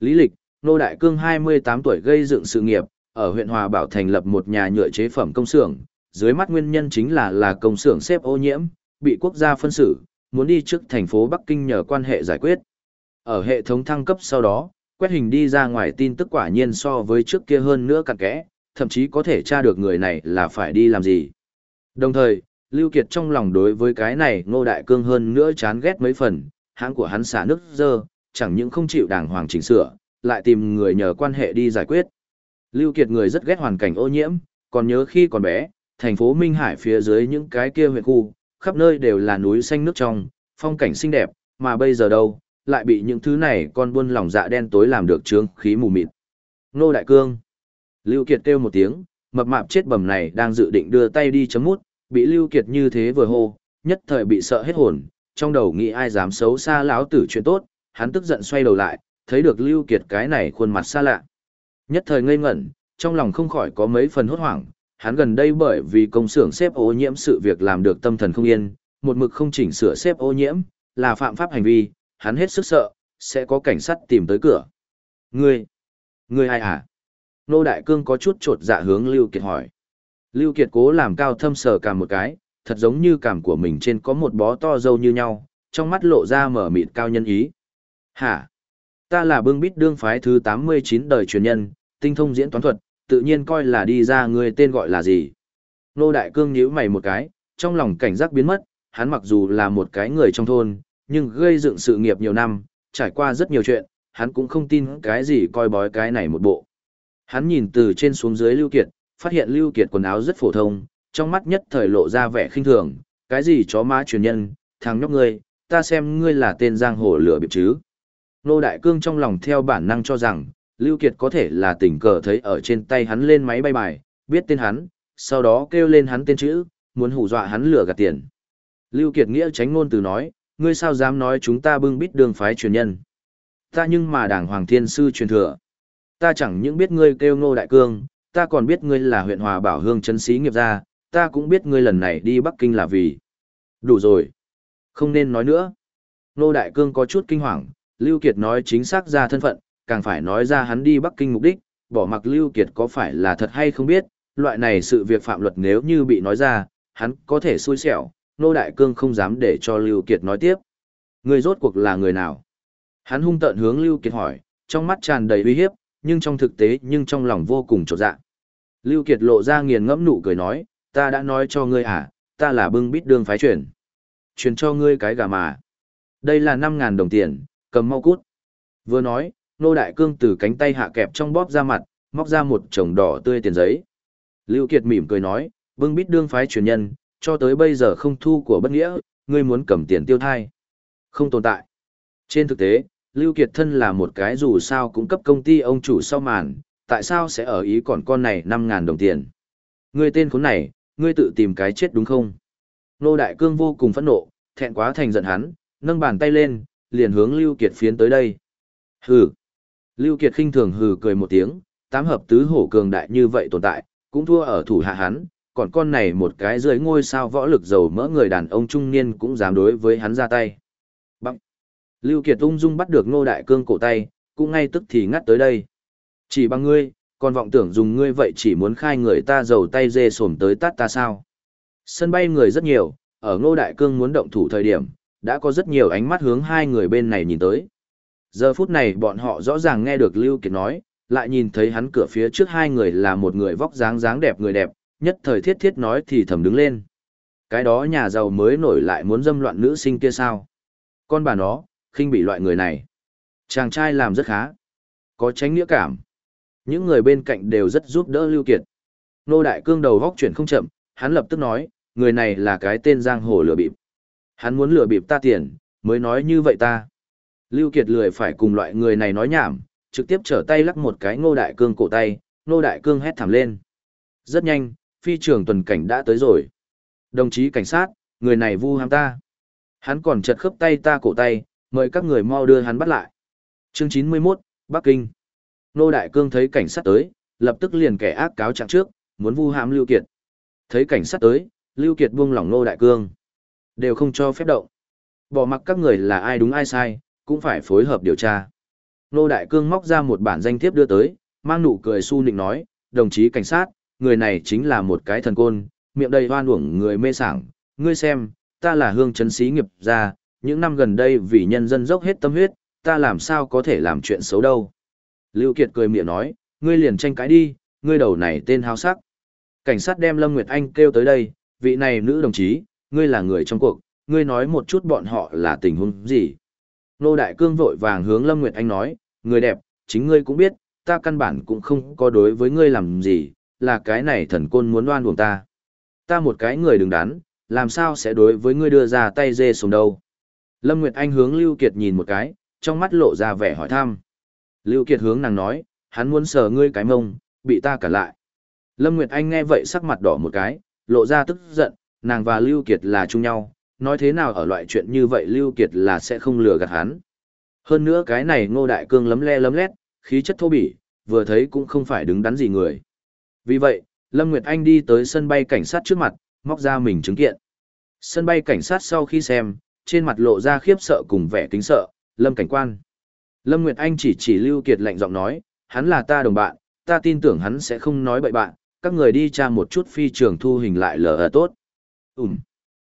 Lý lịch, Nô Đại Cương 28 tuổi gây dựng sự nghiệp, ở huyện Hòa Bảo thành lập một nhà nhựa chế phẩm công xưởng, dưới mắt nguyên nhân chính là là công xưởng xếp ô nhiễm, bị quốc gia phân xử, muốn đi trước thành phố Bắc Kinh nhờ quan hệ giải quyết. Ở hệ thống thăng cấp sau đó, quét hình đi ra ngoài tin tức quả nhiên so với trước kia hơn nữa cặn kẽ, thậm chí có thể tra được người này là phải đi làm gì. Đồng thời, Lưu Kiệt trong lòng đối với cái này ngô đại cương hơn nữa chán ghét mấy phần, hãng của hắn xả nước dơ, chẳng những không chịu đàng hoàng chỉnh sửa, lại tìm người nhờ quan hệ đi giải quyết. Lưu Kiệt người rất ghét hoàn cảnh ô nhiễm, còn nhớ khi còn bé, thành phố Minh Hải phía dưới những cái kia huyện khu, khắp nơi đều là núi xanh nước trong, phong cảnh xinh đẹp, mà bây giờ đâu, lại bị những thứ này con buôn lòng dạ đen tối làm được trướng khí mù mịt. Nô Đại Cương. Lưu Kiệt kêu một tiếng, mập mạp chết bầm này đang dự định đưa tay đi chấm mút, bị Lưu Kiệt như thế vừa hô, nhất thời bị sợ hết hồn, trong đầu nghĩ ai dám xấu xa lão tử chuyện tốt, hắn tức giận xoay đầu lại, thấy được Lưu Kiệt cái này khuôn mặt xa lạ. Nhất thời ngây ngẩn, trong lòng không khỏi có mấy phần hốt hoảng, hắn gần đây bởi vì công xưởng xếp ô nhiễm sự việc làm được tâm thần không yên, một mực không chỉnh sửa xếp ô nhiễm, là phạm pháp hành vi, hắn hết sức sợ, sẽ có cảnh sát tìm tới cửa. Ngươi, ngươi ai hả? Nô Đại Cương có chút trột dạ hướng Lưu Kiệt hỏi. Lưu Kiệt cố làm cao thâm sờ cảm một cái, thật giống như cảm của mình trên có một bó to dâu như nhau, trong mắt lộ ra mở mịt cao nhân ý. Hả? Ta là bưng bít đương phái thứ 89 đời truyền nhân, tinh thông diễn toán thuật, tự nhiên coi là đi ra người tên gọi là gì. Nô Đại Cương nhíu mày một cái, trong lòng cảnh giác biến mất, hắn mặc dù là một cái người trong thôn, nhưng gây dựng sự nghiệp nhiều năm, trải qua rất nhiều chuyện, hắn cũng không tin cái gì coi bói cái này một bộ. Hắn nhìn từ trên xuống dưới Lưu Kiệt, phát hiện Lưu Kiệt quần áo rất phổ thông, trong mắt nhất thời lộ ra vẻ khinh thường, cái gì chó má truyền nhân, thằng nhóc ngươi, ta xem ngươi là tên giang hồ lửa bịp chứ. Nô Đại Cương trong lòng theo bản năng cho rằng, Lưu Kiệt có thể là tình cờ thấy ở trên tay hắn lên máy bay bài, biết tên hắn, sau đó kêu lên hắn tên chữ, muốn hù dọa hắn lừa gạt tiền. Lưu Kiệt nghĩa tránh ngôn từ nói, ngươi sao dám nói chúng ta bưng bít đường phái truyền nhân. Ta nhưng mà đảng Hoàng Thiên Sư truyền thừa. Ta chẳng những biết ngươi kêu ngô đại cương, ta còn biết ngươi là huyện hòa bảo hương chân sĩ nghiệp gia, ta cũng biết ngươi lần này đi Bắc Kinh là vì. Đủ rồi. Không nên nói nữa. Ngô đại cương có chút kinh hoàng, Lưu Kiệt nói chính xác ra thân phận, càng phải nói ra hắn đi Bắc Kinh mục đích, bỏ mặc Lưu Kiệt có phải là thật hay không biết, loại này sự việc phạm luật nếu như bị nói ra, hắn có thể xui xẻo, Nô Đại Cương không dám để cho Lưu Kiệt nói tiếp. Người rốt cuộc là người nào? Hắn hung tợn hướng Lưu Kiệt hỏi, trong mắt tràn đầy uy hiếp, nhưng trong thực tế nhưng trong lòng vô cùng trột dạ. Lưu Kiệt lộ ra nghiền ngẫm nụ cười nói, ta đã nói cho ngươi à, ta là bưng bít đường phái truyền. Truyền cho ngươi cái gà mà. Đây là 5.000 đồng tiền, cầm mau cút. Vừa nói, Nô Đại Cương từ cánh tay hạ kẹp trong bóp ra mặt, móc ra một chồng đỏ tươi tiền giấy. Lưu Kiệt mỉm cười nói, bưng bít đương phái truyền nhân, cho tới bây giờ không thu của bất nghĩa, ngươi muốn cầm tiền tiêu thai. Không tồn tại. Trên thực tế, Lưu Kiệt thân là một cái dù sao cũng cấp công ty ông chủ sau màn, tại sao sẽ ở ý còn con này 5.000 đồng tiền? Ngươi tên khốn này, ngươi tự tìm cái chết đúng không? Nô Đại Cương vô cùng phẫn nộ, thẹn quá thành giận hắn, nâng bàn tay lên, liền hướng Lưu Kiệt phiến tới đây. Hừ. Lưu Kiệt khinh thường hừ cười một tiếng, tám hợp tứ hổ cường đại như vậy tồn tại, cũng thua ở thủ hạ hắn, còn con này một cái dưới ngôi sao võ lực giàu mỡ người đàn ông trung niên cũng dám đối với hắn ra tay. Bằng. Lưu Kiệt ung dung bắt được Ngô Đại Cương cổ tay, cũng ngay tức thì ngắt tới đây. Chỉ bằng ngươi, còn vọng tưởng dùng ngươi vậy chỉ muốn khai người ta giàu tay dê sổm tới tát ta sao. Sân bay người rất nhiều, ở Ngô Đại Cương muốn động thủ thời điểm, đã có rất nhiều ánh mắt hướng hai người bên này nhìn tới. Giờ phút này bọn họ rõ ràng nghe được Lưu Kiệt nói, lại nhìn thấy hắn cửa phía trước hai người là một người vóc dáng dáng đẹp người đẹp, nhất thời thiết thiết nói thì thầm đứng lên. Cái đó nhà giàu mới nổi lại muốn dâm loạn nữ sinh kia sao? Con bà nó, khinh bị loại người này. Chàng trai làm rất khá. Có tránh nghĩa cảm. Những người bên cạnh đều rất giúp đỡ Lưu Kiệt. Nô Đại Cương đầu góc chuyển không chậm, hắn lập tức nói, người này là cái tên giang hồ lừa bịp. Hắn muốn lừa bịp ta tiền, mới nói như vậy ta. Lưu Kiệt lười phải cùng loại người này nói nhảm, trực tiếp trở tay lắc một cái Ngô Đại Cương cổ tay, Ngô Đại Cương hét thảm lên. Rất nhanh, phi trường tuần cảnh đã tới rồi. Đồng chí cảnh sát, người này vu ham ta. Hắn còn chật khớp tay ta cổ tay, mời các người mau đưa hắn bắt lại. Chương 91, Bắc Kinh. Nô Đại Cương thấy cảnh sát tới, lập tức liền kẻ ác cáo trạng trước, muốn vu hãm Lưu Kiệt. Thấy cảnh sát tới, Lưu Kiệt buông lỏng Nô Đại Cương. Đều không cho phép động. Bỏ mặc các người là ai đúng ai sai, cũng phải phối hợp điều tra. Nô Đại Cương móc ra một bản danh thiếp đưa tới, mang nụ cười su nịnh nói, đồng chí cảnh sát, người này chính là một cái thần côn, miệng đầy hoan uổng người mê sảng, ngươi xem, ta là hương chấn sĩ nghiệp gia, những năm gần đây vì nhân dân dốc hết tâm huyết, ta làm sao có thể làm chuyện xấu đâu. Lưu Kiệt cười miệng nói, ngươi liền tranh cãi đi, ngươi đầu này tên háo sắc. Cảnh sát đem Lâm Nguyệt Anh kêu tới đây, vị này nữ đồng chí, ngươi là người trong cuộc, ngươi nói một chút bọn họ là tình huống gì. Nô Đại Cương vội vàng hướng Lâm Nguyệt Anh nói, người đẹp, chính ngươi cũng biết, ta căn bản cũng không có đối với ngươi làm gì, là cái này thần côn muốn đoan buồng ta. Ta một cái người đừng đắn, làm sao sẽ đối với ngươi đưa ra tay dê xuống đâu. Lâm Nguyệt Anh hướng Lưu Kiệt nhìn một cái, trong mắt lộ ra vẻ hỏi thăm. Lưu Kiệt hướng nàng nói, hắn muốn sờ ngươi cái mông, bị ta cản lại. Lâm Nguyệt Anh nghe vậy sắc mặt đỏ một cái, lộ ra tức giận, nàng và Lưu Kiệt là chung nhau, nói thế nào ở loại chuyện như vậy Lưu Kiệt là sẽ không lừa gạt hắn. Hơn nữa cái này ngô đại cương lấm le lấm lét, khí chất thô bỉ, vừa thấy cũng không phải đứng đắn gì người. Vì vậy, Lâm Nguyệt Anh đi tới sân bay cảnh sát trước mặt, móc ra mình chứng kiện. Sân bay cảnh sát sau khi xem, trên mặt lộ ra khiếp sợ cùng vẻ kính sợ, Lâm cảnh quan. Lâm Nguyệt Anh chỉ chỉ Lưu Kiệt lạnh giọng nói, hắn là ta đồng bạn, ta tin tưởng hắn sẽ không nói bậy bạn, các người đi tra một chút phi trường thu hình lại lờ ở tốt. Ừm.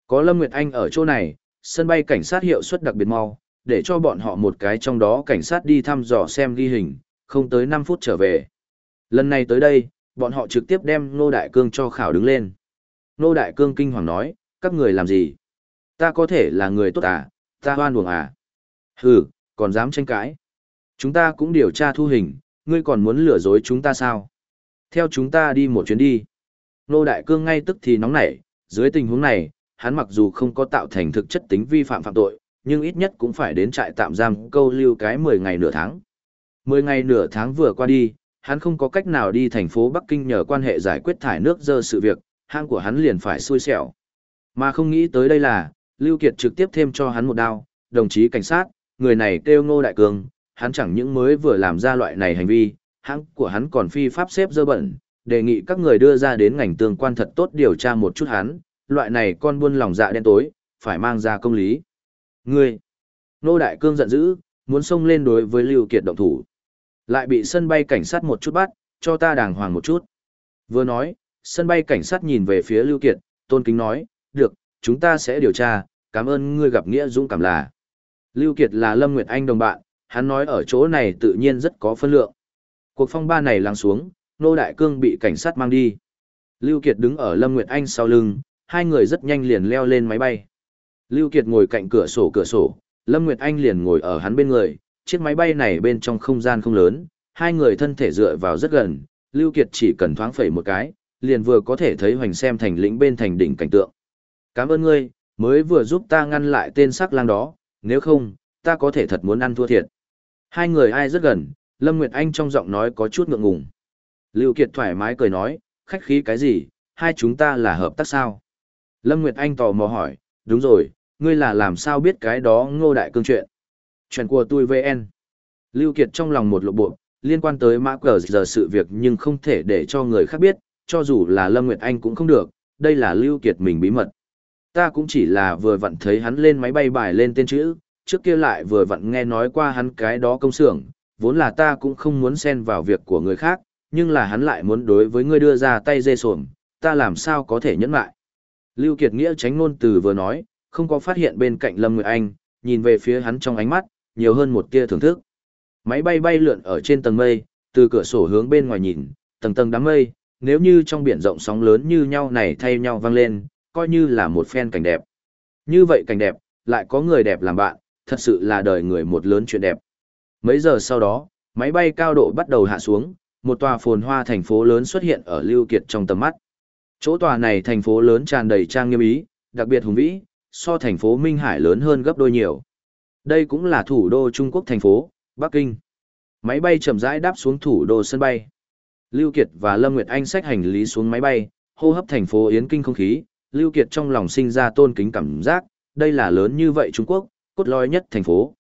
Có Lâm Nguyệt Anh ở chỗ này, sân bay cảnh sát hiệu suất đặc biệt mau, để cho bọn họ một cái trong đó cảnh sát đi thăm dò xem ghi hình, không tới 5 phút trở về. Lần này tới đây, bọn họ trực tiếp đem Nô Đại Cương cho khảo đứng lên. Nô Đại Cương kinh hoàng nói, các người làm gì? Ta có thể là người tốt à, ta hoan buồng à? Hừ, còn dám tranh cãi. Chúng ta cũng điều tra thu hình, ngươi còn muốn lừa dối chúng ta sao? Theo chúng ta đi một chuyến đi. Nô Đại Cương ngay tức thì nóng nảy, dưới tình huống này, hắn mặc dù không có tạo thành thực chất tính vi phạm phạm tội, nhưng ít nhất cũng phải đến trại tạm giam câu lưu cái 10 ngày nửa tháng. 10 ngày nửa tháng vừa qua đi, hắn không có cách nào đi thành phố Bắc Kinh nhờ quan hệ giải quyết thải nước dơ sự việc, hang của hắn liền phải xui xẻo. Mà không nghĩ tới đây là, Lưu Kiệt trực tiếp thêm cho hắn một đao, đồng chí cảnh sát, người này kêu Ngô Đại Cường, hắn chẳng những mới vừa làm ra loại này hành vi, hãng của hắn còn phi pháp xếp dơ bẩn, đề nghị các người đưa ra đến ngành tương quan thật tốt điều tra một chút hắn, loại này con buôn lòng dạ đen tối, phải mang ra công lý. Ngươi! Nô Đại Cương giận dữ, muốn xông lên đối với Lưu Kiệt động thủ. Lại bị sân bay cảnh sát một chút bắt, cho ta đàng hoàng một chút. Vừa nói, sân bay cảnh sát nhìn về phía Lưu Kiệt, tôn kính nói, được, chúng ta sẽ điều tra, cảm ơn ngươi gặp nghĩa dũng cảm là. Lưu Kiệt là Lâm Nguyệt Anh đồng bạn, hắn nói ở chỗ này tự nhiên rất có phân lượng. Cuộc phong ba này lắng xuống, Nô Đại Cương bị cảnh sát mang đi. Lưu Kiệt đứng ở Lâm Nguyệt Anh sau lưng, hai người rất nhanh liền leo lên máy bay. Lưu Kiệt ngồi cạnh cửa sổ cửa sổ, Lâm Nguyệt Anh liền ngồi ở hắn bên người, chiếc máy bay này bên trong không gian không lớn, hai người thân thể dựa vào rất gần, Lưu Kiệt chỉ cần thoáng phẩy một cái, liền vừa có thể thấy hoành xem thành lĩnh bên thành đỉnh cảnh tượng. Cảm ơn ngươi, mới vừa giúp ta ngăn lại tên sắc lang đó, nếu không, ta có thể thật muốn ăn thua thiệt. Hai người ai rất gần, Lâm Nguyệt Anh trong giọng nói có chút ngượng ngùng. Lưu Kiệt thoải mái cười nói, khách khí cái gì, hai chúng ta là hợp tác sao? Lâm Nguyệt Anh tò mò hỏi, đúng rồi, ngươi là làm sao biết cái đó ngô đại cương chuyện? Chuyện của tôi VN. Lưu Kiệt trong lòng một lộ bộ, liên quan tới mã cờ giờ sự việc nhưng không thể để cho người khác biết, cho dù là Lâm Nguyệt Anh cũng không được, đây là Lưu Kiệt mình bí mật. Ta cũng chỉ là vừa vặn thấy hắn lên máy bay bài lên tên chữ, trước kia lại vừa vặn nghe nói qua hắn cái đó công xưởng, vốn là ta cũng không muốn xen vào việc của người khác, nhưng là hắn lại muốn đối với ngươi đưa ra tay dê sồm, ta làm sao có thể nhẫn lại. Lưu Kiệt Nghĩa tránh ngôn từ vừa nói, không có phát hiện bên cạnh Lâm Nguyệt Anh, nhìn về phía hắn trong ánh mắt, nhiều hơn một tia thưởng thức. Máy bay bay lượn ở trên tầng mây, từ cửa sổ hướng bên ngoài nhìn, tầng tầng đám mây, nếu như trong biển rộng sóng lớn như nhau này thay nhau vang lên, coi như là một phen cảnh đẹp. Như vậy cảnh đẹp, lại có người đẹp làm bạn, thật sự là đời người một lớn chuyện đẹp. Mấy giờ sau đó, máy bay cao độ bắt đầu hạ xuống, một tòa phồn hoa thành phố lớn xuất hiện ở Lưu Kiệt trong tầm mắt. Chỗ tòa này thành phố lớn tràn đầy trang nghiêm ý, đặc biệt hùng vĩ, so thành phố Minh Hải lớn hơn gấp đôi nhiều. Đây cũng là thủ đô Trung Quốc thành phố, Bắc Kinh. Máy bay chậm rãi đáp xuống thủ đô sân bay. Lưu Kiệt và Lâm Nguyệt Anh xách hành lý xuống máy bay, hô hấp thành phố Yến Kinh không khí, Lưu Kiệt trong lòng sinh ra tôn kính cảm giác, đây là lớn như vậy Trung Quốc, cốt lõi nhất thành phố.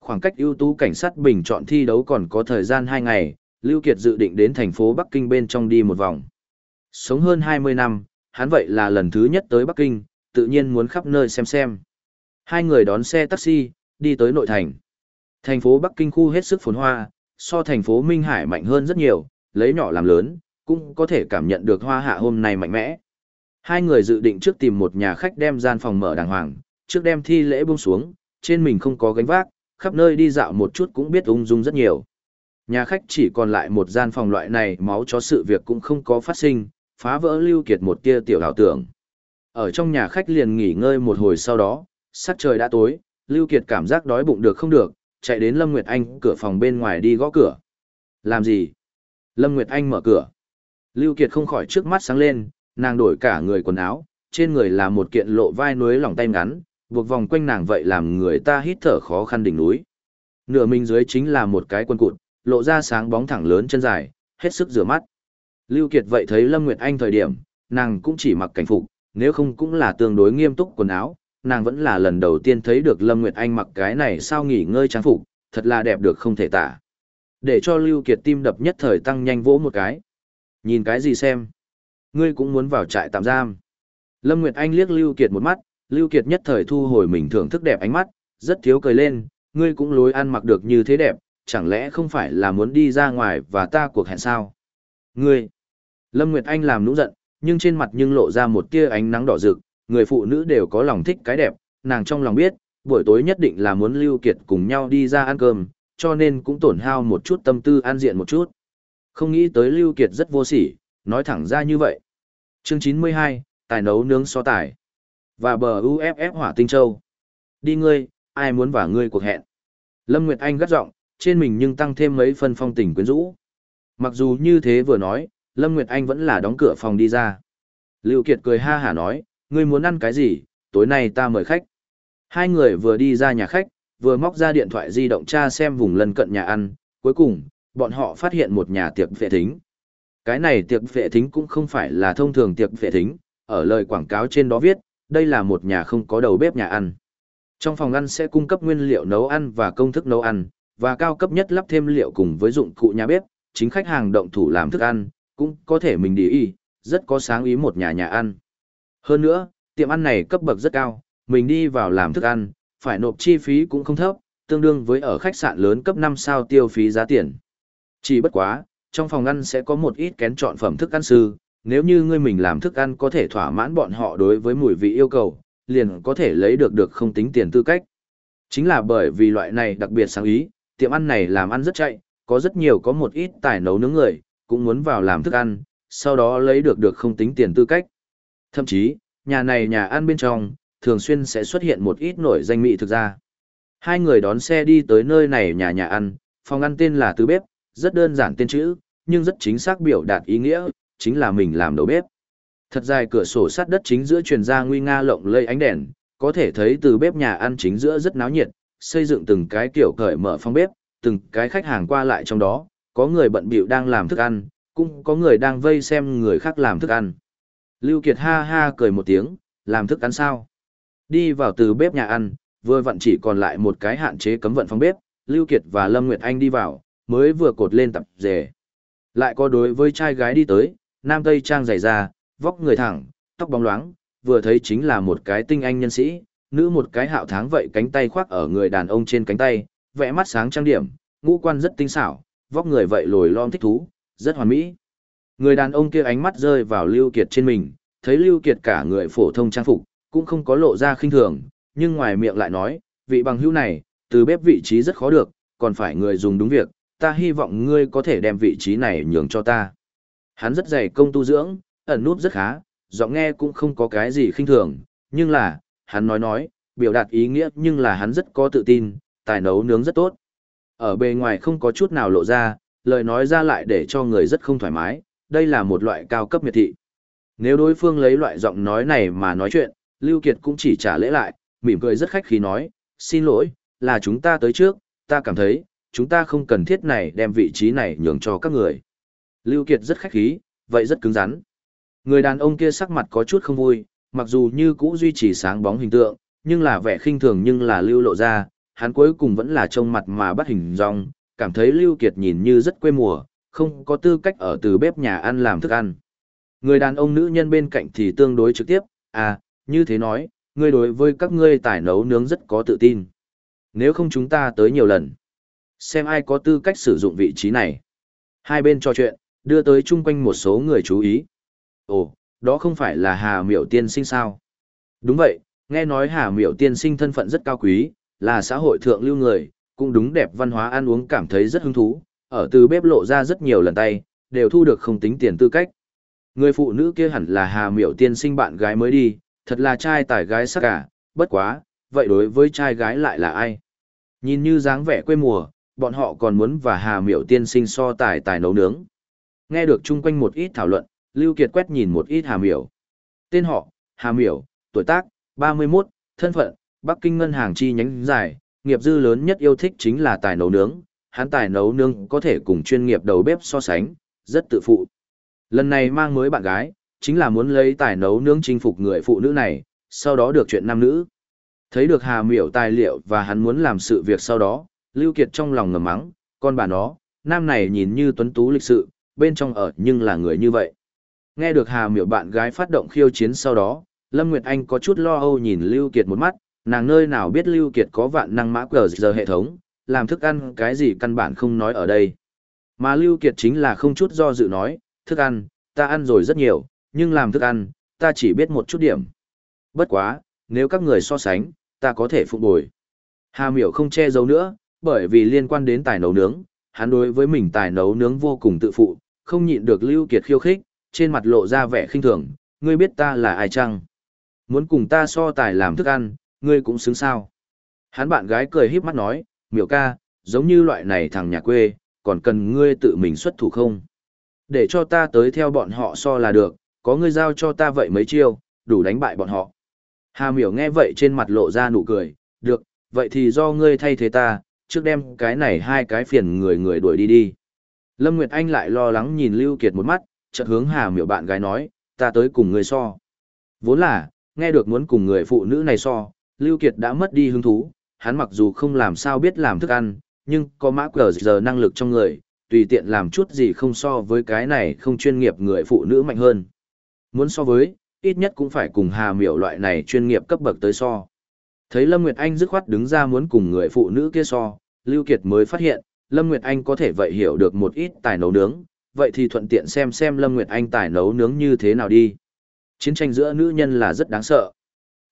Khoảng cách ưu tú cảnh sát bình chọn thi đấu còn có thời gian 2 ngày, Lưu Kiệt dự định đến thành phố Bắc Kinh bên trong đi một vòng. Sống hơn 20 năm, hắn vậy là lần thứ nhất tới Bắc Kinh, tự nhiên muốn khắp nơi xem xem. Hai người đón xe taxi, đi tới nội thành. Thành phố Bắc Kinh khu hết sức phồn hoa, so thành phố Minh Hải mạnh hơn rất nhiều, lấy nhỏ làm lớn, cũng có thể cảm nhận được hoa hạ hôm nay mạnh mẽ. Hai người dự định trước tìm một nhà khách đem gian phòng mở đàng hoàng, trước đem thi lễ buông xuống, trên mình không có gánh vác, khắp nơi đi dạo một chút cũng biết ung dung rất nhiều. Nhà khách chỉ còn lại một gian phòng loại này máu chó sự việc cũng không có phát sinh, phá vỡ lưu kiệt một tia tiểu ảo tưởng. Ở trong nhà khách liền nghỉ ngơi một hồi sau đó, sắc trời đã tối, lưu kiệt cảm giác đói bụng được không được, chạy đến Lâm Nguyệt Anh cửa phòng bên ngoài đi gõ cửa. Làm gì? Lâm Nguyệt Anh mở cửa. Lưu Kiệt không khỏi trước mắt sáng lên, nàng đổi cả người quần áo, trên người là một kiện lộ vai núi lỏng tay ngắn, buộc vòng quanh nàng vậy làm người ta hít thở khó khăn đỉnh núi. Nửa mình dưới chính là một cái quần cụt, lộ ra sáng bóng thẳng lớn chân dài, hết sức rửa mắt. Lưu Kiệt vậy thấy Lâm Nguyệt Anh thời điểm, nàng cũng chỉ mặc cảnh phục, nếu không cũng là tương đối nghiêm túc quần áo, nàng vẫn là lần đầu tiên thấy được Lâm Nguyệt Anh mặc cái này sao nghỉ ngơi trang phục, thật là đẹp được không thể tả. Để cho Lưu Kiệt tim đập nhất thời tăng nhanh vỗ một cái. Nhìn cái gì xem? Ngươi cũng muốn vào trại tạm giam. Lâm Nguyệt Anh liếc Lưu Kiệt một mắt, Lưu Kiệt nhất thời thu hồi mình thưởng thức đẹp ánh mắt, rất thiếu cười lên, ngươi cũng lối ăn mặc được như thế đẹp, chẳng lẽ không phải là muốn đi ra ngoài và ta cuộc hẹn sao? Ngươi! Lâm Nguyệt Anh làm nũng giận, nhưng trên mặt nhưng lộ ra một tia ánh nắng đỏ rực, người phụ nữ đều có lòng thích cái đẹp, nàng trong lòng biết, buổi tối nhất định là muốn Lưu Kiệt cùng nhau đi ra ăn cơm, cho nên cũng tổn hao một chút tâm tư an diện một chút. Không nghĩ tới Lưu Kiệt rất vô sỉ, nói thẳng ra như vậy. Chương 92, tài nấu nướng so tài. Và bờ UFF hỏa tinh châu. Đi ngươi, ai muốn vào ngươi cuộc hẹn. Lâm Nguyệt Anh gắt giọng, trên mình nhưng tăng thêm mấy phân phong tình quyến rũ. Mặc dù như thế vừa nói, Lâm Nguyệt Anh vẫn là đóng cửa phòng đi ra. Lưu Kiệt cười ha hả nói, ngươi muốn ăn cái gì, tối nay ta mời khách. Hai người vừa đi ra nhà khách, vừa móc ra điện thoại di động tra xem vùng lân cận nhà ăn, cuối cùng, bọn họ phát hiện một nhà tiệc vệ thính. Cái này tiệc vệ thính cũng không phải là thông thường tiệc vệ thính, ở lời quảng cáo trên đó viết, đây là một nhà không có đầu bếp nhà ăn. Trong phòng ăn sẽ cung cấp nguyên liệu nấu ăn và công thức nấu ăn, và cao cấp nhất lắp thêm liệu cùng với dụng cụ nhà bếp, chính khách hàng động thủ làm thức ăn, cũng có thể mình đi y, rất có sáng ý một nhà nhà ăn. Hơn nữa, tiệm ăn này cấp bậc rất cao, mình đi vào làm thức ăn, phải nộp chi phí cũng không thấp, tương đương với ở khách sạn lớn cấp 5 sao tiêu phí giá tiền. Chỉ bất quá, trong phòng ăn sẽ có một ít kén chọn phẩm thức ăn sư, nếu như ngươi mình làm thức ăn có thể thỏa mãn bọn họ đối với mùi vị yêu cầu, liền có thể lấy được được không tính tiền tư cách. Chính là bởi vì loại này đặc biệt sáng ý, tiệm ăn này làm ăn rất chạy, có rất nhiều có một ít tài nấu nướng người, cũng muốn vào làm thức ăn, sau đó lấy được được không tính tiền tư cách. Thậm chí, nhà này nhà ăn bên trong, thường xuyên sẽ xuất hiện một ít nổi danh mỹ thực ra. Hai người đón xe đi tới nơi này nhà nhà ăn, phòng ăn tên là Tứ Bếp, rất đơn giản tên chữ, nhưng rất chính xác biểu đạt ý nghĩa, chính là mình làm đầu bếp. Thật dài cửa sổ sắt đất chính giữa truyền ra nguy nga lộng lây ánh đèn, có thể thấy từ bếp nhà ăn chính giữa rất náo nhiệt, xây dựng từng cái kiểu cởi mở phong bếp, từng cái khách hàng qua lại trong đó, có người bận bịu đang làm thức ăn, cũng có người đang vây xem người khác làm thức ăn. Lưu Kiệt ha ha cười một tiếng, làm thức ăn sao? Đi vào từ bếp nhà ăn, vừa vặn chỉ còn lại một cái hạn chế cấm vận phong bếp, Lưu Kiệt và Lâm Nguyệt Anh đi vào, mới vừa cột lên tập dề, Lại có đối với trai gái đi tới, nam tây trang dày da, vóc người thẳng, tóc bóng loáng, vừa thấy chính là một cái tinh anh nhân sĩ, nữ một cái hạo tháng vậy cánh tay khoác ở người đàn ông trên cánh tay, vẽ mắt sáng trang điểm, ngũ quan rất tinh xảo, vóc người vậy lồi lom thích thú, rất hoàn mỹ. Người đàn ông kia ánh mắt rơi vào Lưu Kiệt trên mình, thấy Lưu Kiệt cả người phổ thông trang phục, cũng không có lộ ra khinh thường, nhưng ngoài miệng lại nói, vị bằng hữu này, từ bếp vị trí rất khó được, còn phải người dùng đúng việc, ta hy vọng ngươi có thể đem vị trí này nhường cho ta. Hắn rất dày công tu dưỡng, ẩn nút rất khá, giọng nghe cũng không có cái gì khinh thường, nhưng là, hắn nói nói, biểu đạt ý nghĩa nhưng là hắn rất có tự tin, tài nấu nướng rất tốt. Ở bề ngoài không có chút nào lộ ra, lời nói ra lại để cho người rất không thoải mái, đây là một loại cao cấp miệt thị. Nếu đối phương lấy loại giọng nói này mà nói chuyện, Lưu Kiệt cũng chỉ trả lễ lại, mỉm cười rất khách khí nói, xin lỗi, là chúng ta tới trước, ta cảm thấy, chúng ta không cần thiết này đem vị trí này nhường cho các người. Lưu Kiệt rất khách khí, vậy rất cứng rắn. Người đàn ông kia sắc mặt có chút không vui, mặc dù như cũ duy trì sáng bóng hình tượng, nhưng là vẻ khinh thường nhưng là lưu lộ ra, hắn cuối cùng vẫn là trông mặt mà bắt hình dong, cảm thấy Lưu Kiệt nhìn như rất quê mùa, không có tư cách ở từ bếp nhà ăn làm thức ăn. Người đàn ông nữ nhân bên cạnh thì tương đối trực tiếp, à, như thế nói, ngươi đối với các ngươi tài nấu nướng rất có tự tin. Nếu không chúng ta tới nhiều lần, xem ai có tư cách sử dụng vị trí này. Hai bên trò chuyện, đưa tới chung quanh một số người chú ý. Ồ, đó không phải là Hà Miểu tiên sinh sao? Đúng vậy, nghe nói Hà Miểu tiên sinh thân phận rất cao quý, là xã hội thượng lưu người, cũng đúng đẹp văn hóa ăn uống cảm thấy rất hứng thú, ở từ bếp lộ ra rất nhiều lần tay, đều thu được không tính tiền tư cách. Người phụ nữ kia hẳn là Hà Miểu tiên sinh bạn gái mới đi, thật là trai tài gái sắc cả, bất quá, vậy đối với trai gái lại là ai? Nhìn như dáng vẻ quê mùa, bọn họ còn muốn và Hà Miểu tiên sinh so tài tài nấu nướng. Nghe được chung quanh một ít thảo luận, Lưu Kiệt quét nhìn một ít Hà Miểu. Tên họ, Hà Miểu, tuổi tác, 31, thân phận, Bắc Kinh ngân hàng chi nhánh dài, nghiệp dư lớn nhất yêu thích chính là tài nấu nướng, hắn tài nấu nướng có thể cùng chuyên nghiệp đầu bếp so sánh, rất tự phụ. Lần này mang mới bạn gái, chính là muốn lấy tài nấu nướng chinh phục người phụ nữ này, sau đó được chuyện nam nữ. Thấy được Hà Miểu tài liệu và hắn muốn làm sự việc sau đó, Lưu Kiệt trong lòng ngầm mắng, con bà nó, nam này nhìn như tuấn tú lịch sự, bên trong ở nhưng là người như vậy. Nghe được Hà Miểu bạn gái phát động khiêu chiến sau đó, Lâm Nguyệt Anh có chút lo âu nhìn Lưu Kiệt một mắt, nàng nơi nào biết Lưu Kiệt có vạn năng mã cờ giờ hệ thống, làm thức ăn cái gì căn bản không nói ở đây. Mà Lưu Kiệt chính là không chút do dự nói, thức ăn, ta ăn rồi rất nhiều, nhưng làm thức ăn, ta chỉ biết một chút điểm. Bất quá, nếu các người so sánh, ta có thể phục bồi. Hà miểu không che giấu nữa, bởi vì liên quan đến tài nấu nướng, hắn đối với mình tài nấu nướng vô cùng tự phụ, không nhịn được Lưu Kiệt khiêu khích, trên mặt lộ ra vẻ khinh thường, ngươi biết ta là ai chăng? Muốn cùng ta so tài làm thức ăn, ngươi cũng xứng sao? Hắn bạn gái cười híp mắt nói, miểu ca, giống như loại này thằng nhà quê, còn cần ngươi tự mình xuất thủ không? Để cho ta tới theo bọn họ so là được, có ngươi giao cho ta vậy mấy chiêu, đủ đánh bại bọn họ. Hà miểu nghe vậy trên mặt lộ ra nụ cười, được, vậy thì do ngươi thay thế ta, trước đem cái này hai cái phiền người người đuổi đi đi. Lâm Nguyệt Anh lại lo lắng nhìn Lưu Kiệt một mắt, chợt hướng Hà miểu bạn gái nói, ta tới cùng người so. Vốn là, nghe được muốn cùng người phụ nữ này so, Lưu Kiệt đã mất đi hứng thú, hắn mặc dù không làm sao biết làm thức ăn, nhưng có mã cờ giờ năng lực trong người, tùy tiện làm chút gì không so với cái này không chuyên nghiệp người phụ nữ mạnh hơn. Muốn so với, ít nhất cũng phải cùng Hà Miểu loại này chuyên nghiệp cấp bậc tới so. Thấy Lâm Nguyệt Anh dứt khoát đứng ra muốn cùng người phụ nữ kia so, Lưu Kiệt mới phát hiện, Lâm Nguyệt Anh có thể vậy hiểu được một ít tài nấu nướng, vậy thì thuận tiện xem xem Lâm Nguyệt Anh tài nấu nướng như thế nào đi. Chiến tranh giữa nữ nhân là rất đáng sợ.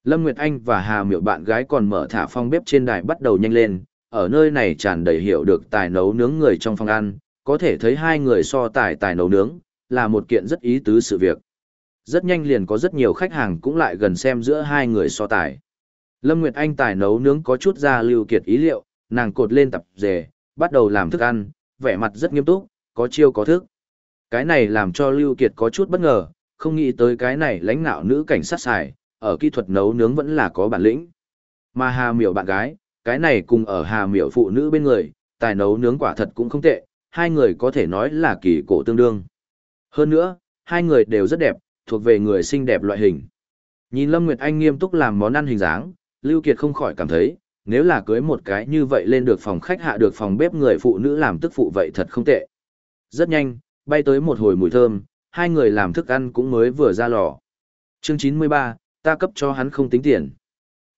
Lâm Nguyệt Anh và Hà Miểu bạn gái còn mở thả phong bếp trên đài bắt đầu nhanh lên, ở nơi này tràn đầy hiểu được tài nấu nướng người trong phòng ăn, có thể thấy hai người so tài tài nấu nướng, là một kiện rất ý tứ sự việc. Rất nhanh liền có rất nhiều khách hàng cũng lại gần xem giữa hai người so tài. Lâm Nguyệt Anh tài nấu nướng có chút ra lưu kiệt ý liệu, nàng cột lên tập dề, bắt đầu làm thức ăn, vẻ mặt rất nghiêm túc, có chiêu có thức. Cái này làm cho Lưu Kiệt có chút bất ngờ, không nghĩ tới cái này lãnh nạo nữ cảnh sát xài, ở kỹ thuật nấu nướng vẫn là có bản lĩnh. Mà Hà Miểu bạn gái, cái này cùng ở Hà Miểu phụ nữ bên người, tài nấu nướng quả thật cũng không tệ, hai người có thể nói là kỳ cổ tương đương. Hơn nữa, hai người đều rất đẹp, thuộc về người xinh đẹp loại hình. Nhìn Lâm Nguyệt Anh nghiêm túc làm món ăn hình dáng, Lưu Kiệt không khỏi cảm thấy, nếu là cưới một cái như vậy lên được phòng khách hạ được phòng bếp người phụ nữ làm tức phụ vậy thật không tệ. Rất nhanh, bay tới một hồi mùi thơm, hai người làm thức ăn cũng mới vừa ra lò. Chương 93, ta cấp cho hắn không tính tiền.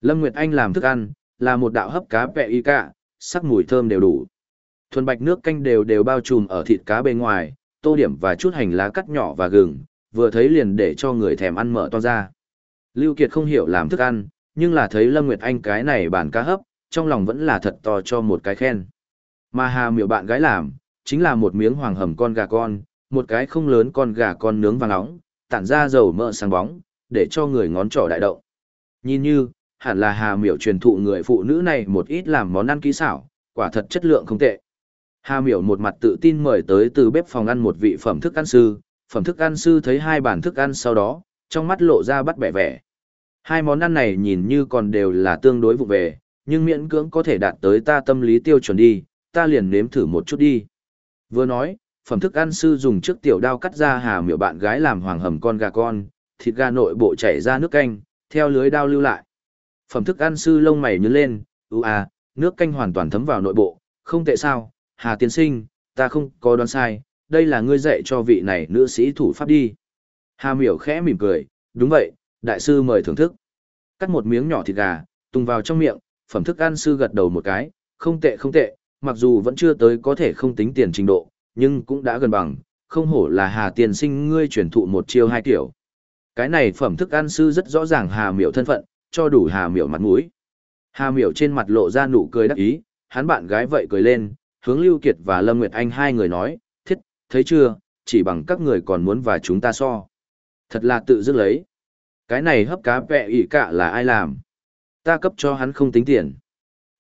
Lâm Nguyệt Anh làm thức ăn, là một đạo hấp cá bẹ y cả, sắc mùi thơm đều đủ. Thuần bạch nước canh đều đều bao trùm ở thịt cá bên ngoài, tô điểm và chút hành lá cắt nhỏ và gừng, vừa thấy liền để cho người thèm ăn mở to ra. Lưu Kiệt không hiểu làm thức ăn, nhưng là thấy Lâm Nguyệt Anh cái này bản cá hấp, trong lòng vẫn là thật to cho một cái khen. Mà Hà miểu bạn gái làm, chính là một miếng hoàng hầm con gà con, một cái không lớn con gà con nướng vàng nóng, tản ra dầu mỡ sáng bóng, để cho người ngón trỏ đại động. Nhìn như, hẳn là Hà miểu truyền thụ người phụ nữ này một ít làm món ăn kỹ xảo, quả thật chất lượng không tệ. Hà miểu một mặt tự tin mời tới từ bếp phòng ăn một vị phẩm thức ăn sư, phẩm thức ăn sư thấy hai bản thức ăn sau đó, trong mắt lộ ra bắt bẻ vẻ. Hai món ăn này nhìn như còn đều là tương đối vụ về, nhưng miễn cưỡng có thể đạt tới ta tâm lý tiêu chuẩn đi, ta liền nếm thử một chút đi. Vừa nói, phẩm thức ăn sư dùng trước tiểu đao cắt ra hà miểu bạn gái làm hoàng hầm con gà con, thịt gà nội bộ chảy ra nước canh, theo lưới đao lưu lại. Phẩm thức ăn sư lông mày nhướng lên, ưu à, nước canh hoàn toàn thấm vào nội bộ, không tệ sao, hà tiên sinh, ta không có đoán sai, đây là ngươi dạy cho vị này nữ sĩ thủ pháp đi. Hà miểu khẽ mỉm cười, đúng vậy, đại sư mời thưởng thức. Cắt một miếng nhỏ thịt gà, tung vào trong miệng, phẩm thức ăn sư gật đầu một cái, không tệ không tệ, mặc dù vẫn chưa tới có thể không tính tiền trình độ, nhưng cũng đã gần bằng, không hổ là Hà Tiền Sinh ngươi truyền thụ một chiêu hai kiểu. Cái này phẩm thức ăn sư rất rõ ràng Hà Miểu thân phận, cho đủ Hà Miểu mặt mũi. Hà Miểu trên mặt lộ ra nụ cười đắc ý, hắn bạn gái vậy cười lên, hướng Lưu Kiệt và Lâm Nguyệt Anh hai người nói, thiết, thấy chưa, chỉ bằng các người còn muốn và chúng ta so. Thật là tự dứt lấy. Cái này hấp cá vẹ ỉ cả là ai làm? Ta cấp cho hắn không tính tiền.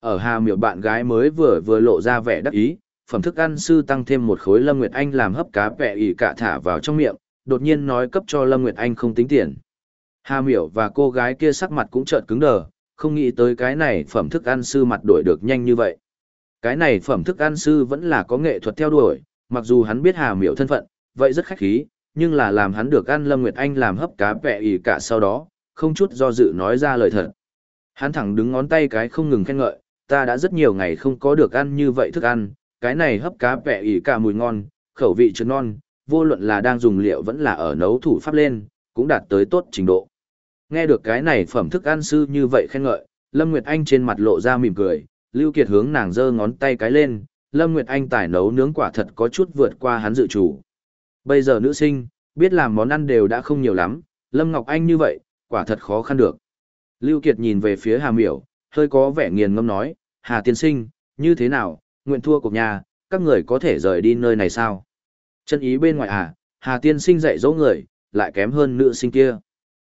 Ở Hà Miểu bạn gái mới vừa vừa lộ ra vẻ đắc ý, phẩm thức ăn sư tăng thêm một khối Lâm Nguyệt Anh làm hấp cá vẹ ỉ cả thả vào trong miệng, đột nhiên nói cấp cho Lâm Nguyệt Anh không tính tiền. Hà Miểu và cô gái kia sắc mặt cũng chợt cứng đờ, không nghĩ tới cái này phẩm thức ăn sư mặt đổi được nhanh như vậy. Cái này phẩm thức ăn sư vẫn là có nghệ thuật theo đuổi, mặc dù hắn biết Hà Miểu thân phận, vậy rất khách khí, nhưng là làm hắn được ăn Lâm Nguyệt Anh làm hấp cá vẹ ỉ cả sau đó, không chút do dự nói ra lời thật. Hắn thẳng đứng ngón tay cái không ngừng khen ngợi, ta đã rất nhiều ngày không có được ăn như vậy thức ăn, cái này hấp cá vẹ ỉ cả mùi ngon, khẩu vị trơn non, vô luận là đang dùng liệu vẫn là ở nấu thủ pháp lên, cũng đạt tới tốt trình độ. Nghe được cái này phẩm thức ăn sư như vậy khen ngợi, Lâm Nguyệt Anh trên mặt lộ ra mỉm cười, Lưu Kiệt hướng nàng giơ ngón tay cái lên, Lâm Nguyệt Anh tài nấu nướng quả thật có chút vượt qua hắn dự chủ. Bây giờ nữ sinh, biết làm món ăn đều đã không nhiều lắm, Lâm Ngọc Anh như vậy, quả thật khó khăn được. Lưu Kiệt nhìn về phía Hà Miểu, hơi có vẻ nghiền ngâm nói, Hà tiên sinh, như thế nào, nguyện thua cuộc nhà, các người có thể rời đi nơi này sao? Chân ý bên ngoài à, Hà tiên sinh dạy dỗ người, lại kém hơn nữ sinh kia.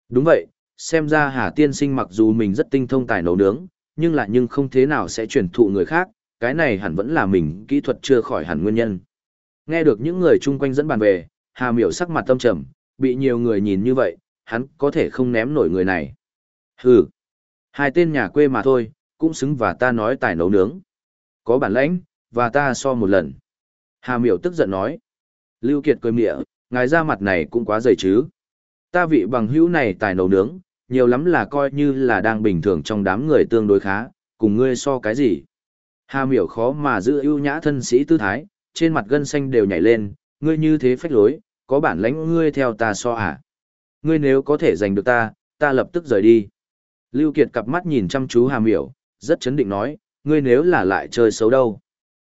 Đúng vậy, xem ra Hà tiên sinh mặc dù mình rất tinh thông tài nấu nướng, nhưng lại nhưng không thế nào sẽ truyền thụ người khác, cái này hẳn vẫn là mình kỹ thuật chưa khỏi hẳn nguyên nhân. Nghe được những người chung quanh dẫn bàn về, Hà Miểu sắc mặt tâm trầm, bị nhiều người nhìn như vậy, hắn có thể không ném nổi người này. Hừ, hai tên nhà quê mà thôi, cũng xứng và ta nói tài nấu nướng. Có bản lãnh, và ta so một lần. Hà Miểu tức giận nói. Lưu Kiệt cười mỉa, ngài ra mặt này cũng quá dày chứ. Ta vị bằng hữu này tài nấu nướng, nhiều lắm là coi như là đang bình thường trong đám người tương đối khá, cùng ngươi so cái gì. Hà Miểu khó mà giữ ưu nhã thân sĩ tư thái, trên mặt gân xanh đều nhảy lên, ngươi như thế phách lối, có bản lãnh ngươi theo ta so à? Ngươi nếu có thể giành được ta, ta lập tức rời đi. Lưu Kiệt cặp mắt nhìn chăm chú Hà Miểu, rất chấn định nói, ngươi nếu là lại chơi xấu đâu.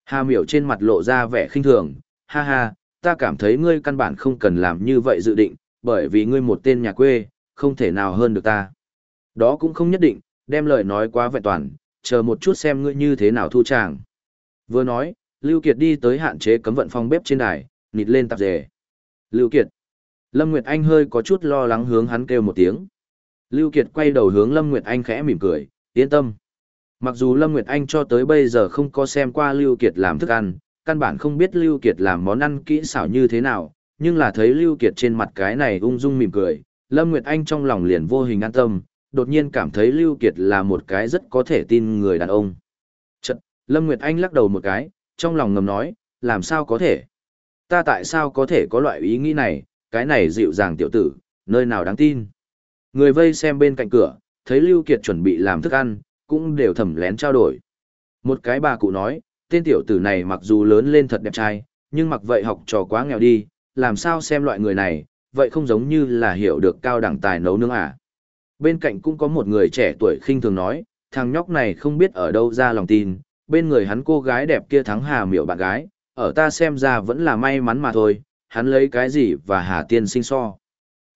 Hà Miểu trên mặt lộ ra vẻ khinh thường, ha ha, ta cảm thấy ngươi căn bản không cần làm như vậy dự định, bởi vì ngươi một tên nhà quê, không thể nào hơn được ta. Đó cũng không nhất định, đem lời nói quá vẹn toàn, chờ một chút xem ngươi như thế nào thu tràng. Vừa nói, Lưu Kiệt đi tới hạn chế cấm vận phòng bếp trên đài, nịt lên tạp dề. Lưu Kiệt. Lâm Nguyệt Anh hơi có chút lo lắng hướng hắn kêu một tiếng. Lưu Kiệt quay đầu hướng Lâm Nguyệt Anh khẽ mỉm cười, yên tâm. Mặc dù Lâm Nguyệt Anh cho tới bây giờ không có xem qua Lưu Kiệt làm thức ăn, căn bản không biết Lưu Kiệt làm món ăn kỹ xảo như thế nào, nhưng là thấy Lưu Kiệt trên mặt cái này ung dung mỉm cười, Lâm Nguyệt Anh trong lòng liền vô hình an tâm, đột nhiên cảm thấy Lưu Kiệt là một cái rất có thể tin người đàn ông. Chật, Lâm Nguyệt Anh lắc đầu một cái, trong lòng ngầm nói, làm sao có thể? Ta tại sao có thể có loại ý nghĩ này, cái này dịu dàng tiểu tử, nơi nào đáng tin? Người vây xem bên cạnh cửa, thấy Lưu Kiệt chuẩn bị làm thức ăn, cũng đều thầm lén trao đổi. Một cái bà cụ nói, tên tiểu tử này mặc dù lớn lên thật đẹp trai, nhưng mặc vậy học trò quá nghèo đi, làm sao xem loại người này, vậy không giống như là hiểu được cao đẳng tài nấu nướng à. Bên cạnh cũng có một người trẻ tuổi khinh thường nói, thằng nhóc này không biết ở đâu ra lòng tin, bên người hắn cô gái đẹp kia thắng hà miểu bạn gái, ở ta xem ra vẫn là may mắn mà thôi, hắn lấy cái gì và hà tiên sinh so.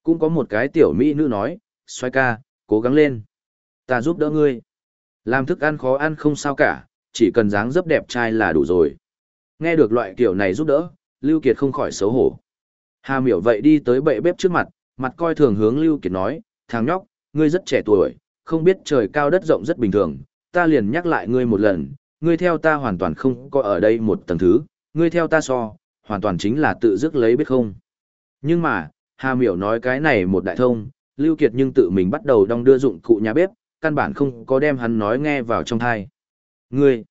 Cũng có một cái tiểu mỹ nữ nói, xoay ca, cố gắng lên. Ta giúp đỡ ngươi. Làm thức ăn khó ăn không sao cả, chỉ cần dáng dấp đẹp trai là đủ rồi. Nghe được loại kiểu này giúp đỡ, Lưu Kiệt không khỏi xấu hổ. Hà miểu vậy đi tới bệ bếp trước mặt, mặt coi thường hướng Lưu Kiệt nói, thằng nhóc, ngươi rất trẻ tuổi, không biết trời cao đất rộng rất bình thường, ta liền nhắc lại ngươi một lần, ngươi theo ta hoàn toàn không có ở đây một tầng thứ, ngươi theo ta so, hoàn toàn chính là tự dứt lấy biết không. Nhưng mà, Hà miểu nói cái này một đại thông, Lưu Kiệt nhưng tự mình bắt đầu đong đưa dụng cụ nhà bếp, căn bản không có đem hắn nói nghe vào trong tai. Ngươi!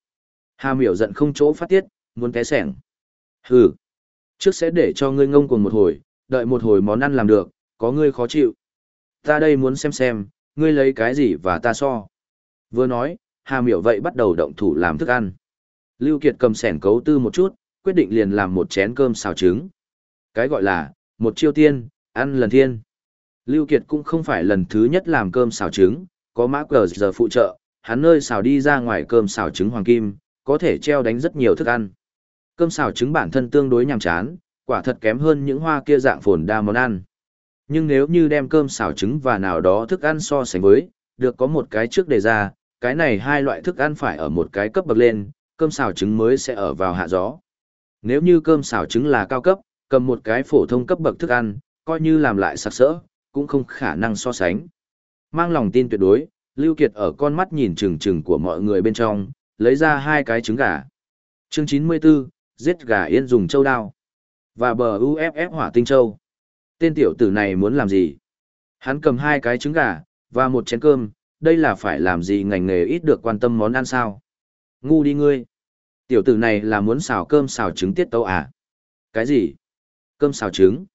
Hà miểu giận không chỗ phát tiết, muốn té sẻng. Hừ! Trước sẽ để cho ngươi ngông cuồng một hồi, đợi một hồi món ăn làm được, có ngươi khó chịu. Ta đây muốn xem xem, ngươi lấy cái gì và ta so. Vừa nói, Hà miểu vậy bắt đầu động thủ làm thức ăn. Lưu Kiệt cầm sẻng cấu tư một chút, quyết định liền làm một chén cơm xào trứng. Cái gọi là, một chiêu tiên, ăn lần thiên. Lưu Kiệt cũng không phải lần thứ nhất làm cơm xào trứng, có mã cờ giờ phụ trợ, hắn nơi xào đi ra ngoài cơm xào trứng hoàng kim, có thể treo đánh rất nhiều thức ăn. Cơm xào trứng bản thân tương đối nhàm chán, quả thật kém hơn những hoa kia dạng phồn đa món ăn. Nhưng nếu như đem cơm xào trứng và nào đó thức ăn so sánh với, được có một cái trước đề ra, cái này hai loại thức ăn phải ở một cái cấp bậc lên, cơm xào trứng mới sẽ ở vào hạ gió. Nếu như cơm xào trứng là cao cấp, cầm một cái phổ thông cấp bậc thức ăn, coi như làm lại sặc sỡ, cũng không khả năng so sánh. Mang lòng tin tuyệt đối, Lưu Kiệt ở con mắt nhìn chừng chừng của mọi người bên trong, lấy ra hai cái trứng gà. Chương 94, giết gà yên dùng châu đao. Và bờ UFF hỏa tinh châu. Tên tiểu tử này muốn làm gì? Hắn cầm hai cái trứng gà, và một chén cơm, đây là phải làm gì ngành nghề ít được quan tâm món ăn sao? Ngu đi ngươi. Tiểu tử này là muốn xào cơm xào trứng tiết tấu à? Cái gì? Cơm xào trứng?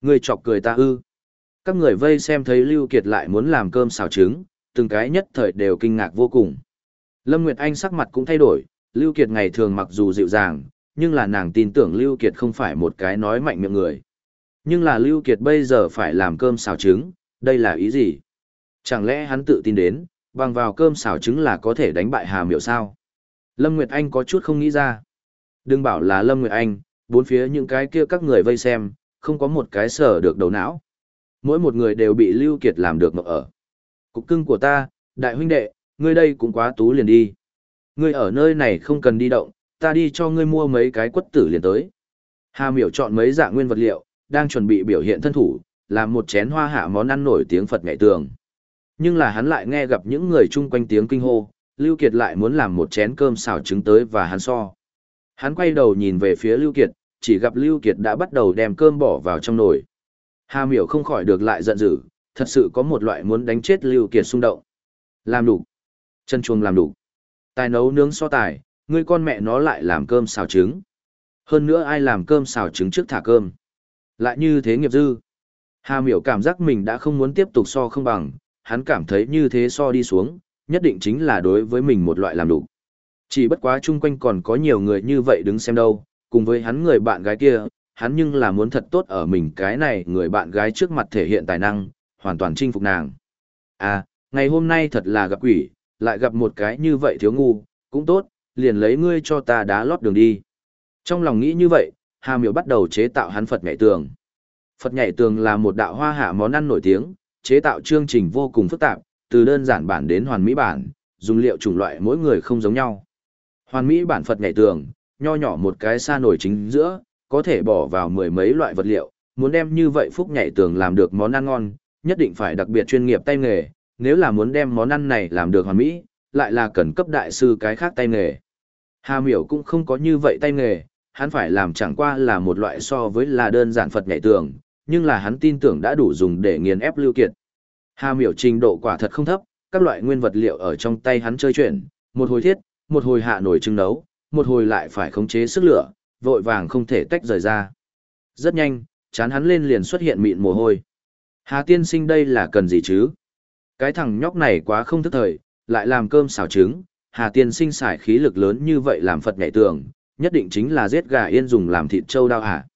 Ngươi chọc cười ta ư? Các người vây xem thấy Lưu Kiệt lại muốn làm cơm xào trứng, từng cái nhất thời đều kinh ngạc vô cùng. Lâm Nguyệt Anh sắc mặt cũng thay đổi, Lưu Kiệt ngày thường mặc dù dịu dàng, nhưng là nàng tin tưởng Lưu Kiệt không phải một cái nói mạnh miệng người. Nhưng là Lưu Kiệt bây giờ phải làm cơm xào trứng, đây là ý gì? Chẳng lẽ hắn tự tin đến, bằng vào cơm xào trứng là có thể đánh bại Hà Miểu sao? Lâm Nguyệt Anh có chút không nghĩ ra. Đừng bảo là Lâm Nguyệt Anh, bốn phía những cái kia các người vây xem, không có một cái sở được đầu não. Mỗi một người đều bị Lưu Kiệt làm được mộng ở. Cục cưng của ta, đại huynh đệ, ngươi đây cũng quá tú liền đi. Ngươi ở nơi này không cần đi động, ta đi cho ngươi mua mấy cái quất tử liền tới. Hà miểu chọn mấy dạng nguyên vật liệu, đang chuẩn bị biểu hiện thân thủ, làm một chén hoa hạ món ăn nổi tiếng Phật ngại tường. Nhưng là hắn lại nghe gặp những người chung quanh tiếng kinh hô, Lưu Kiệt lại muốn làm một chén cơm xào trứng tới và hắn so. Hắn quay đầu nhìn về phía Lưu Kiệt, chỉ gặp Lưu Kiệt đã bắt đầu đem cơm bỏ vào trong nồi. Hà miểu không khỏi được lại giận dữ, thật sự có một loại muốn đánh chết Lưu Kiệt xung động. Làm đủ. Chân chuông làm đủ. Tài nấu nướng so tài, ngươi con mẹ nó lại làm cơm xào trứng. Hơn nữa ai làm cơm xào trứng trước thả cơm. Lại như thế nghiệp dư. Hà miểu cảm giác mình đã không muốn tiếp tục so không bằng, hắn cảm thấy như thế so đi xuống, nhất định chính là đối với mình một loại làm đủ. Chỉ bất quá chung quanh còn có nhiều người như vậy đứng xem đâu, cùng với hắn người bạn gái kia, hắn nhưng là muốn thật tốt ở mình cái này người bạn gái trước mặt thể hiện tài năng, hoàn toàn chinh phục nàng. À, ngày hôm nay thật là gặp quỷ, lại gặp một cái như vậy thiếu ngu, cũng tốt, liền lấy ngươi cho ta đá lót đường đi. Trong lòng nghĩ như vậy, Hà Miểu bắt đầu chế tạo hắn Phật nhảy tường. Phật nhảy tường là một đạo hoa hạ món ăn nổi tiếng, chế tạo chương trình vô cùng phức tạp, từ đơn giản bản đến hoàn mỹ bản, dùng liệu chủng loại mỗi người không giống nhau. Hoàn mỹ bản Phật nhảy tường, nho nhỏ một cái xa nổi chính giữa, có thể bỏ vào mười mấy loại vật liệu, muốn đem như vậy phúc nhảy tường làm được món ăn ngon, nhất định phải đặc biệt chuyên nghiệp tay nghề, nếu là muốn đem món ăn này làm được hoàn mỹ, lại là cần cấp đại sư cái khác tay nghề. Hà miểu cũng không có như vậy tay nghề, hắn phải làm chẳng qua là một loại so với là đơn giản Phật nhảy tường, nhưng là hắn tin tưởng đã đủ dùng để nghiền ép lưu kiệt. Hà miểu trình độ quả thật không thấp, các loại nguyên vật liệu ở trong tay hắn chơi chuyển, một hồi thiết, một hồi hạ nổi trưng nấu, một hồi lại phải khống chế sức lửa, vội vàng không thể tách rời ra. Rất nhanh, chán hắn lên liền xuất hiện mịn mồ hôi. Hà tiên sinh đây là cần gì chứ? Cái thằng nhóc này quá không thức thời, lại làm cơm xào trứng, Hà tiên sinh xài khí lực lớn như vậy làm Phật nhảy tường, nhất định chính là giết gà yên dùng làm thịt trâu đao hả?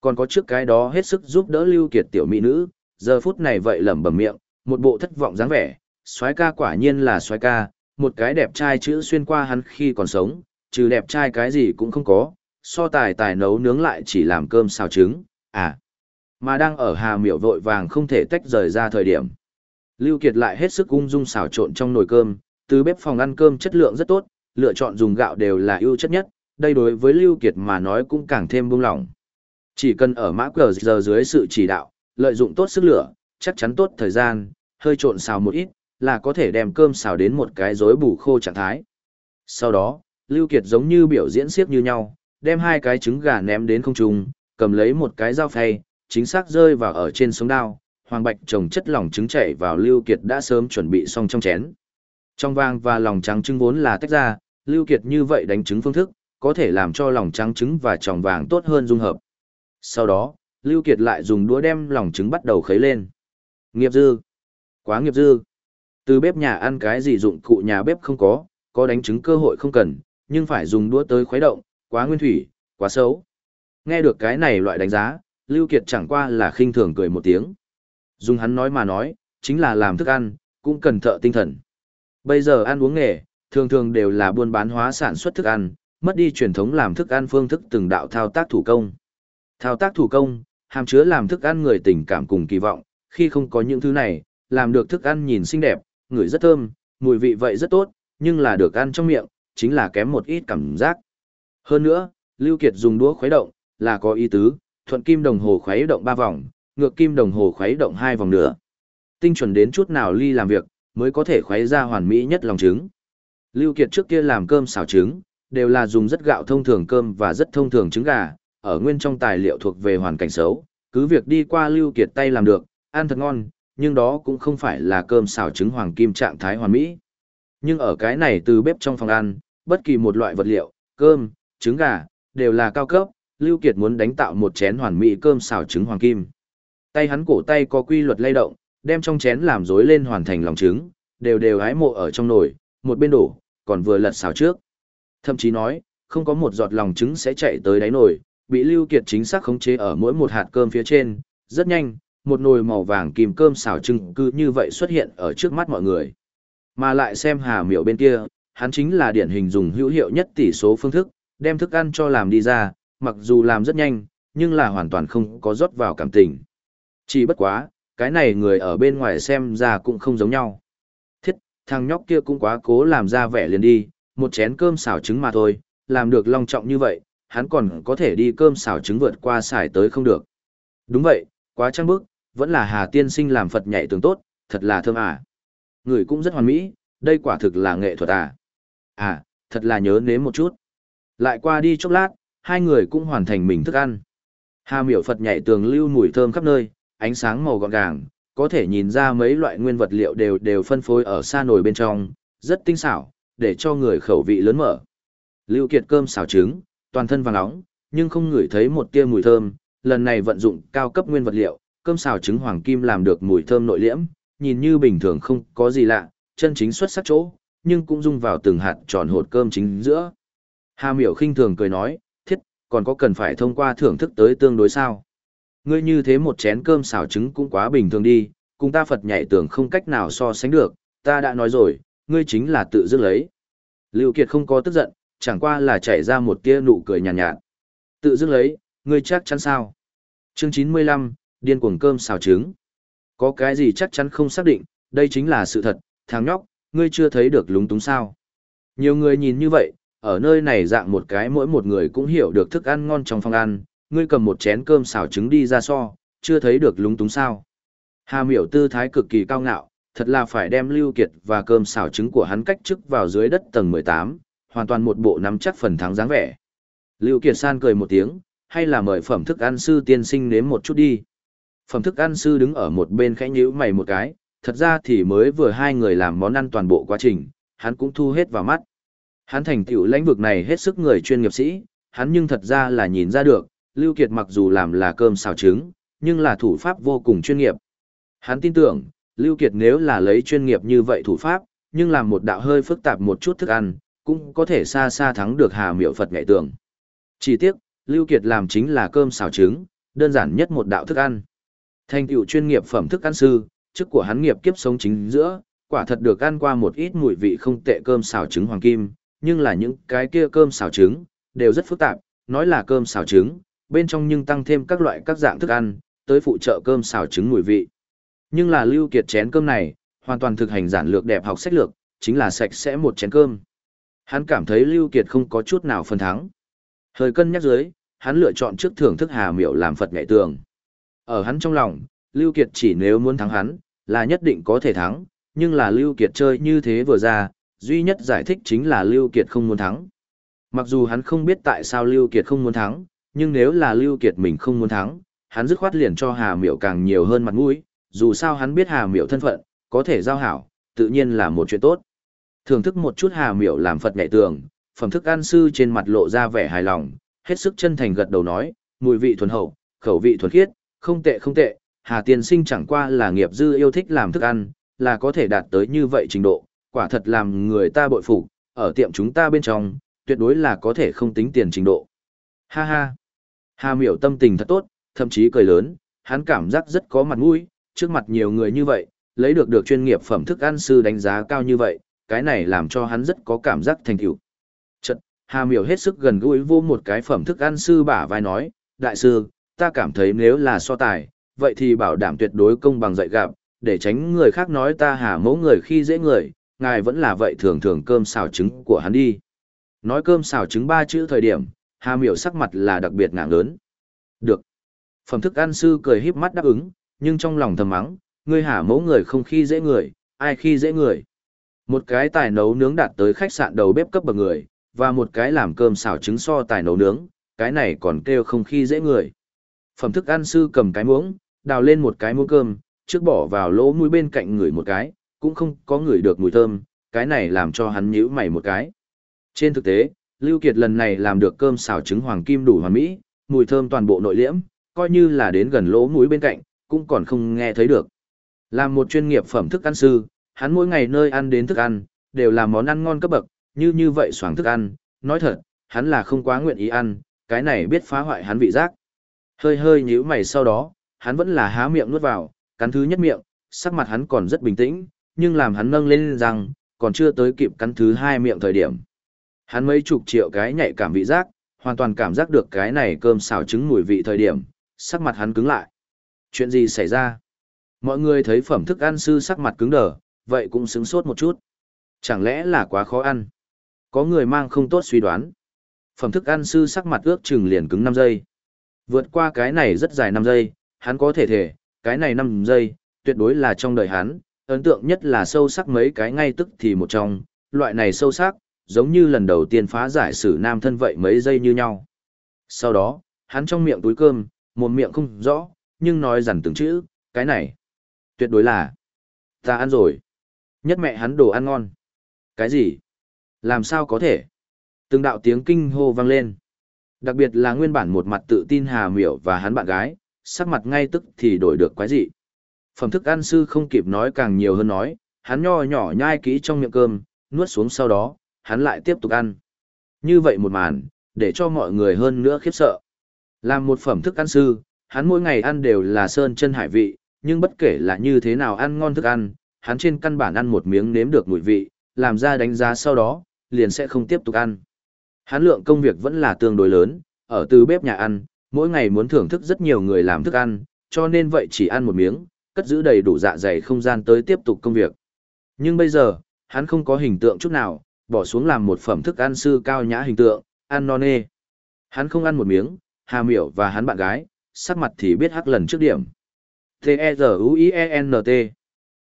Còn có trước cái đó hết sức giúp đỡ Lưu Kiệt tiểu mỹ nữ, giờ phút này vậy lẩm bẩm miệng, một bộ thất vọng dáng vẻ, soái ca quả nhiên là soái ca, một cái đẹp trai chữ xuyên qua hắn khi còn sống, trừ đẹp trai cái gì cũng không có, so tài tài nấu nướng lại chỉ làm cơm xào trứng, à. Mà đang ở hà miểu vội vàng không thể tách rời ra thời điểm. Lưu Kiệt lại hết sức ung dung xào trộn trong nồi cơm, từ bếp phòng ăn cơm chất lượng rất tốt, lựa chọn dùng gạo đều là ưu chất nhất, đây đối với Lưu Kiệt mà nói cũng càng thêm buông lỏng. Chỉ cần ở mã cờ giờ dưới sự chỉ đạo, lợi dụng tốt sức lửa, chắc chắn tốt thời gian, hơi trộn xào một ít, là có thể đem cơm xào đến một cái rối bù khô trạng thái. Sau đó, Lưu Kiệt giống như biểu diễn siếp như nhau, đem hai cái trứng gà ném đến không trung, cầm lấy một cái dao phay, chính xác rơi vào ở trên sống đao, hoàng bạch trồng chất lỏng trứng chảy vào Lưu Kiệt đã sớm chuẩn bị xong trong chén. Trong vang và lòng trắng trứng vốn là tách ra, Lưu Kiệt như vậy đánh trứng phương thức, có thể làm cho lòng trắng trứng và tròng vàng tốt hơn dung hợp. Sau đó, Lưu Kiệt lại dùng đũa đem lòng trứng bắt đầu khấy lên. Nghiệp dư. Quá nghiệp dư. Từ bếp nhà ăn cái gì dụng cụ nhà bếp không có, có đánh trứng cơ hội không cần, nhưng phải dùng đũa tới khuấy động, quá nguyên thủy, quá xấu. Nghe được cái này loại đánh giá, Lưu Kiệt chẳng qua là khinh thường cười một tiếng. Dùng hắn nói mà nói, chính là làm thức ăn, cũng cần thợ tinh thần. Bây giờ ăn uống nghề, thường thường đều là buôn bán hóa sản xuất thức ăn, mất đi truyền thống làm thức ăn phương thức từng đạo thao tác thủ công. Thao tác thủ công, hàm chứa làm thức ăn người tình cảm cùng kỳ vọng, khi không có những thứ này, làm được thức ăn nhìn xinh đẹp, ngửi rất thơm, mùi vị vậy rất tốt, nhưng là được ăn trong miệng, chính là kém một ít cảm giác. Hơn nữa, Lưu Kiệt dùng đũa khuấy động, là có ý tứ, thuận kim đồng hồ khuấy động 3 vòng, ngược kim đồng hồ khuấy động 2 vòng nữa. Tinh chuẩn đến chút nào ly làm việc, mới có thể khuấy ra hoàn mỹ nhất lòng trứng. Lưu Kiệt trước kia làm cơm xào trứng, đều là dùng rất gạo thông thường cơm và rất thông thường trứng gà, ở nguyên trong tài liệu thuộc về hoàn cảnh xấu, cứ việc đi qua Lưu Kiệt tay làm được, ăn thật ngon, nhưng đó cũng không phải là cơm xào trứng hoàng kim trạng thái hoàn mỹ. Nhưng ở cái này từ bếp trong phòng ăn, bất kỳ một loại vật liệu, cơm, trứng gà, đều là cao cấp, Lưu Kiệt muốn đánh tạo một chén hoàn mỹ cơm xào trứng hoàng kim. Tay hắn cổ tay có quy luật lay động, đem trong chén làm rối lên hoàn thành lòng trứng, đều đều hái mộ ở trong nồi, một bên đổ, còn vừa lật xào trước. Thậm chí nói, không có một giọt lòng trứng sẽ chạy tới đáy nồi, bị Lưu Kiệt chính xác khống chế ở mỗi một hạt cơm phía trên, rất nhanh, một nồi màu vàng kìm cơm xào trứng cứ như vậy xuất hiện ở trước mắt mọi người. Mà lại xem Hà Miểu bên kia, hắn chính là điển hình dùng hữu hiệu nhất tỷ số phương thức, đem thức ăn cho làm đi ra, mặc dù làm rất nhanh, nhưng là hoàn toàn không có rót vào cảm tình. Chỉ bất quá, cái này người ở bên ngoài xem ra cũng không giống nhau. Thiết, thằng nhóc kia cũng quá cố làm ra vẻ liền đi, một chén cơm xào trứng mà thôi, làm được long trọng như vậy, hắn còn có thể đi cơm xào trứng vượt qua xài tới không được. Đúng vậy, quá trăng bức, vẫn là Hà Tiên Sinh làm Phật nhảy tường tốt, thật là thơm à. Người cũng rất hoàn mỹ, đây quả thực là nghệ thuật à. À, thật là nhớ nếm một chút. Lại qua đi chốc lát, hai người cũng hoàn thành mình thức ăn. Hà miểu Phật nhảy tường lưu mùi thơm khắp nơi, ánh sáng màu gọn gàng, có thể nhìn ra mấy loại nguyên vật liệu đều đều phân phối ở xa nồi bên trong, rất tinh xảo, để cho người khẩu vị lớn mở. Lưu Kiệt cơm xào trứng, toàn thân vàng nóng, nhưng không ngửi thấy một tia mùi thơm, lần này vận dụng cao cấp nguyên vật liệu, cơm xào trứng hoàng kim làm được mùi thơm nội liễm, nhìn như bình thường không có gì lạ, chân chính xuất sắc chỗ, nhưng cũng dung vào từng hạt tròn hột cơm chính giữa. Hà miểu khinh thường cười nói, thiết, còn có cần phải thông qua thưởng thức tới tương đối sao? Ngươi như thế một chén cơm xào trứng cũng quá bình thường đi, cùng ta Phật nhảy tưởng không cách nào so sánh được, ta đã nói rồi, ngươi chính là tự dưng lấy. Lưu Kiệt không có tức giận, chẳng qua là chảy ra một tia nụ cười nhàn nhạt, nhạt. Tự dưng lấy, ngươi chắc chắn sao? Chương 95, điên cuồng cơm xào trứng. Có cái gì chắc chắn không xác định, đây chính là sự thật, thằng nhóc, ngươi chưa thấy được lúng túng sao. Nhiều người nhìn như vậy, ở nơi này dạng một cái mỗi một người cũng hiểu được thức ăn ngon trong phòng ăn, ngươi cầm một chén cơm xào trứng đi ra so, chưa thấy được lúng túng sao. Hà miểu tư thái cực kỳ cao ngạo, thật là phải đem lưu kiệt và cơm xào trứng của hắn cách chức vào dưới đất tầng 18, hoàn toàn một bộ nắm chắc phần thắng dáng vẻ. Lưu kiệt san cười một tiếng, hay là mời phẩm thức ăn sư tiên sinh nếm một chút đi. Phẩm thức ăn sư đứng ở một bên khẽ nhíu mày một cái, thật ra thì mới vừa hai người làm món ăn toàn bộ quá trình, hắn cũng thu hết vào mắt. Hắn thành tựu lãnh vực này hết sức người chuyên nghiệp sĩ, hắn nhưng thật ra là nhìn ra được, Lưu Kiệt mặc dù làm là cơm xào trứng, nhưng là thủ pháp vô cùng chuyên nghiệp. Hắn tin tưởng, Lưu Kiệt nếu là lấy chuyên nghiệp như vậy thủ pháp, nhưng làm một đạo hơi phức tạp một chút thức ăn, cũng có thể xa xa thắng được Hà Miệu Phật nghệ tường. Chỉ tiếc, Lưu Kiệt làm chính là cơm xào trứng, đơn giản nhất một đạo thức ăn. Thành tựu chuyên nghiệp phẩm thức ăn sư, chức của hắn nghiệp kiếp sống chính giữa, quả thật được ăn qua một ít mùi vị không tệ cơm xào trứng hoàng kim, nhưng là những cái kia cơm xào trứng, đều rất phức tạp, nói là cơm xào trứng, bên trong nhưng tăng thêm các loại các dạng thức ăn, tới phụ trợ cơm xào trứng mùi vị. Nhưng là Lưu Kiệt chén cơm này, hoàn toàn thực hành giản lược đẹp học sách lược, chính là sạch sẽ một chén cơm. Hắn cảm thấy Lưu Kiệt không có chút nào phần thắng. Hơi cân nhắc dưới, hắn lựa chọn trước thưởng thức Hà Miểu làm Phật nghệ tường. Ở hắn trong lòng, Lưu Kiệt chỉ nếu muốn thắng hắn, là nhất định có thể thắng, nhưng là Lưu Kiệt chơi như thế vừa ra, duy nhất giải thích chính là Lưu Kiệt không muốn thắng. Mặc dù hắn không biết tại sao Lưu Kiệt không muốn thắng, nhưng nếu là Lưu Kiệt mình không muốn thắng, hắn dứt khoát liền cho Hà Miểu càng nhiều hơn mặt mũi, dù sao hắn biết Hà Miểu thân phận, có thể giao hảo, tự nhiên là một chuyện tốt. Thưởng thức một chút Hà Miểu làm Phật nhạy tường, phẩm thức an sư trên mặt lộ ra vẻ hài lòng, hết sức chân thành gật đầu nói, mùi vị thuần hậu, khẩu vị thuần khiết, không tệ không tệ, Hà Tiên Sinh chẳng qua là nghiệp dư yêu thích làm thức ăn, là có thể đạt tới như vậy trình độ, quả thật làm người ta bội phục, ở tiệm chúng ta bên trong, tuyệt đối là có thể không tính tiền trình độ. Ha ha. Hà miểu tâm tình thật tốt, thậm chí cười lớn, hắn cảm giác rất có mặt mũi, trước mặt nhiều người như vậy, lấy được được chuyên nghiệp phẩm thức ăn sư đánh giá cao như vậy, cái này làm cho hắn rất có cảm giác thành tựu. Chật, Hà miểu hết sức gần gũi vô một cái phẩm thức ăn sư bả vai nói, đại sư, ta cảm thấy nếu là so tài, vậy thì bảo đảm tuyệt đối công bằng dạy gặp, để tránh người khác nói ta hà mẫu người khi dễ người, ngài vẫn là vậy thường thường cơm xào trứng của hắn đi. Nói cơm xào trứng ba chữ thời điểm, Hà Miểu sắc mặt là đặc biệt ngạng lớn. Được. Phẩm thức ăn sư cười híp mắt đáp ứng, nhưng trong lòng thầm mắng, ngươi hà mẫu người không khi dễ người, ai khi dễ người. Một cái tài nấu nướng đạt tới khách sạn đầu bếp cấp bậc người, và một cái làm cơm xào trứng so tài nấu nướng, cái này còn kêu không khi dễ người. Phẩm thức ăn sư cầm cái muỗng, đào lên một cái muỗng cơm, trước bỏ vào lỗ mũi bên cạnh người một cái, cũng không có người được mùi thơm, cái này làm cho hắn nhíu mày một cái. Trên thực tế, Lưu Kiệt lần này làm được cơm xào trứng hoàng kim đủ hoàn mỹ, mùi thơm toàn bộ nội liễm, coi như là đến gần lỗ mũi bên cạnh, cũng còn không nghe thấy được. Làm một chuyên nghiệp phẩm thức ăn sư, hắn mỗi ngày nơi ăn đến thức ăn, đều là món ăn ngon cấp bậc, như như vậy xoàng thức ăn, nói thật, hắn là không quá nguyện ý ăn, cái này biết phá hoại hắn vị giác. Hơi hơi nhíu mày sau đó, hắn vẫn là há miệng nuốt vào, cắn thứ nhất miệng, sắc mặt hắn còn rất bình tĩnh, nhưng làm hắn nâng lên rằng, còn chưa tới kịp cắn thứ hai miệng thời điểm. Hắn mấy chục triệu cái nhạy cảm vị giác, hoàn toàn cảm giác được cái này cơm xào trứng mùi vị thời điểm, sắc mặt hắn cứng lại. Chuyện gì xảy ra? Mọi người thấy phẩm thức ăn sư sắc mặt cứng đờ, vậy cũng xứng sốt một chút. Chẳng lẽ là quá khó ăn? Có người mang không tốt suy đoán. Phẩm thức ăn sư sắc mặt ước chừng liền cứng 5 giây. Vượt qua cái này rất dài 5 giây, hắn có thể thể, cái này 5 giây, tuyệt đối là trong đời hắn, ấn tượng nhất là sâu sắc mấy cái ngay tức thì một trong, loại này sâu sắc, giống như lần đầu tiên phá giải sử nam thân vậy mấy giây như nhau. Sau đó, hắn trong miệng túi cơm, một miệng không rõ, nhưng nói dằn từng chữ, cái này, tuyệt đối là, ta ăn rồi. Nhất mẹ hắn đồ ăn ngon. Cái gì? Làm sao có thể? Từng đạo tiếng kinh hô vang lên. Đặc biệt là nguyên bản một mặt tự tin hà miểu và hắn bạn gái, sắc mặt ngay tức thì đổi được quái dị. Phẩm thức ăn sư không kịp nói càng nhiều hơn nói, hắn nho nhỏ nhai kỹ trong miệng cơm, nuốt xuống sau đó, hắn lại tiếp tục ăn. Như vậy một màn, để cho mọi người hơn nữa khiếp sợ. Làm một phẩm thức ăn sư, hắn mỗi ngày ăn đều là sơn chân hải vị, nhưng bất kể là như thế nào ăn ngon thức ăn, hắn trên căn bản ăn một miếng nếm được mùi vị, làm ra đánh giá sau đó, liền sẽ không tiếp tục ăn. Hắn lượng công việc vẫn là tương đối lớn, ở từ bếp nhà ăn, mỗi ngày muốn thưởng thức rất nhiều người làm thức ăn, cho nên vậy chỉ ăn một miếng, cất giữ đầy đủ dạ dày không gian tới tiếp tục công việc. Nhưng bây giờ, hắn không có hình tượng chút nào, bỏ xuống làm một phẩm thức ăn sư cao nhã hình tượng, ăn non nê. Hắn không ăn một miếng, Hà Miểu và hắn bạn gái, sắc mặt thì biết hắc lần trước điểm. T-E-Z-U-I-E-N-T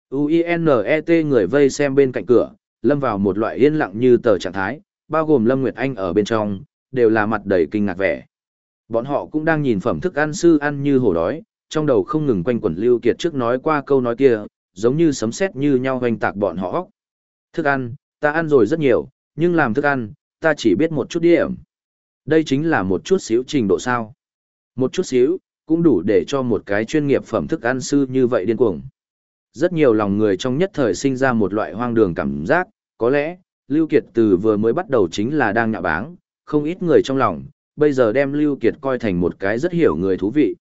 U-I-N-E-T người vây xem bên cạnh cửa, lâm vào một loại yên lặng như tờ trạng thái, bao gồm Lâm Nguyệt Anh ở bên trong, đều là mặt đầy kinh ngạc vẻ. Bọn họ cũng đang nhìn phẩm thức ăn sư ăn như hổ đói, trong đầu không ngừng quanh quẩn Lưu Kiệt trước nói qua câu nói kia, giống như sấm sét như nhau hoành tạc bọn họ. Thức ăn, ta ăn rồi rất nhiều, nhưng làm thức ăn, ta chỉ biết một chút điểm. Đây chính là một chút xíu trình độ sao. Một chút xíu, cũng đủ để cho một cái chuyên nghiệp phẩm thức ăn sư như vậy điên cuồng. Rất nhiều lòng người trong nhất thời sinh ra một loại hoang đường cảm giác, có lẽ, Lưu Kiệt từ vừa mới bắt đầu chính là đang nhạ báng, không ít người trong lòng, bây giờ đem Lưu Kiệt coi thành một cái rất hiểu người thú vị.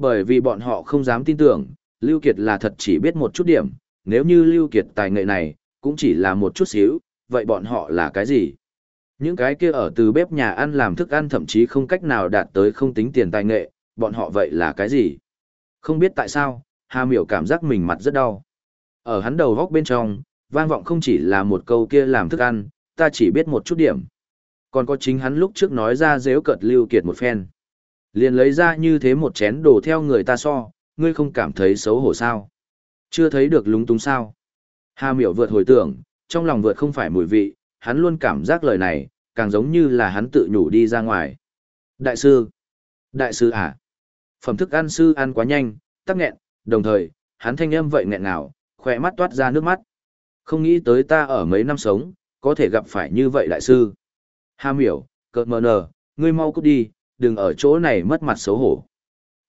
Bởi vì bọn họ không dám tin tưởng, Lưu Kiệt là thật chỉ biết một chút điểm, nếu như Lưu Kiệt tài nghệ này, cũng chỉ là một chút xíu, vậy bọn họ là cái gì? Những cái kia ở từ bếp nhà ăn làm thức ăn thậm chí không cách nào đạt tới không tính tiền tài nghệ, bọn họ vậy là cái gì? Không biết tại sao, Hà Miểu cảm giác mình mặt rất đau. Ở hắn đầu góc bên trong, vang vọng không chỉ là một câu kia làm thức ăn, ta chỉ biết một chút điểm. Còn có chính hắn lúc trước nói ra dễu cợt lưu kiệt một phen. Liền lấy ra như thế một chén đồ theo người ta so, ngươi không cảm thấy xấu hổ sao? Chưa thấy được lúng túng sao? Hà miểu vượt hồi tưởng, trong lòng vượt không phải mùi vị, hắn luôn cảm giác lời này, càng giống như là hắn tự nhủ đi ra ngoài. Đại sư! Đại sư à? Phẩm thức ăn sư ăn quá nhanh, tắc nghẹn, đồng thời, hắn thanh âm vậy nghẹn nào, khỏe mắt toát ra nước mắt. Không nghĩ tới ta ở mấy năm sống, có thể gặp phải như vậy đại sư. Hà miểu, cợt mờ nờ, ngươi mau cút đi, đừng ở chỗ này mất mặt xấu hổ.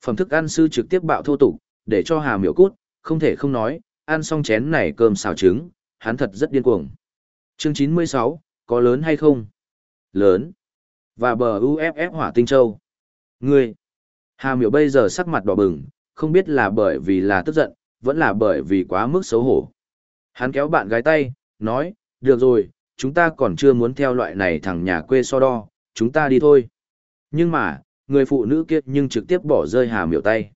Phẩm thức ăn sư trực tiếp bạo thô tục, để cho Hà miểu cút, không thể không nói, ăn xong chén này cơm xào trứng, hắn thật rất điên cuồng. Chương 96, có lớn hay không? Lớn. Và bờ UFF hỏa tinh châu. Ngươi. Hà miểu bây giờ sắc mặt đỏ bừng, không biết là bởi vì là tức giận, vẫn là bởi vì quá mức xấu hổ. Hắn kéo bạn gái tay, nói, được rồi, chúng ta còn chưa muốn theo loại này thằng nhà quê so đo, chúng ta đi thôi. Nhưng mà, người phụ nữ kia nhưng trực tiếp bỏ rơi hà miểu tay.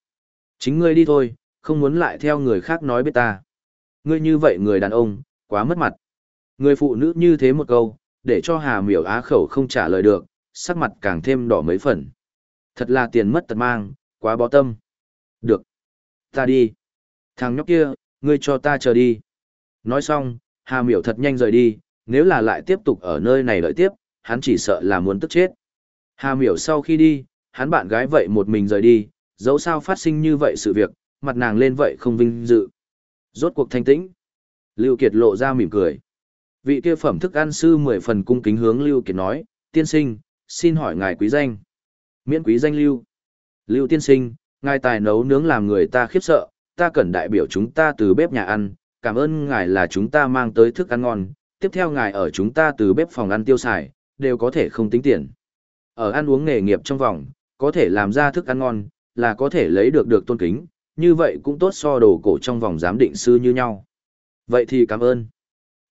Chính ngươi đi thôi, không muốn lại theo người khác nói biết ta. Ngươi như vậy người đàn ông, quá mất mặt. Người phụ nữ như thế một câu, để cho hà miểu á khẩu không trả lời được, sắc mặt càng thêm đỏ mấy phần. Thật là tiền mất tật mang, quá bó tâm. Được. Ta đi. Thằng nhóc kia, ngươi cho ta chờ đi. Nói xong, Hà Miểu thật nhanh rời đi, nếu là lại tiếp tục ở nơi này đợi tiếp, hắn chỉ sợ là muốn tức chết. Hà Miểu sau khi đi, hắn bạn gái vậy một mình rời đi, dẫu sao phát sinh như vậy sự việc, mặt nàng lên vậy không vinh dự. Rốt cuộc thanh tĩnh. Lưu Kiệt lộ ra mỉm cười. Vị kia phẩm thức ăn sư mười phần cung kính hướng Lưu Kiệt nói, tiên sinh, xin hỏi ngài quý danh. Miễn quý danh Lưu. Lưu tiên sinh, ngài tài nấu nướng làm người ta khiếp sợ, ta cần đại biểu chúng ta từ bếp nhà ăn, cảm ơn ngài là chúng ta mang tới thức ăn ngon, tiếp theo ngài ở chúng ta từ bếp phòng ăn tiêu xài, đều có thể không tính tiền. Ở ăn uống nghề nghiệp trong vòng, có thể làm ra thức ăn ngon, là có thể lấy được được tôn kính, như vậy cũng tốt so đồ cổ trong vòng giám định sư như nhau. Vậy thì cảm ơn.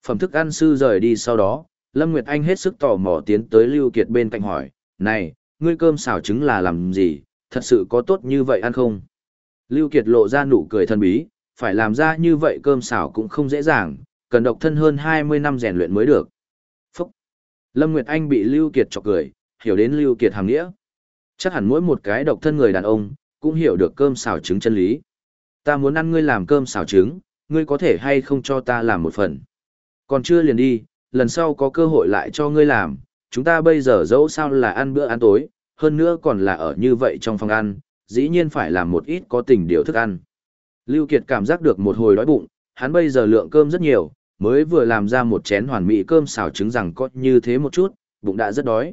Phẩm thức ăn sư rời đi sau đó, Lâm Nguyệt Anh hết sức tò mò tiến tới Lưu Kiệt bên cạnh hỏi, này, ngươi cơm xào trứng là làm gì, thật sự có tốt như vậy ăn không? Lưu Kiệt lộ ra nụ cười thân bí, phải làm ra như vậy cơm xào cũng không dễ dàng, cần độc thân hơn 20 năm rèn luyện mới được. Phúc! Lâm Nguyệt Anh bị Lưu Kiệt chọc cười, hiểu đến Lưu Kiệt hàng nghĩa. Chắc hẳn mỗi một cái độc thân người đàn ông, cũng hiểu được cơm xào trứng chân lý. Ta muốn ăn ngươi làm cơm xào trứng, ngươi có thể hay không cho ta làm một phần. Còn chưa liền đi, lần sau có cơ hội lại cho ngươi làm, chúng ta bây giờ dẫu sao là ăn bữa ăn tối, hơn nữa còn là ở như vậy trong phòng ăn, dĩ nhiên phải làm một ít có tình điều thức ăn. Lưu Kiệt cảm giác được một hồi đói bụng, hắn bây giờ lượng cơm rất nhiều, mới vừa làm ra một chén hoàn mỹ cơm xào trứng rằng có như thế một chút, bụng đã rất đói.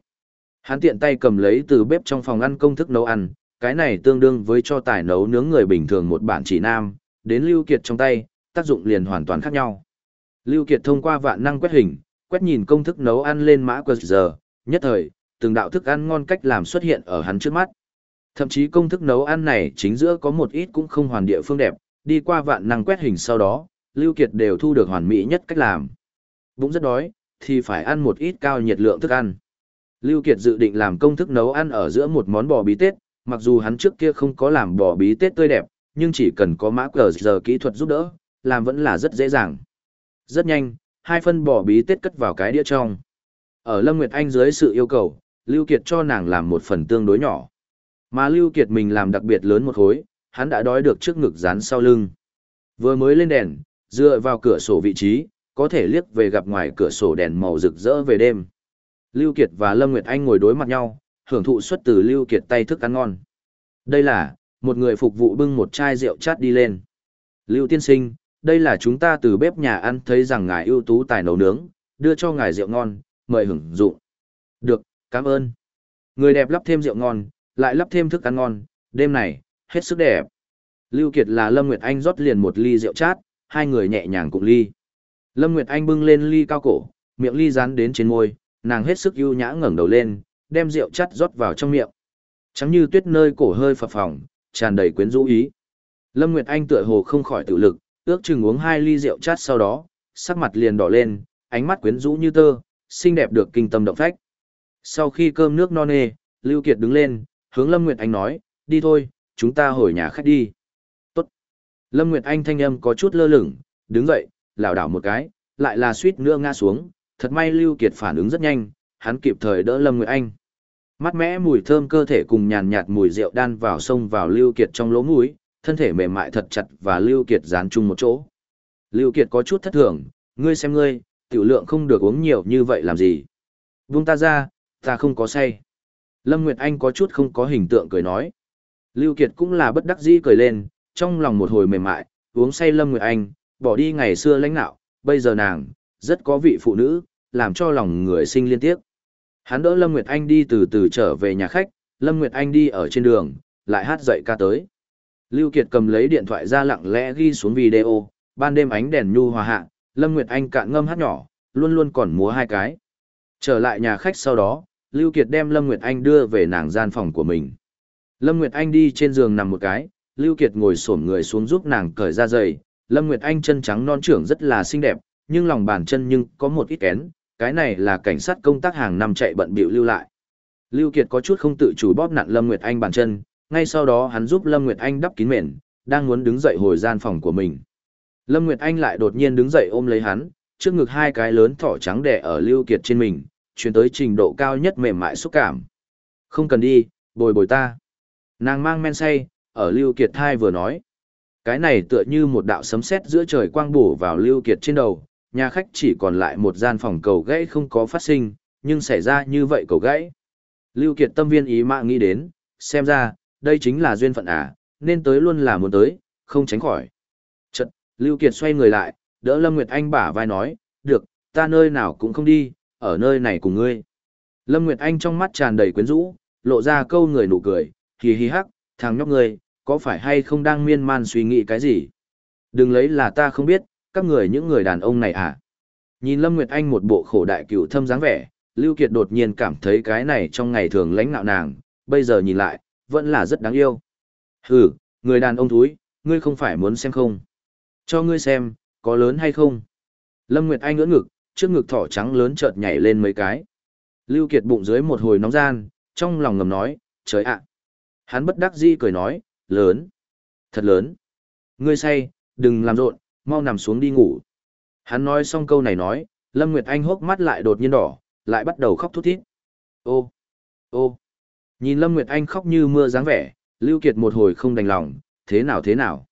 Hắn tiện tay cầm lấy từ bếp trong phòng ăn công thức nấu ăn, cái này tương đương với cho tài nấu nướng người bình thường một bản chỉ nam, đến Lưu Kiệt trong tay, tác dụng liền hoàn toàn khác nhau. Lưu Kiệt thông qua vạn năng quét hình, quét nhìn công thức nấu ăn lên mã QR, nhất thời, từng đạo thức ăn ngon cách làm xuất hiện ở hắn trước mắt. Thậm chí công thức nấu ăn này chính giữa có một ít cũng không hoàn địa phương đẹp, đi qua vạn năng quét hình sau đó, Lưu Kiệt đều thu được hoàn mỹ nhất cách làm. Bụng rất đói, thì phải ăn một ít cao nhiệt lượng thức ăn. Lưu Kiệt dự định làm công thức nấu ăn ở giữa một món bò bí tết, mặc dù hắn trước kia không có làm bò bí tết tươi đẹp, nhưng chỉ cần có mã cờ giờ kỹ thuật giúp đỡ, làm vẫn là rất dễ dàng. Rất nhanh, hai phân bò bí tết cất vào cái đĩa trong. Ở Lâm Nguyệt Anh dưới sự yêu cầu, Lưu Kiệt cho nàng làm một phần tương đối nhỏ. Mà Lưu Kiệt mình làm đặc biệt lớn một khối, hắn đã đói được trước ngực dán sau lưng. Vừa mới lên đèn, dựa vào cửa sổ vị trí, có thể liếc về gặp ngoài cửa sổ đèn màu rực rỡ về đêm. Lưu Kiệt và Lâm Nguyệt Anh ngồi đối mặt nhau, hưởng thụ xuất từ Lưu Kiệt tay thức ăn ngon. Đây là, một người phục vụ bưng một chai rượu chát đi lên. Lưu Tiên Sinh, đây là chúng ta từ bếp nhà ăn thấy rằng ngài ưu tú tài nấu nướng, đưa cho ngài rượu ngon, mời hưởng dụng. Được, cảm ơn. Người đẹp lắp thêm rượu ngon, lại lắp thêm thức ăn ngon, đêm này, hết sức đẹp. Lưu Kiệt là Lâm Nguyệt Anh rót liền một ly rượu chát, hai người nhẹ nhàng cùng ly. Lâm Nguyệt Anh bưng lên ly cao cổ, miệng ly dán đến trên môi, nàng hết sức ưu nhã ngẩng đầu lên, đem rượu chát rót vào trong miệng. Trắng như tuyết nơi cổ hơi phập phồng, tràn đầy quyến rũ ý. Lâm Nguyệt Anh tựa hồ không khỏi tự lực, ước chừng uống hai ly rượu chát sau đó, sắc mặt liền đỏ lên, ánh mắt quyến rũ như tơ, xinh đẹp được kinh tâm động phách. Sau khi cơm nước no nê, Lưu Kiệt đứng lên, hướng Lâm Nguyệt Anh nói, đi thôi, chúng ta hồi nhà khách đi. Tốt. Lâm Nguyệt Anh thanh âm có chút lơ lửng, đứng dậy, lảo đảo một cái, lại là suýt nữa ngã xuống, thật may Lưu Kiệt phản ứng rất nhanh, hắn kịp thời đỡ Lâm Nguyệt Anh. Mắt mẽ mùi thơm cơ thể cùng nhàn nhạt mùi rượu đan vào sông vào Lưu Kiệt trong lỗ mũi, thân thể mềm mại thật chặt và Lưu Kiệt dán chung một chỗ. Lưu Kiệt có chút thất thường, ngươi xem ngươi, tiểu lượng không được uống nhiều như vậy làm gì. Buông ta ra, ta không có say. Lâm Nguyệt Anh có chút không có hình tượng cười nói. Lưu Kiệt cũng là bất đắc dĩ cười lên, trong lòng một hồi mềm mại, uống say Lâm Nguyệt Anh, bỏ đi ngày xưa lãnh nạo, bây giờ nàng, rất có vị phụ nữ, làm cho lòng người sinh liên tiếp. Hắn đỡ Lâm Nguyệt Anh đi từ từ trở về nhà khách, Lâm Nguyệt Anh đi ở trên đường, lại hát dậy ca tới. Lưu Kiệt cầm lấy điện thoại ra lặng lẽ ghi xuống video, ban đêm ánh đèn nhu hòa hạ, Lâm Nguyệt Anh cạn ngâm hát nhỏ, luôn luôn còn múa hai cái. Trở lại nhà khách sau đó, Lưu Kiệt đem Lâm Nguyệt Anh đưa về nàng gian phòng của mình. Lâm Nguyệt Anh đi trên giường nằm một cái, Lưu Kiệt ngồi xổm người xuống giúp nàng cởi ra giày. Lâm Nguyệt Anh chân trắng non trưởng rất là xinh đẹp, nhưng lòng bàn chân nhưng có một ít kén, cái này là cảnh sát công tác hàng năm chạy bận bịu lưu lại. Lưu Kiệt có chút không tự chủ bóp nặn Lâm Nguyệt Anh bàn chân, ngay sau đó hắn giúp Lâm Nguyệt Anh đắp kín mền, đang muốn đứng dậy hồi gian phòng của mình. Lâm Nguyệt Anh lại đột nhiên đứng dậy ôm lấy hắn, trước ngực hai cái lớn thỏ trắng đè ở Lưu Kiệt trên mình, chuyển tới trình độ cao nhất mềm mại xúc cảm. Không cần đi, bồi bồi ta. Nàng mang men say, ở Lưu Kiệt thai vừa nói. Cái này tựa như một đạo sấm sét giữa trời quang bổ vào Lưu Kiệt trên đầu, nhà khách chỉ còn lại một gian phòng cầu gãy không có phát sinh, nhưng xảy ra như vậy cầu gãy. Lưu Kiệt tâm viên ý mạng nghĩ đến, xem ra, đây chính là duyên phận à, nên tới luôn là muốn tới, không tránh khỏi. Chật, Lưu Kiệt xoay người lại, đỡ Lâm Nguyệt Anh bả vai nói, được, ta nơi nào cũng không đi, ở nơi này cùng ngươi. Lâm Nguyệt Anh trong mắt tràn đầy quyến rũ, lộ ra câu người nụ cười, hì hì hắc, thằng nhóc ngươi, có phải hay không đang miên man suy nghĩ cái gì? Đừng lấy là ta không biết, các người những người đàn ông này à? Nhìn Lâm Nguyệt Anh một bộ khổ đại cựu thâm dáng vẻ, Lưu Kiệt đột nhiên cảm thấy cái này trong ngày thường lãnh nạo nàng, bây giờ nhìn lại, vẫn là rất đáng yêu. Hừ, người đàn ông thúi, ngươi không phải muốn xem không? Cho ngươi xem, có lớn hay không? Lâm Nguyệt Anh ngỡ ngực, trước ngực thỏ trắng lớn chợt nhảy lên mấy cái. Lưu Kiệt bụng dưới một hồi nóng gian, trong lòng ngầm nói, trời ạ. Hắn bất đắc dĩ cười nói, lớn, thật lớn. Ngươi say, đừng làm rộn, mau nằm xuống đi ngủ. Hắn nói xong câu này nói, Lâm Nguyệt Anh hốc mắt lại đột nhiên đỏ, lại bắt đầu khóc thút thít. Ô, ô, nhìn Lâm Nguyệt Anh khóc như mưa dáng vẻ, Lưu Kiệt một hồi không đành lòng, thế nào thế nào?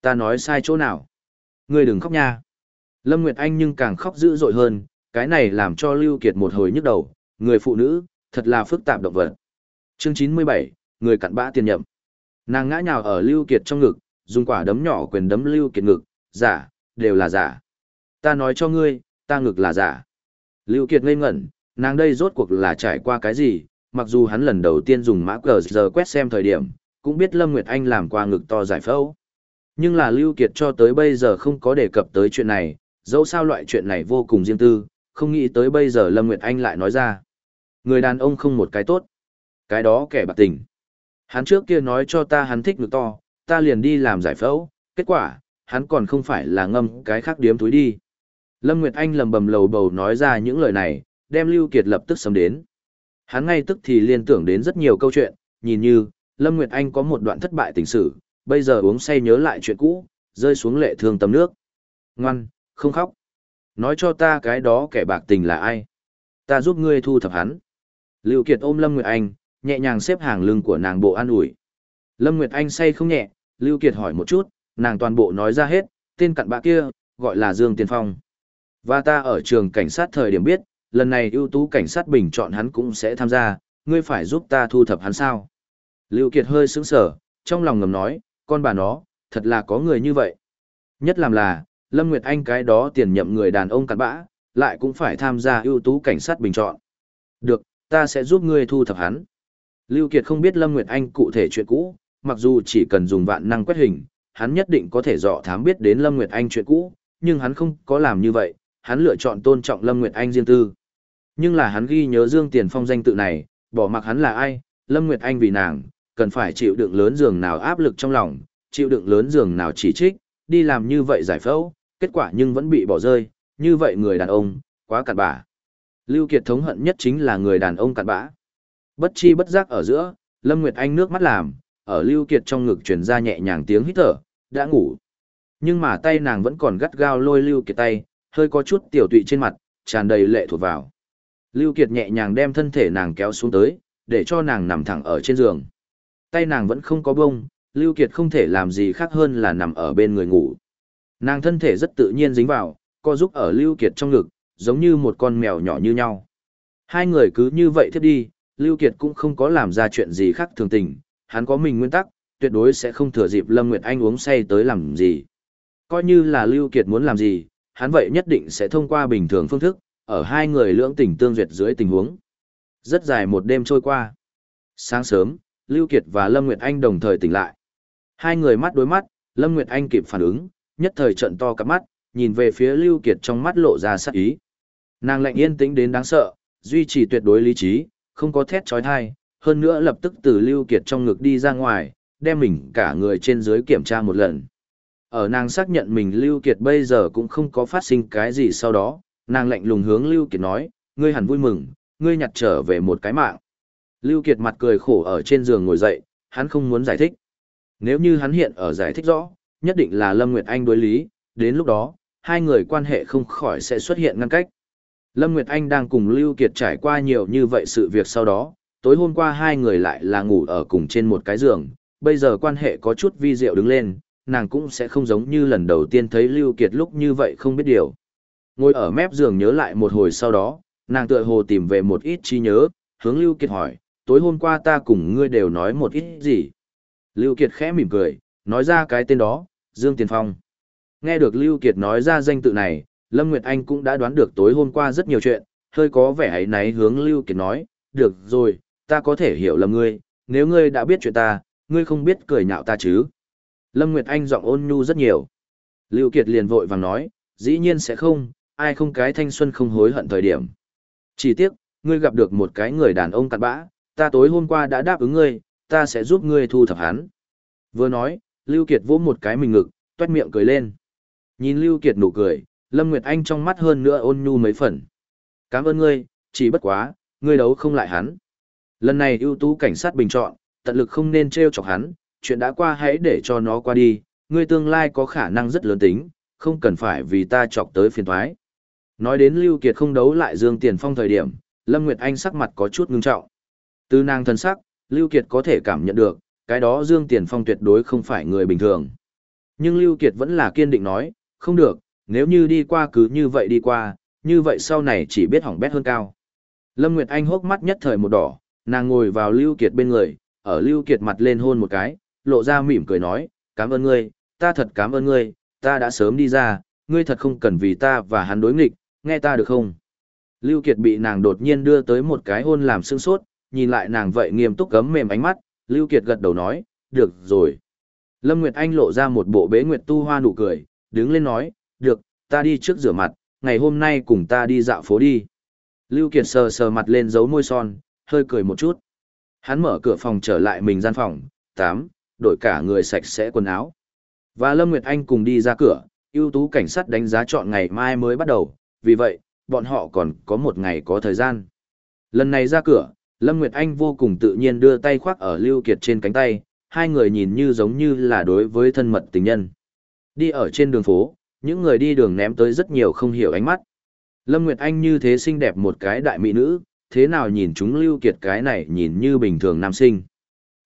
Ta nói sai chỗ nào? Ngươi đừng khóc nha. Lâm Nguyệt Anh nhưng càng khóc dữ dội hơn, cái này làm cho Lưu Kiệt một hồi nhức đầu, người phụ nữ, thật là phức tạp động vật. Chương 97, người cặn bã tiền nhậm. Nàng ngã nhào ở Lưu Kiệt trong ngực, dùng quả đấm nhỏ quyền đấm Lưu Kiệt ngực, giả, đều là giả. Ta nói cho ngươi, ta ngực là giả. Lưu Kiệt ngây ngẩn, nàng đây rốt cuộc là trải qua cái gì, mặc dù hắn lần đầu tiên dùng mã cờ giờ quét xem thời điểm, cũng biết Lâm Nguyệt Anh làm qua ngực to giải phẫu. Nhưng là Lưu Kiệt cho tới bây giờ không có đề cập tới chuyện này, dẫu sao loại chuyện này vô cùng riêng tư, không nghĩ tới bây giờ Lâm Nguyệt Anh lại nói ra. Người đàn ông không một cái tốt. Cái đó kẻ bạc tình. Hắn trước kia nói cho ta hắn thích ngực to, ta liền đi làm giải phẫu, kết quả, hắn còn không phải là ngâm cái khác điếm túi đi. Lâm Nguyệt Anh lầm bầm lầu bầu nói ra những lời này, đem Lưu Kiệt lập tức sầm đến. Hắn ngay tức thì liên tưởng đến rất nhiều câu chuyện, nhìn như, Lâm Nguyệt Anh có một đoạn thất bại tình sử, bây giờ uống say nhớ lại chuyện cũ, rơi xuống lệ thương tâm nước. Ngoan, không khóc. Nói cho ta cái đó kẻ bạc tình là ai. Ta giúp ngươi thu thập hắn. Lưu Kiệt ôm Lâm Nguyệt Anh, nhẹ nhàng xếp hàng lưng của nàng bộ an ủi. Lâm Nguyệt Anh say không nhẹ, Lưu Kiệt hỏi một chút, nàng toàn bộ nói ra hết, tên cặn bạ kia, gọi là Dương Tiên Phong. Và ta ở trường cảnh sát thời điểm biết, lần này ưu tú cảnh sát bình chọn hắn cũng sẽ tham gia, ngươi phải giúp ta thu thập hắn sao. Lưu Kiệt hơi sững sờ, trong lòng ngầm nói, con bà nó, thật là có người như vậy. Nhất làm là, Lâm Nguyệt Anh cái đó tiền nhậm người đàn ông cặn bã, lại cũng phải tham gia ưu tú cảnh sát bình chọn. Được, ta sẽ giúp ngươi thu thập hắn. Lưu Kiệt không biết Lâm Nguyệt Anh cụ thể chuyện cũ, mặc dù chỉ cần dùng vạn năng quét hình, hắn nhất định có thể dò thám biết đến Lâm Nguyệt Anh chuyện cũ, nhưng hắn không có làm như vậy, hắn lựa chọn tôn trọng Lâm Nguyệt Anh riêng tư. Nhưng là hắn ghi nhớ Dương Tiền Phong danh tự này, bỏ mặc hắn là ai, Lâm Nguyệt Anh vì nàng, cần phải chịu đựng lớn giường nào áp lực trong lòng, chịu đựng lớn giường nào chỉ trích, đi làm như vậy giải phẫu, kết quả nhưng vẫn bị bỏ rơi, như vậy người đàn ông, quá cặn bã. Lưu Kiệt thống hận nhất chính là người đàn ông cặn bã. Bất chi bất giác ở giữa, Lâm Nguyệt Anh nước mắt làm, ở Lưu Kiệt trong ngực truyền ra nhẹ nhàng tiếng hít thở, đã ngủ. Nhưng mà tay nàng vẫn còn gắt gao lôi Lưu Kiệt tay, hơi có chút tiểu tụy trên mặt, tràn đầy lệ thuộc vào. Lưu Kiệt nhẹ nhàng đem thân thể nàng kéo xuống tới, để cho nàng nằm thẳng ở trên giường. Tay nàng vẫn không có bông, Lưu Kiệt không thể làm gì khác hơn là nằm ở bên người ngủ. Nàng thân thể rất tự nhiên dính vào, co giúp ở Lưu Kiệt trong ngực, giống như một con mèo nhỏ như nhau. Hai người cứ như vậy tiếp đi, Lưu Kiệt cũng không có làm ra chuyện gì khác thường tình, hắn có mình nguyên tắc, tuyệt đối sẽ không thừa dịp Lâm Nguyệt Anh uống say tới làm gì. Coi như là Lưu Kiệt muốn làm gì, hắn vậy nhất định sẽ thông qua bình thường phương thức, ở hai người lưỡng tình tương duyệt dưới tình huống. Rất dài một đêm trôi qua. Sáng sớm, Lưu Kiệt và Lâm Nguyệt Anh đồng thời tỉnh lại. Hai người mắt đối mắt, Lâm Nguyệt Anh kịp phản ứng, nhất thời trận to cả mắt, nhìn về phía Lưu Kiệt trong mắt lộ ra sắc ý. Nàng lạnh yên tĩnh đến đáng sợ, duy trì tuyệt đối lý trí, không có thét chói tai, hơn nữa lập tức từ Lưu Kiệt trong ngực đi ra ngoài, đem mình cả người trên dưới kiểm tra một lần. Ở nàng xác nhận mình Lưu Kiệt bây giờ cũng không có phát sinh cái gì sau đó, nàng lạnh lùng hướng Lưu Kiệt nói, ngươi hẳn vui mừng, ngươi nhặt trở về một cái mạng. Lưu Kiệt mặt cười khổ ở trên giường ngồi dậy, hắn không muốn giải thích. Nếu như hắn hiện ở giải thích rõ, nhất định là Lâm Nguyệt Anh đối lý, đến lúc đó, hai người quan hệ không khỏi sẽ xuất hiện ngăn cách. Lâm Nguyệt Anh đang cùng Lưu Kiệt trải qua nhiều như vậy sự việc sau đó, tối hôm qua hai người lại là ngủ ở cùng trên một cái giường, bây giờ quan hệ có chút vi diệu đứng lên, nàng cũng sẽ không giống như lần đầu tiên thấy Lưu Kiệt lúc như vậy không biết điều. Ngồi ở mép giường nhớ lại một hồi sau đó, nàng tựa hồ tìm về một ít trí nhớ, hướng Lưu Kiệt hỏi, tối hôm qua ta cùng ngươi đều nói một ít gì. Lưu Kiệt khẽ mỉm cười, nói ra cái tên đó, Dương Tiền Phong. Nghe được Lưu Kiệt nói ra danh tự này, Lâm Nguyệt Anh cũng đã đoán được tối hôm qua rất nhiều chuyện, hơi có vẻ ấy náy hướng Lưu Kiệt nói, được rồi, ta có thể hiểu lầm ngươi, nếu ngươi đã biết chuyện ta, ngươi không biết cười nhạo ta chứ. Lâm Nguyệt Anh giọng ôn nhu rất nhiều. Lưu Kiệt liền vội vàng nói, dĩ nhiên sẽ không, ai không cái thanh xuân không hối hận thời điểm. Chỉ tiếc, ngươi gặp được một cái người đàn ông cặn bã, ta tối hôm qua đã đáp ứng ngươi, ta sẽ giúp ngươi thu thập hắn. Vừa nói, Lưu Kiệt vỗ một cái mình ngực, toét miệng cười lên. Nhìn Lưu Kiệt nụ cười, Lâm Nguyệt Anh trong mắt hơn nữa ôn nhu mấy phần. Cảm ơn ngươi, chỉ bất quá, ngươi đấu không lại hắn. Lần này ưu tú cảnh sát bình chọn, tận lực không nên treo chọc hắn, chuyện đã qua hãy để cho nó qua đi, ngươi tương lai có khả năng rất lớn tính, không cần phải vì ta chọc tới phiền toái. Nói đến Lưu Kiệt không đấu lại Dương Tiền Phong thời điểm, Lâm Nguyệt Anh sắc mặt có chút ngưng trọng. Từ nàng thân sắc, Lưu Kiệt có thể cảm nhận được, cái đó Dương Tiền Phong tuyệt đối không phải người bình thường. Nhưng Lưu Kiệt vẫn là kiên định nói, không được, nếu như đi qua cứ như vậy đi qua, như vậy sau này chỉ biết hỏng bét hơn cao. Lâm Nguyệt Anh hốc mắt nhất thời một đỏ, nàng ngồi vào Lưu Kiệt bên người, ở Lưu Kiệt mặt lên hôn một cái, lộ ra mỉm cười nói, cảm ơn ngươi, ta thật cảm ơn ngươi, ta đã sớm đi ra, ngươi thật không cần vì ta và hắn đối nghịch, nghe ta được không? Lưu Kiệt bị nàng đột nhiên đưa tới một cái hôn làm sương sốt, nhìn lại nàng vậy nghiêm túc cấm mềm ánh mắt, Lưu Kiệt gật đầu nói, được rồi. Lâm Nguyệt Anh lộ ra một bộ bế nguyệt tu hoa nụ cười, đứng lên nói, được, ta đi trước rửa mặt, ngày hôm nay cùng ta đi dạo phố đi. Lưu Kiệt sờ sờ mặt lên dấu môi son, hơi cười một chút. Hắn mở cửa phòng trở lại mình gian phòng, tám, đổi cả người sạch sẽ quần áo. Và Lâm Nguyệt Anh cùng đi ra cửa, ưu tú cảnh sát đánh giá chọn ngày mai mới bắt đầu, vì vậy, bọn họ còn có một ngày có thời gian. Lần này ra cửa, Lâm Nguyệt Anh vô cùng tự nhiên đưa tay khoác ở Lưu Kiệt trên cánh tay, hai người nhìn như giống như là đối với thân mật tình nhân. Đi ở trên đường phố, những người đi đường ném tới rất nhiều không hiểu ánh mắt. Lâm Nguyệt Anh như thế xinh đẹp một cái đại mỹ nữ, thế nào nhìn chúng Lưu Kiệt cái này nhìn như bình thường nam sinh.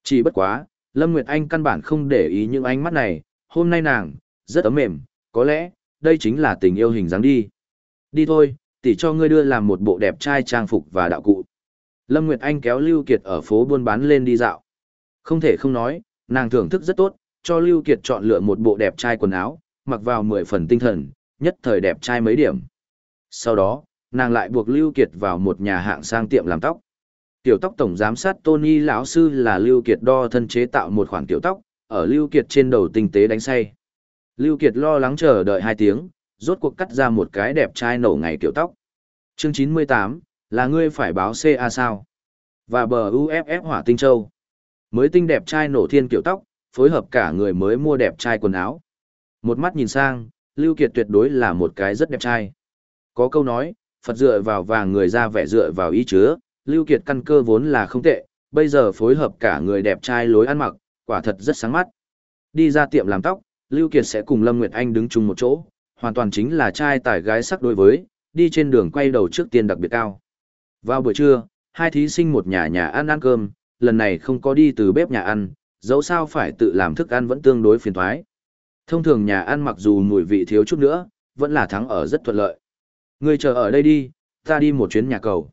Chỉ bất quá, Lâm Nguyệt Anh căn bản không để ý những ánh mắt này, hôm nay nàng, rất ấm mềm, có lẽ, đây chính là tình yêu hình dáng đi. Đi thôi, tỷ cho ngươi đưa làm một bộ đẹp trai trang phục và đạo cụ. Lâm Nguyệt Anh kéo Lưu Kiệt ở phố buôn bán lên đi dạo. Không thể không nói, nàng thưởng thức rất tốt, cho Lưu Kiệt chọn lựa một bộ đẹp trai quần áo, mặc vào mười phần tinh thần, nhất thời đẹp trai mấy điểm. Sau đó, nàng lại buộc Lưu Kiệt vào một nhà hạng sang tiệm làm tóc. Tiểu tóc tổng giám sát Tony lão sư là Lưu Kiệt đo thân chế tạo một khoản tiểu tóc, ở Lưu Kiệt trên đầu tinh tế đánh say. Lưu Kiệt lo lắng chờ đợi hai tiếng, rốt cuộc cắt ra một cái đẹp trai nổ ngày tiểu tóc. Chương 98, là ngươi phải báo CA sao? Và bờ UFF hỏa tinh châu. Mới tinh đẹp trai nổ thiên kiểu tóc, phối hợp cả người mới mua đẹp trai quần áo. Một mắt nhìn sang, Lưu Kiệt tuyệt đối là một cái rất đẹp trai. Có câu nói, Phật dựa vào và người ra vẻ dựa vào ý chứa, Lưu Kiệt căn cơ vốn là không tệ, bây giờ phối hợp cả người đẹp trai lối ăn mặc, quả thật rất sáng mắt. Đi ra tiệm làm tóc, Lưu Kiệt sẽ cùng Lâm Nguyệt Anh đứng chung một chỗ, hoàn toàn chính là trai tài gái sắc đối với, đi trên đường quay đầu trước tiên đặc biệt cao. Vào buổi trưa, hai thí sinh một nhà nhà ăn ăn cơm, lần này không có đi từ bếp nhà ăn, dẫu sao phải tự làm thức ăn vẫn tương đối phiền toái. Thông thường nhà ăn mặc dù mùi vị thiếu chút nữa, vẫn là thắng ở rất thuận lợi. Ngươi chờ ở đây đi, ta đi một chuyến nhà cầu.